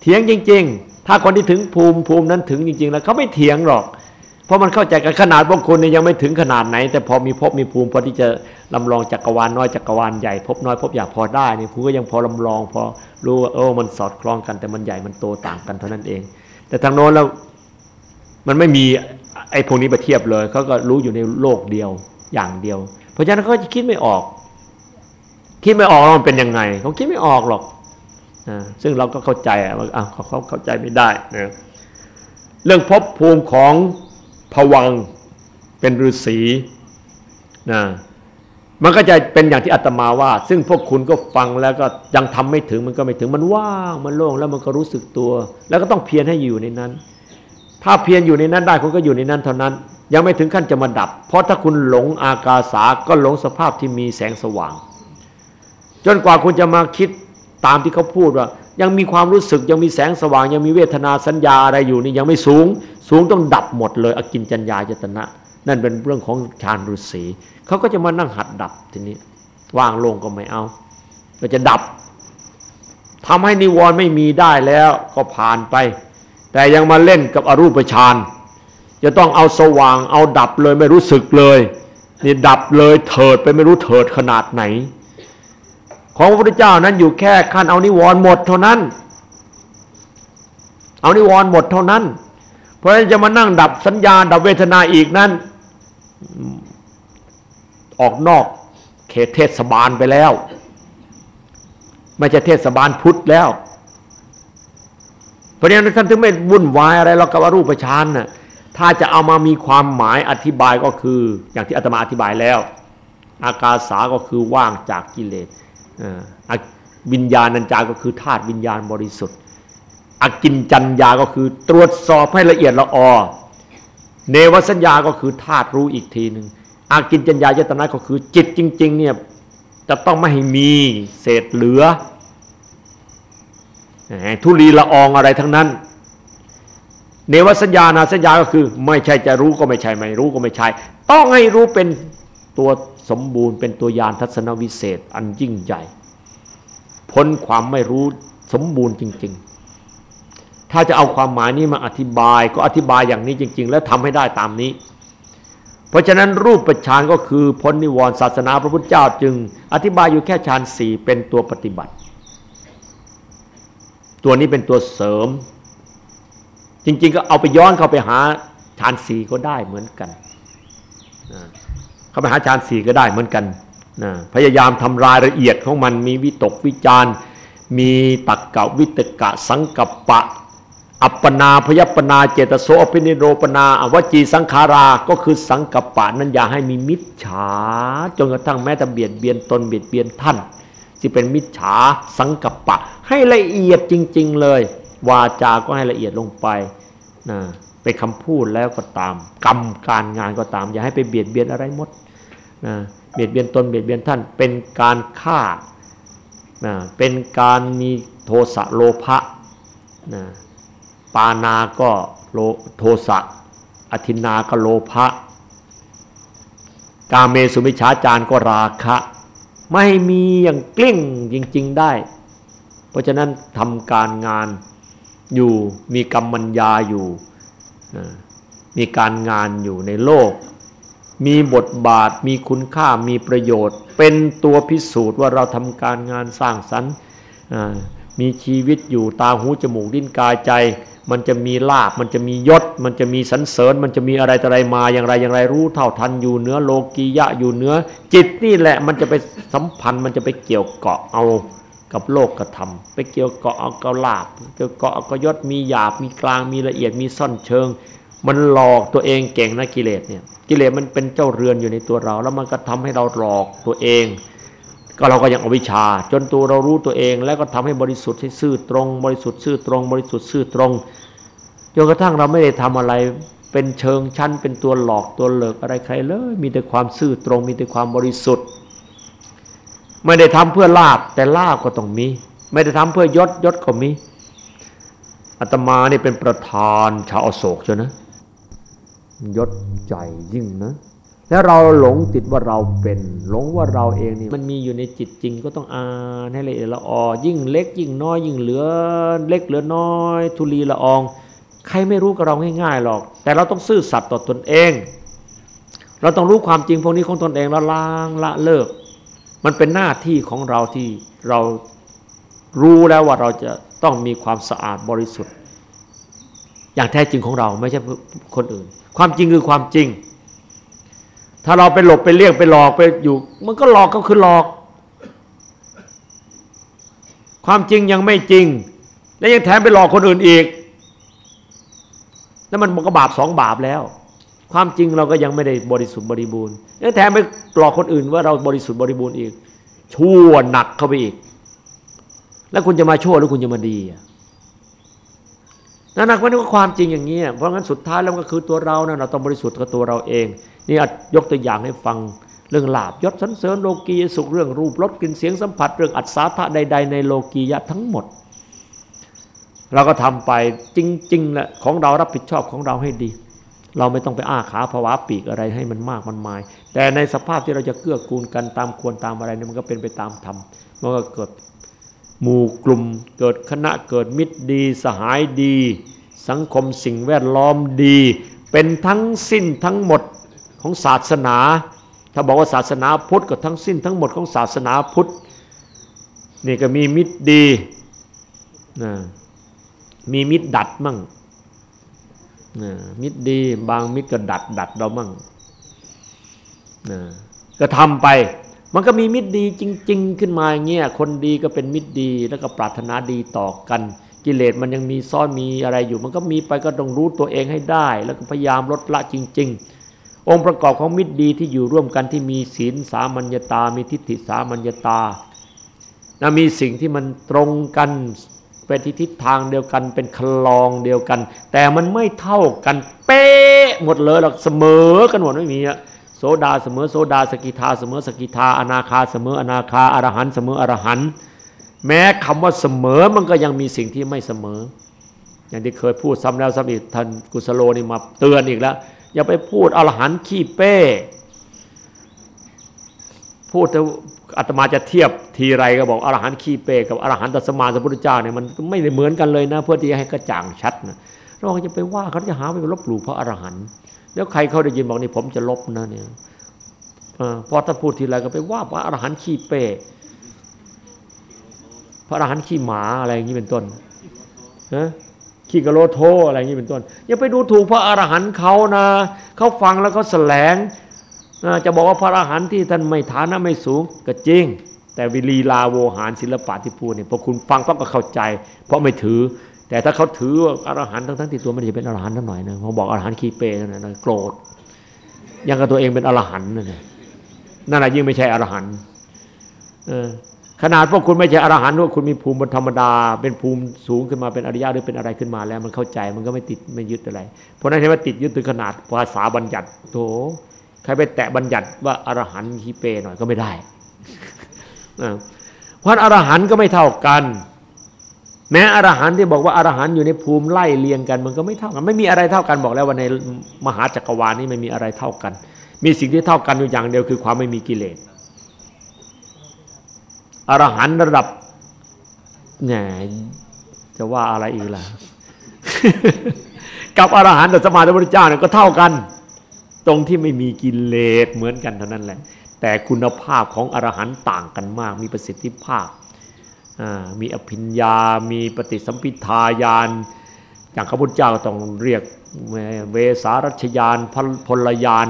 เถียงจริง ๆ ถ้าคนที่ถึงภูมิภูมินั้นถึงจริง ๆ แล้วเขาไม่เถียงหรอก ราะมันเข้าใจกันขนาดบางคนเนี่ยยังไม่ถึงขนาดไหน แต่พอมีพบมีภูมิพอที่จะลำลองจักรวาลน้อยจักรวาลใหญ่พบน้อยพบอยากพอได้เนี่ผู้ก็ยังพอลำลองพอรู้ว่าเออมันสอดคล้องกันแต่มันใหญ่มันโตต่างกันเท่านั้นเอง แต่ทางโน้นแล้วมันไม่มีไอ้พวกนี้ไปเทียบเลยเขาก็รู้อยู่ในโลกเดียวอย่างเดียว เพราะฉะนั้นเขาจะคิดไม่ออก คิดไม่ออกมันเป็นยังไงเขาคิดไม่ออกหรอกนะซึ่งเราก็เข้าใจว่าอ้าวเขาเข้าใจไม่ได้นะเรื่องพบภูมิของ ผวังเป็นฤาษีนะมันก็จะเป็นอย่างที่อาตมาว่า ซึ่งพวกคุณก็ฟังแล้วก็ยังทำไม่ถึงมันก็ไม่ถึงมันว่างมันโล่งแล้วมันก็รู้สึกตัว แล้วก็ต้องเพียรให้อยู่ในนั้น ถ้าเพียรอยู่ในนั้นได้คุณก็อยู่ในนั้นเท่านั้น ยังไม่ถึงขั้นจะมาดับ เพราะถ้าคุณหลงอากาสาก็หลงสภาพที่มีแสงสว่าง จนกว่าคุณจะมาคิดตามที่เขาพูดว่า ยังมีความรู้สึกยังมีแสงสว่าง ยังมีเวทนาสัญญาอะไรอยู่นี่ยังไม่สูง สูงต้องดับหมดเลย อกินจัญญาจตนะ นั่นเป็นเรื่องของฌานฤาษีเขาก็จะมานั่งหัดดับทีนี้ว่างลงก็ไม่เอา ก็จะดับทำให้นิวรณ์ไม่มีได้แล้วก็ผ่านไป แต่ยังมาเล่นกับอรูปฌานจะต้องเอาสว่างเอาดับเลยไม่รู้สึกเลยนี่ดับเลยเถิดไปไม่รู้เถิดขนาดไหน ของพระพุทธเจ้านั้นอยู่แค่ขั้นเอานิวรณ์หมดเท่านั้น เอานิวรณ์หมดเท่านั้น เพราะฉะนั้นจะมานั่งดับสัญญาดับเวทนาอีกนั้น ออกนอกเขตเทศบาลไปแล้ว ไม่ใช่เทศบาลพุทธแล้ว เพราะฉะนั้นท่านถึงไม่วุ่นวายอะไรเรากับรูปฌานน่ะถ้าจะเอามามีความหมายอธิบายก็คือ อย่างที่อาตมาอธิบายแล้ว อากาสาก็คือว่างจากกิเลสวิญญาณัญจาก็คือธาตุวิญญาณบริสุทธิ์ อากินจัญญาก็คือตรวจสอบให้ละเอียดละออ เนวสัญญาก็คือธาตุรู้อีกทีหนึ่งอากินจัญญายตนะก็คือจิตจริง ๆ เนี่ยจะต้องไม่ให้มีเศษเหลือทุลีละอองอะไรทั้งนั้น เนวสัญญานาสัญญาก็คือไม่ใช่จะรู้ก็ไม่ใช่ไม่รู้ก็ไม่ใช่ ต้องให้รู้เป็นตัวสมบูรณ์เป็นตัวยานทัศนวิเศษอันยิ่งใหญ่ พ้นความไม่รู้สมบูรณ์จริง ๆ ถ้าจะเอาความหมายนี้มาอธิบายก็อธิบายอย่างนี้จริง ๆ แล้วทำให้ได้ตามนี้ เพราะฉะนั้นรูปประชานก็คือพ้นนิวรณ์ศาสนาพระพุทธเจ้าจึง อธิบายอยู่แค่ฌานสี่เป็นตัวปฏิบัติ ตัวนี้เป็นตัวเสริม จริง ๆ ก็เอาไปย้อนเข้าไปหาฌานสี่ก็ได้เหมือนกันเข้าไปหาฌานสี่ก็ได้เหมือนกันพยายามทำรายละเอียดของมันมีวิตกวิจารมีตักกะวิตกะสังกปะ อัปปนาพยปนาเจตโสอภินิโรปนาอวจีสังขาราก็คือสังกัปปะนั้นอย่าให้มีมิจฉาจนกระทั่งแม้แต่เบียดเบียนตนเบียดเบียนท่านที่เป็นมิจฉาสังกัปปะ ให้ละเอียดจริง ๆ เลย วาจาก็ให้ละเอียดลงไปนะเป็นคำพูดแล้วก็ตาม กรรมการงานก็ตาม อย่าให้ไปเบียดเบียนอะไรหมดนะเบียดเบียนตนเบียดเบียนท่าน เป็นการฆ่านะเป็นการมีโทสะโลภะนะ ปานาก็โลโทสะอธินาก็โลภะกาเมสุมิชาจารก็ราคะ ไม่มีอย่างกลิ้งจริง ๆได้ เพราะฉะนั้นทำการงานอยู่มีกรรมัญญาอยู่ มีการงานอยู่ในโลก มีบทบาทมีคุณค่ามีประโยชน์ เป็นตัวพิสูจน์ว่าเราทำการงานสร้างสรรค์มีชีวิตอยู่ตาหูจมูกดิ้นกายใจ มันจะมีลาบมันจะมียศ มันจะมีสันเสริญ มันจะมีอะไรต่ออะไรมาอย่างไรอย่างไรรู้เท่าทันอยู่เนื้อโลกียะอยู่เนื้อ จิตนี่แหละมันจะไปสัมพันธ์มันจะไปเกี่ยวเกาะเอากับโลกกระทำไปเกี่ยวเกาะเอากับลาบเกี่ยวเกาะเอากับยศมีหยาบมีกลางมีละเอียดมีซ่อนเชิง มันหลอกตัวเองเก่งนะกิเลสเนี่ยกิเลสมันเป็นเจ้าเรือนอยู่ในตัวเรา แล้วมันก็ทำให้เราหลอกตัวเอง ก็เราก็ยังอวิชชา จนตัวเรารู้ตัวเอง แล้วก็ทำให้บริสุทธิ์ให้ซื่อตรง บริสุทธิ์ซื่อตรง บริสุทธิ์ซื่อตรงจนกระทั่งเราไม่ได้ทำอะไร เป็นเชิงชั้น เป็นตัวหลอกตัวเหลิกอะไรใครเลย มีแต่ความซื่อตรง มีแต่ความบริสุทธิ์ ไม่ได้ทำเพื่อลาบแต่ลาบก็ต้องมี ไม่ได้ทำเพื่อยศยศก็มีอาตมานี่เป็นประธานชาวโศกเชียวนะยศใหญ่ยิ่งนะ แล้วเราหลงติดว่าเราเป็น หลงว่าเราเองนี่มันมีอยู่ในจิตจริงก็ต้องอ่านให้ละเอียดละออยิ่งเล็ก ยิ่งน้อย ยิ่งเหลือเล็กเหลือน้อย ทุลีละออง ใครไม่รู้กับเราง่ายๆหรอก แต่เราต้องซื่อสัตย์ต่อตนเอง เราต้องรู้ความจริงพวกนี้ของตนเองแล้วล้างละเลิก มันเป็นหน้าที่ของเราที่เรารู้แล้วว่าเราจะต้องมีความสะอาดบริสุทธิ์ อย่างแท้จริงของเราไม่ใช่คนอื่น ความจริงคือความจริง ถ้าเราไปหลบไปเลี่ยงไปหลอกไปอยู่ มันก็หลอกก็คือหลอก ความจริงยังไม่จริง และยังแถมไปหลอกคนอื่นอีกแล้วมันมันก็บาปสองบาปแล้ว ความจริงเราก็ยังไม่ได้บริสุทธิ์บริบูรณ์แล้วแถมไปหลอกคนอื่นว่าเราบริสุทธิ์บริบูรณ์อีกชั่วหนักเข้าไปอีก แล้วคุณจะมาชั่วหรือคุณจะมาดี นั่นนักมันก็ความจริงอย่างนี้เพราะงั้นสุดท้ายแล้วก็คือตัวเรานะเราต้องบริสุทธิ์กับตัวเราเอง นี่ยกตัวอย่างให้ฟังเรื่องลาบยศสันเสริญโลกียสุขเรื่องรูปรสกลิ่นเสียงสัมผัสเรื่องอัศาธาใด ๆ ในโลกียะทั้งหมด เราก็ทำไปจริงๆแหละของเรารับผิดชอบของเราให้ดี เราไม่ต้องไปอ้าขาภาวะปีกอะไรให้มันมากมันมาย แต่ในสภาพที่เราจะเกื้อกูลกันตามควรตามอะไรเนี่ยมันก็เป็นไปตามธรรมมันก็เกิด หมู่กลุ่มเกิดคณะเกิดมิตรดี สหายดี สังคมสิ่งแวดล้อมดี เป็นทั้งสิ้นทั้งหมดของศาสนา ถ้าบอกว่าศาสนาพุทธก็ทั้งสิ้นทั้งหมดของศาสนาพุทธนี่ก็มีมิตรดีนะมีมิตรดัดมั่งนะมิตรดีบางมิตรก็ดัดดัดเรามั่งนะก็ทำไป มันก็มีมิตรดีจริง ๆ ขึ้นมาอย่างเงี้ยคนดีก็เป็นมิตรดีแล้วก็ปรารถนาดีต่อกัน กิเลสมันยังมีซ่อนมีอะไรอยู่ มันก็มีไปก็ต้องรู้ตัวเองให้ได้ แล้วก็พยายามลดละจริง ๆ องค์ประกอบของมิตรดีที่อยู่ร่วมกันที่มีศีลสามัญญตา มีทิฏฐิสามัญญตานะมีสิ่งที่มันตรงกันเป็นทิศทิศทางเดียวกันเป็นคลองเดียวกัน แต่มันไม่เท่ากันเป๊ะหมดเลยหรอกเสมอกันหมดไม่มีอะ โสดาเสมอโสดาสกิทาเสมอสกิทาอนาคาเสมออนาคาอรหันต์เสมออรหันต์แม้คำว่าเสมอมันก็ยังมีสิ่งที่ไม่เสมอ อย่างที่เคยพูดซ้ำแล้วซ้ำอีกท่านกุสโลนี่มาเตือนอีกแล้ว อย่าไปพูดอรหันต์ขี้เป้ พูดแต่อาตมาจะเทียบทีไรก็บอกอรหันต์ขี้เป้กับอรหันตสัมมาสัมพุทธเจ้าเนี่ยมันไม่ได้เหมือนกันเลยนะ เพื่อที่จะให้กระจ่างชัดนะเราจะไปว่าเขาจะหาไปลบหลู่พระอรหันต์ แล้วใครเขาได้ยินบอกนี่ผมจะลบนะเนี่ยพราะถ้าพูดทีไรก็ไปว่าพระอรหันต์ขี้เป้พระอรหันต์ขี้หมาอะไรอย่างนี้เป็นต้นนะขี้กะโลโทอะไรอย่างนี้เป็นต้น อย่าไปดูถูกพระอรหันต์เขานะเขาฟังแล้วเขาแสลงจะบอกว่าพระอรหันต์ที่ท่านไม่ฐานะไม่สูงก็จริง แต่วิลีลาโวหารศิลปะที่พูดเนี่ยพอคุณฟังต้องก็เข้าใจ เพราะไม่ถือ แต่ถ้าเขาถือว่าอรหันต์ทั้งทั้งที่ตัวมันจะเป็นอรหันต์ทั้งหน่อยนะเขาบอกอรหันต์ขี้เปย์นั่นนะโกรธยังกับตัวเองเป็นอรหันต์นั่นนั่นแหละยิ่งไม่ใช่อรหันต์ขนาดพวกคุณไม่ใช่อรหันต์พวกคุณมีภูมิธรรมดา เป็นภูมิสูงขึ้นมาเป็นอริยะหรือเป็นอะไรขึ้นมาแล้ว มันเข้าใจมันก็ไม่ติดไม่ยึดอะไร เพราะนั้นเห็นว่าติดยึดถึงขนาดภาษาบัญญัติโถใครไปแตะบัญญัติว่าอรหันต์ขี้เปหน่อยก็ไม่ได้เพราะอรหันต์ก็ไม่เท่ากัน แม้อรหันที่บอกว่าอรหันอยู่ในภูมิไล่เลียงกัน มันก็ไม่เท่ากัน ไม่มีอะไรเท่ากันบอกแล้วว่าในมหาจักรวาลนี้ไม่มีอะไรเท่ากัน มีสิ่งที่เท่ากันอยู่อย่างเดียวคือความไม่มีกิเลสอรหันระดับแหนจะว่าอะไรอีกล่ะ กับอรหันต์แต่สมาธิพระเจ้าเนี่ยก็เท่ากัน ตรงที่ไม่มีกิเลสเหมือนกันเท่านั้นแหละ แต่คุณภาพของอรหันต์ต่างกันมากมีประสิทธิภาพ มีอภิญญา มีปฏิสัมพิทายาน อย่างพระพุทธเจ้าก็ต้องเรียกเวสารัชยานพลยาน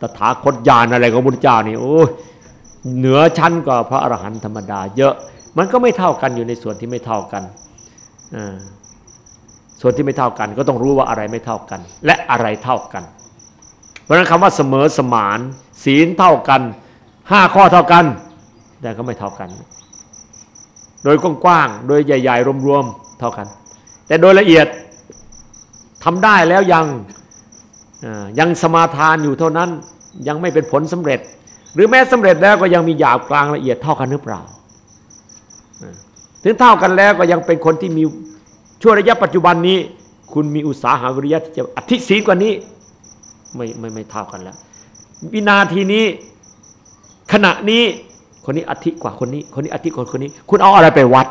ตถาคตยานอะไรของพระพุทธเจ้านี่โอ้เหนือชั้นกว่าพระอรหันต์ธรรมดา เยอะ มันก็ไม่เท่ากันอยู่ในส่วนที่ไม่เท่ากันส่วนที่ไม่เท่ากัน ก็ต้องรู้ว่าอะไรไม่เท่ากัน และอะไรเท่ากัน เพราะนั้นคำว่าเสมอสมาน ศีลเท่ากันห้าข้อเท่ากัน แต่ก็ไม่เท่ากัน โดยกว้างๆ โดยใหญ่ ๆ รวมๆ เท่ากัน แต่โดยละเอียดทำได้แล้วยังยังสมาทานอยู่เท่านั้นยังไม่เป็นผลสำเร็จ หรือแม้สำเร็จแล้วก็ยังมีหยาบกลางละเอียดเท่ากันหรือเปล่า ถึงเท่ากันแล้วก็ยังเป็นคนที่มีช่วงระยะปัจจุบันนี้ คุณมีอุตสาหะวิริยะที่จะอธิศีลกว่านี้ไม่ไม่ไม่เท่ากันแล้ว วินาทีนี้ขณะนี้ คนนี้อธิกว่าคนนี้ คนนี้อธิกว่าคนนี้ คุณเอาอะไรไปวัด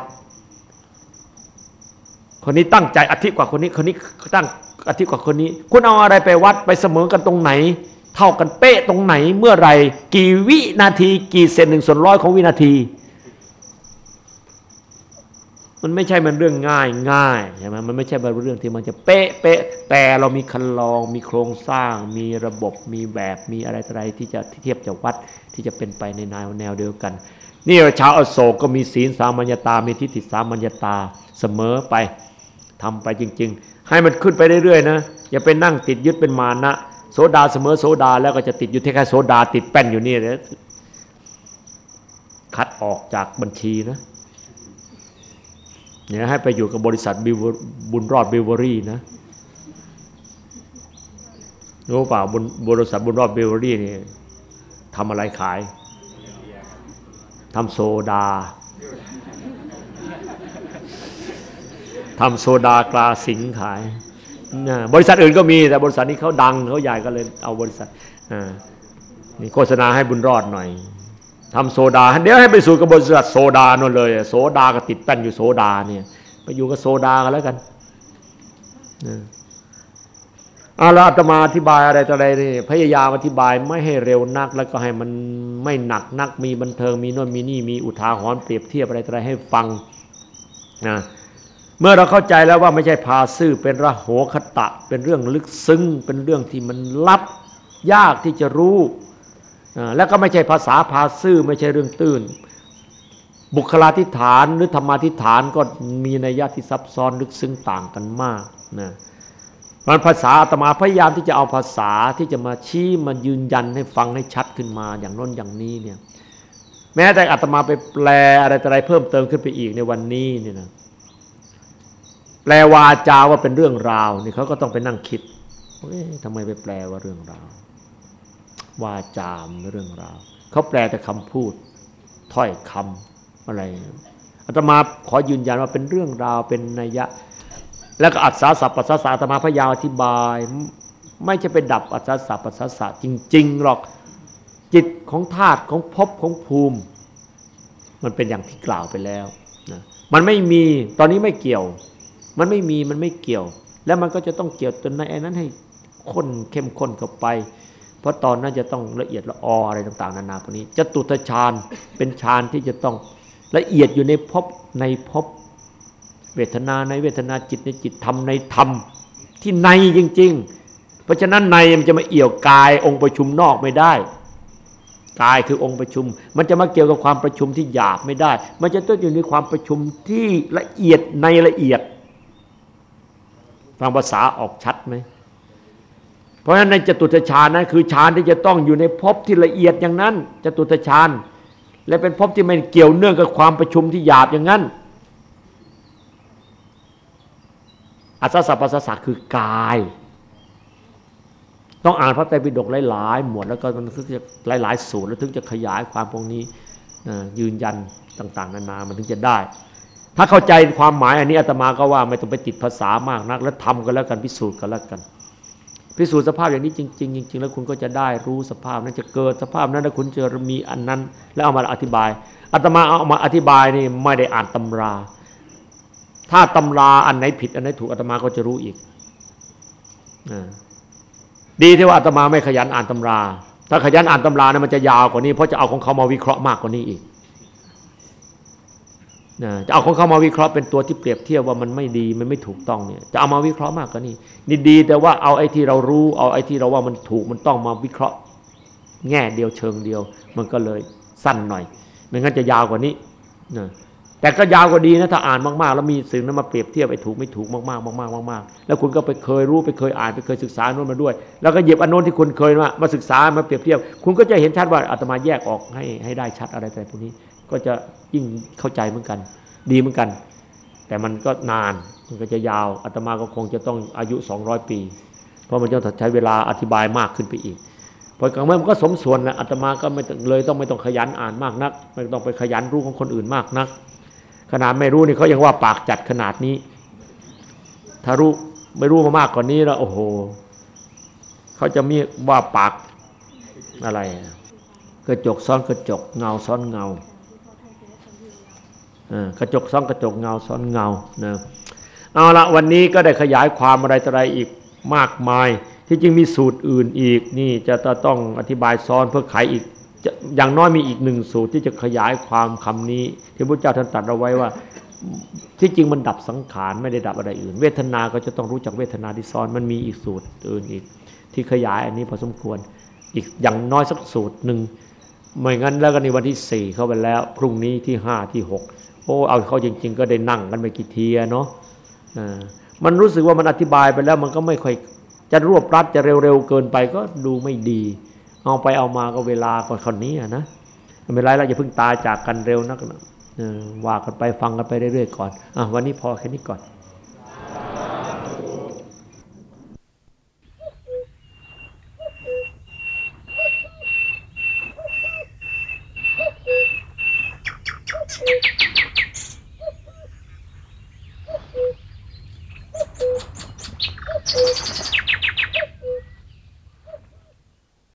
คนนี้ตั้งใจอธิกว่าคนนี้ คนนี้ตั้งอธิกว่าคนนี้ คุณเอาอะไรไปวัดไปเสมอกันตรงไหน เท่ากันเป๊ะตรงไหนเมื่อไรกี่วินาที กี่เซนหนึ่งส่วนร้อยของวินาที มันไม่ใช่มันเรื่องง่ายง่ายใช่ไหมมันไม่ใช่เป็นเรื่องที่มันจะเป๊ะเป๊ะแต่เรามีคันลอง มีโครงสร้าง มีระบบ มีแบบมีอะไรอะไรที่จะเทียบจะวัดที่จะเป็นไปในแนวแนวเดียวกัน นี่ชาวอโศกก็มีศีลสามัญญาตา มีทิฏฐิสามัญญาตาเสมอไปทำไปจริง ๆ ให้มันขึ้นไปเรื่อยๆนะอย่าไปนั่งติดยึดเป็นมานะโสดาเสมอโสดาแล้วก็จะติดอยู่ที่แค่โสดาติดแป้นอยู่นี่เลยคัดออกจากบัญชีนะ เนี่ยให้ไปอยู่กับบริษัทบุญรอดบริวเวอรี่นะรู้เปล่าบริษัทบุญรอดบริวเวอรี่นี่ทำอะไรขายทำโซดาทำโซดาตราสิงห์ขายบริษัทอื่นก็มีแต่บริษัทนี้เขาดังเขาใหญ่ก็เลยเอาบริษัทนี่โฆษณาให้บุญรอดหน่อย ทำโซดา เดี๋ยวให้ไปสู่กระบวนการโซดานนเลย โซดาก็ติดแป้นอยู่โซดาเนี่ยไปอยู่กับโซดากันแล้วกันอาลาตมาอธิบายอะไรต่ออะไรนี่พยายามอธิบายไม่ให้เร็วนัก แล้วก็ให้มันไม่หนักนักมีบันเทิงมีโน่นมีนี่มีอุทาหรณ์เปรียบเทียบอะไรต่ออะไรให้ฟังนะเมื่อเราเข้าใจแล้วว่าไม่ใช่พาซื่อเป็นระโหคตะ เป็นเรื่องลึกซึ้งเป็นเรื่องที่มันลับยากที่จะรู้ แล้วก็ไม่ใช่ภาษาพาซื่อไม่ใช่เรื่องตื้น บุคลาธิฐานหรือธรรมาธิฐานก็มีนัยยะที่ซับซ้อนลึกซึ้งต่างกันมากนะมันภาษาอาตมาพยายามที่จะเอาภาษาที่จะมาชี้มายืนยันให้ฟังให้ชัดขึ้นมาอย่างน้นอย่างนี้เนี่ยแม้แต่อาตมาไปแปลอะไรอะไรเพิ่มเติมขึ้นไปอีกในวันนี้เนี่ยนะแปลวาจาว่าเป็นเรื่องราวนี่เขาก็ต้องไปนั่งคิดเอ๊ะทำไมไปแปลว่าเรื่องราว วาจามเรื่องราวเขาแปลแต่คำพูด ถ้อยคำอะไรอาตมาขอยืนยันว่าเป็นเรื่องราวเป็นนัยยะ แล้วก็อัศสัพปัสสะอาตมาพยายามอธิบาย ไม่ใช่ไปดับอัศสัพปัสสะจริงๆหรอกจิตของธาตุของภพของภูมิ มันเป็นอย่างที่กล่าวไปแล้วนะมันไม่มีตอนนี้ไม่เกี่ยว มันไม่มีมันไม่เกี่ยว แล้วมันก็จะต้องเกี่ยวจนในไอ้นั้นให้ข้นเข้มข้นเข้าไป เพราะตอนนั้นจะต้องละเอียดละอออะไรต่างๆ นานาพวกนี้จะตุตฌานเป็นฌานที่จะต้องละเอียดอยู่ในภพในภพเวทนาในเวทนาจิตในจิตธรรมในธรรมที่ในจริง ๆ เพราะฉะนั้นในมันจะมาเอี่ยวกายองค์ประชุมนอกไม่ได้กายคือองค์ประชุม มันจะมาเกี่ยวกับความประชุมที่หยาบไม่ได้ มันจะต้องอยู่ในความประชุมที่ละเอียดในละเอียด ฟังภาษาออกชัดไหม เพราะฉะนั้นในจตุตฌานนั้นคือฌานที่จะต้องอยู่ในภพที่ละเอียดอย่างนั้นจตุตฌานและเป็นภพที่ไม่เกี่ยวเนื่องกับความประชุมที่หยาบอย่างนั้นอัศสัพพสสะคือกาย ต้องอ่านพระไตรปิฎกหลาย ๆ หมวดแล้วก็มันถึงจะหลาย ๆ สูตรแล้วถึงจะขยายความพวกนี้ยืนยันต่าง ๆ นานามันถึงจะได้ ถ้าเข้าใจความหมายอันนี้อาตมาก็ว่าไม่ต้องไปติดภาษามากนัก แล้วทำกันแล้วกันพิสูจน์กันแล้วกัน พิสูจน์สภาพอย่างนี้จริงๆจริงๆแล้วคุณก็จะได้รู้สภาพนั้นจะเกิดสภาพนั้นแล้วคุณจะมีอันนั้น แล้วเอามาอธิบายอาตมาเอามาอธิบายนี่ไม่ได้อ่านตำรา ถ้าตำราอันไหนผิดอันไหนถูกอาตมาก็จะรู้อีกดีที่ว่าอาตมาไม่ขยันอ่านตำรา ถ้าขยันอ่านตำราเนี่ยมันจะยาวกว่านี้เพราะจะเอาของเขามาวิเคราะห์มากกว่านี้อีก จะเอาของเขามาวิเคราะห์เป็นตัวที่เปรียบเทียบว่ามันไม่ดีมันไม่ถูกต้องเนี่ยจะเอามาวิเคราะห์มากกว่านี้นี่ดีแต่ว่าเอาไอ้ที่เรารู้เอาไอ้ที่เราว่ามันถูกมันต้องมาวิเคราะห์ แง่เดียวเชิงเดียว มันก็เลยสั้นหน่อยไม่งั้นจะยาวกว่านี้นะแต่ก็ยาวกว่าดีนะถ้าอ่านมากๆ แล้วมีสิ่งนั้นมาเปรียบเทียบไปถูกไม่ถูกมากๆมากๆมากๆแล้วคุณก็ไปเคยรู้ไปเคยอ่านไปเคยศึกษาโน้นมาด้วย แล้วก็หยิบอันโน้นที่คุณเคยมามาศึกษามาเปรียบเทียบ คุณก็จะเห็นชัดว่าอาตมาแยกออกให้ให้ได้ชัดอะไรแต่พวกนี้ ก็จะยิ่งเข้าใจเหมือนกัน ดีเหมือนกัน แต่มันก็นานมันก็จะยาวอาตมาก็คงจะต้องอายุ 200 ปี เพราะมันจะใช้เวลาอธิบายมากขึ้นไปอีกพอกลางเมื่อมันก็สมส่วนนะอาตมาก็ไม่เลยต้องไม่ต้องขยันอ่านมากนัก ไม่ต้องไปขยันรู้ของคนอื่นมากนัก ขนาดไม่รู้นี่เขายังว่าปากจัดขนาดนี้ ถ้ารู้ไม่รู้มามากกว่านี้แล้วโอ้โหเขาจะมีว่าปากอะไร กระจกซ้อนกระจกเงาซ้อนเงา กระจกซ้อนกระจกเงาซ้อนเงานะเอาละวันนี้ก็ได้ขยายความอะไรต่ออะไรอีกมากมาย ที่จริงมีสูตรอื่นอีกนี่จะต้องอธิบายซ้อนเพื่อไขอีกอย่างน้อยมีอีกหนึ่งสูตรที่จะขยายความคำนี้ ที่พระเจ้าท่านตรัสเอาไว้ว่าที่จริงมันดับสังขารไม่ได้ดับอะไรอื่น เวทนาก็จะต้องรู้จักเวทนาที่ซ้อนมันมีอีกสูตรอื่นอีก ที่ขยายอันนี้พอสมควร อีกอย่างน้อยสักสูตรหนึ่งไม่งั้นแล้วก็ในวันที่สี่เข้าไปแล้ว พรุ่งนี้ที่ห้าที่หก โอ้เอาเขาจริง ๆ ก็ได้นั่งกันไปกี่ทีเนาะมันรู้สึกว่ามันอธิบายไปแล้วมันก็ไม่ค่อยจะรวบรัดจะเร็วๆเกินไปก็ดูไม่ดี เอาไปเอามาก็เวลาก่อนคนนี้นะไม่เป็นไรเราอย่าเพิ่งตายจากกันเร็วนักนะว่ากันไปฟังกันไปเรื่อยๆก่อนอะวันนี้พอแค่นี้ก่อน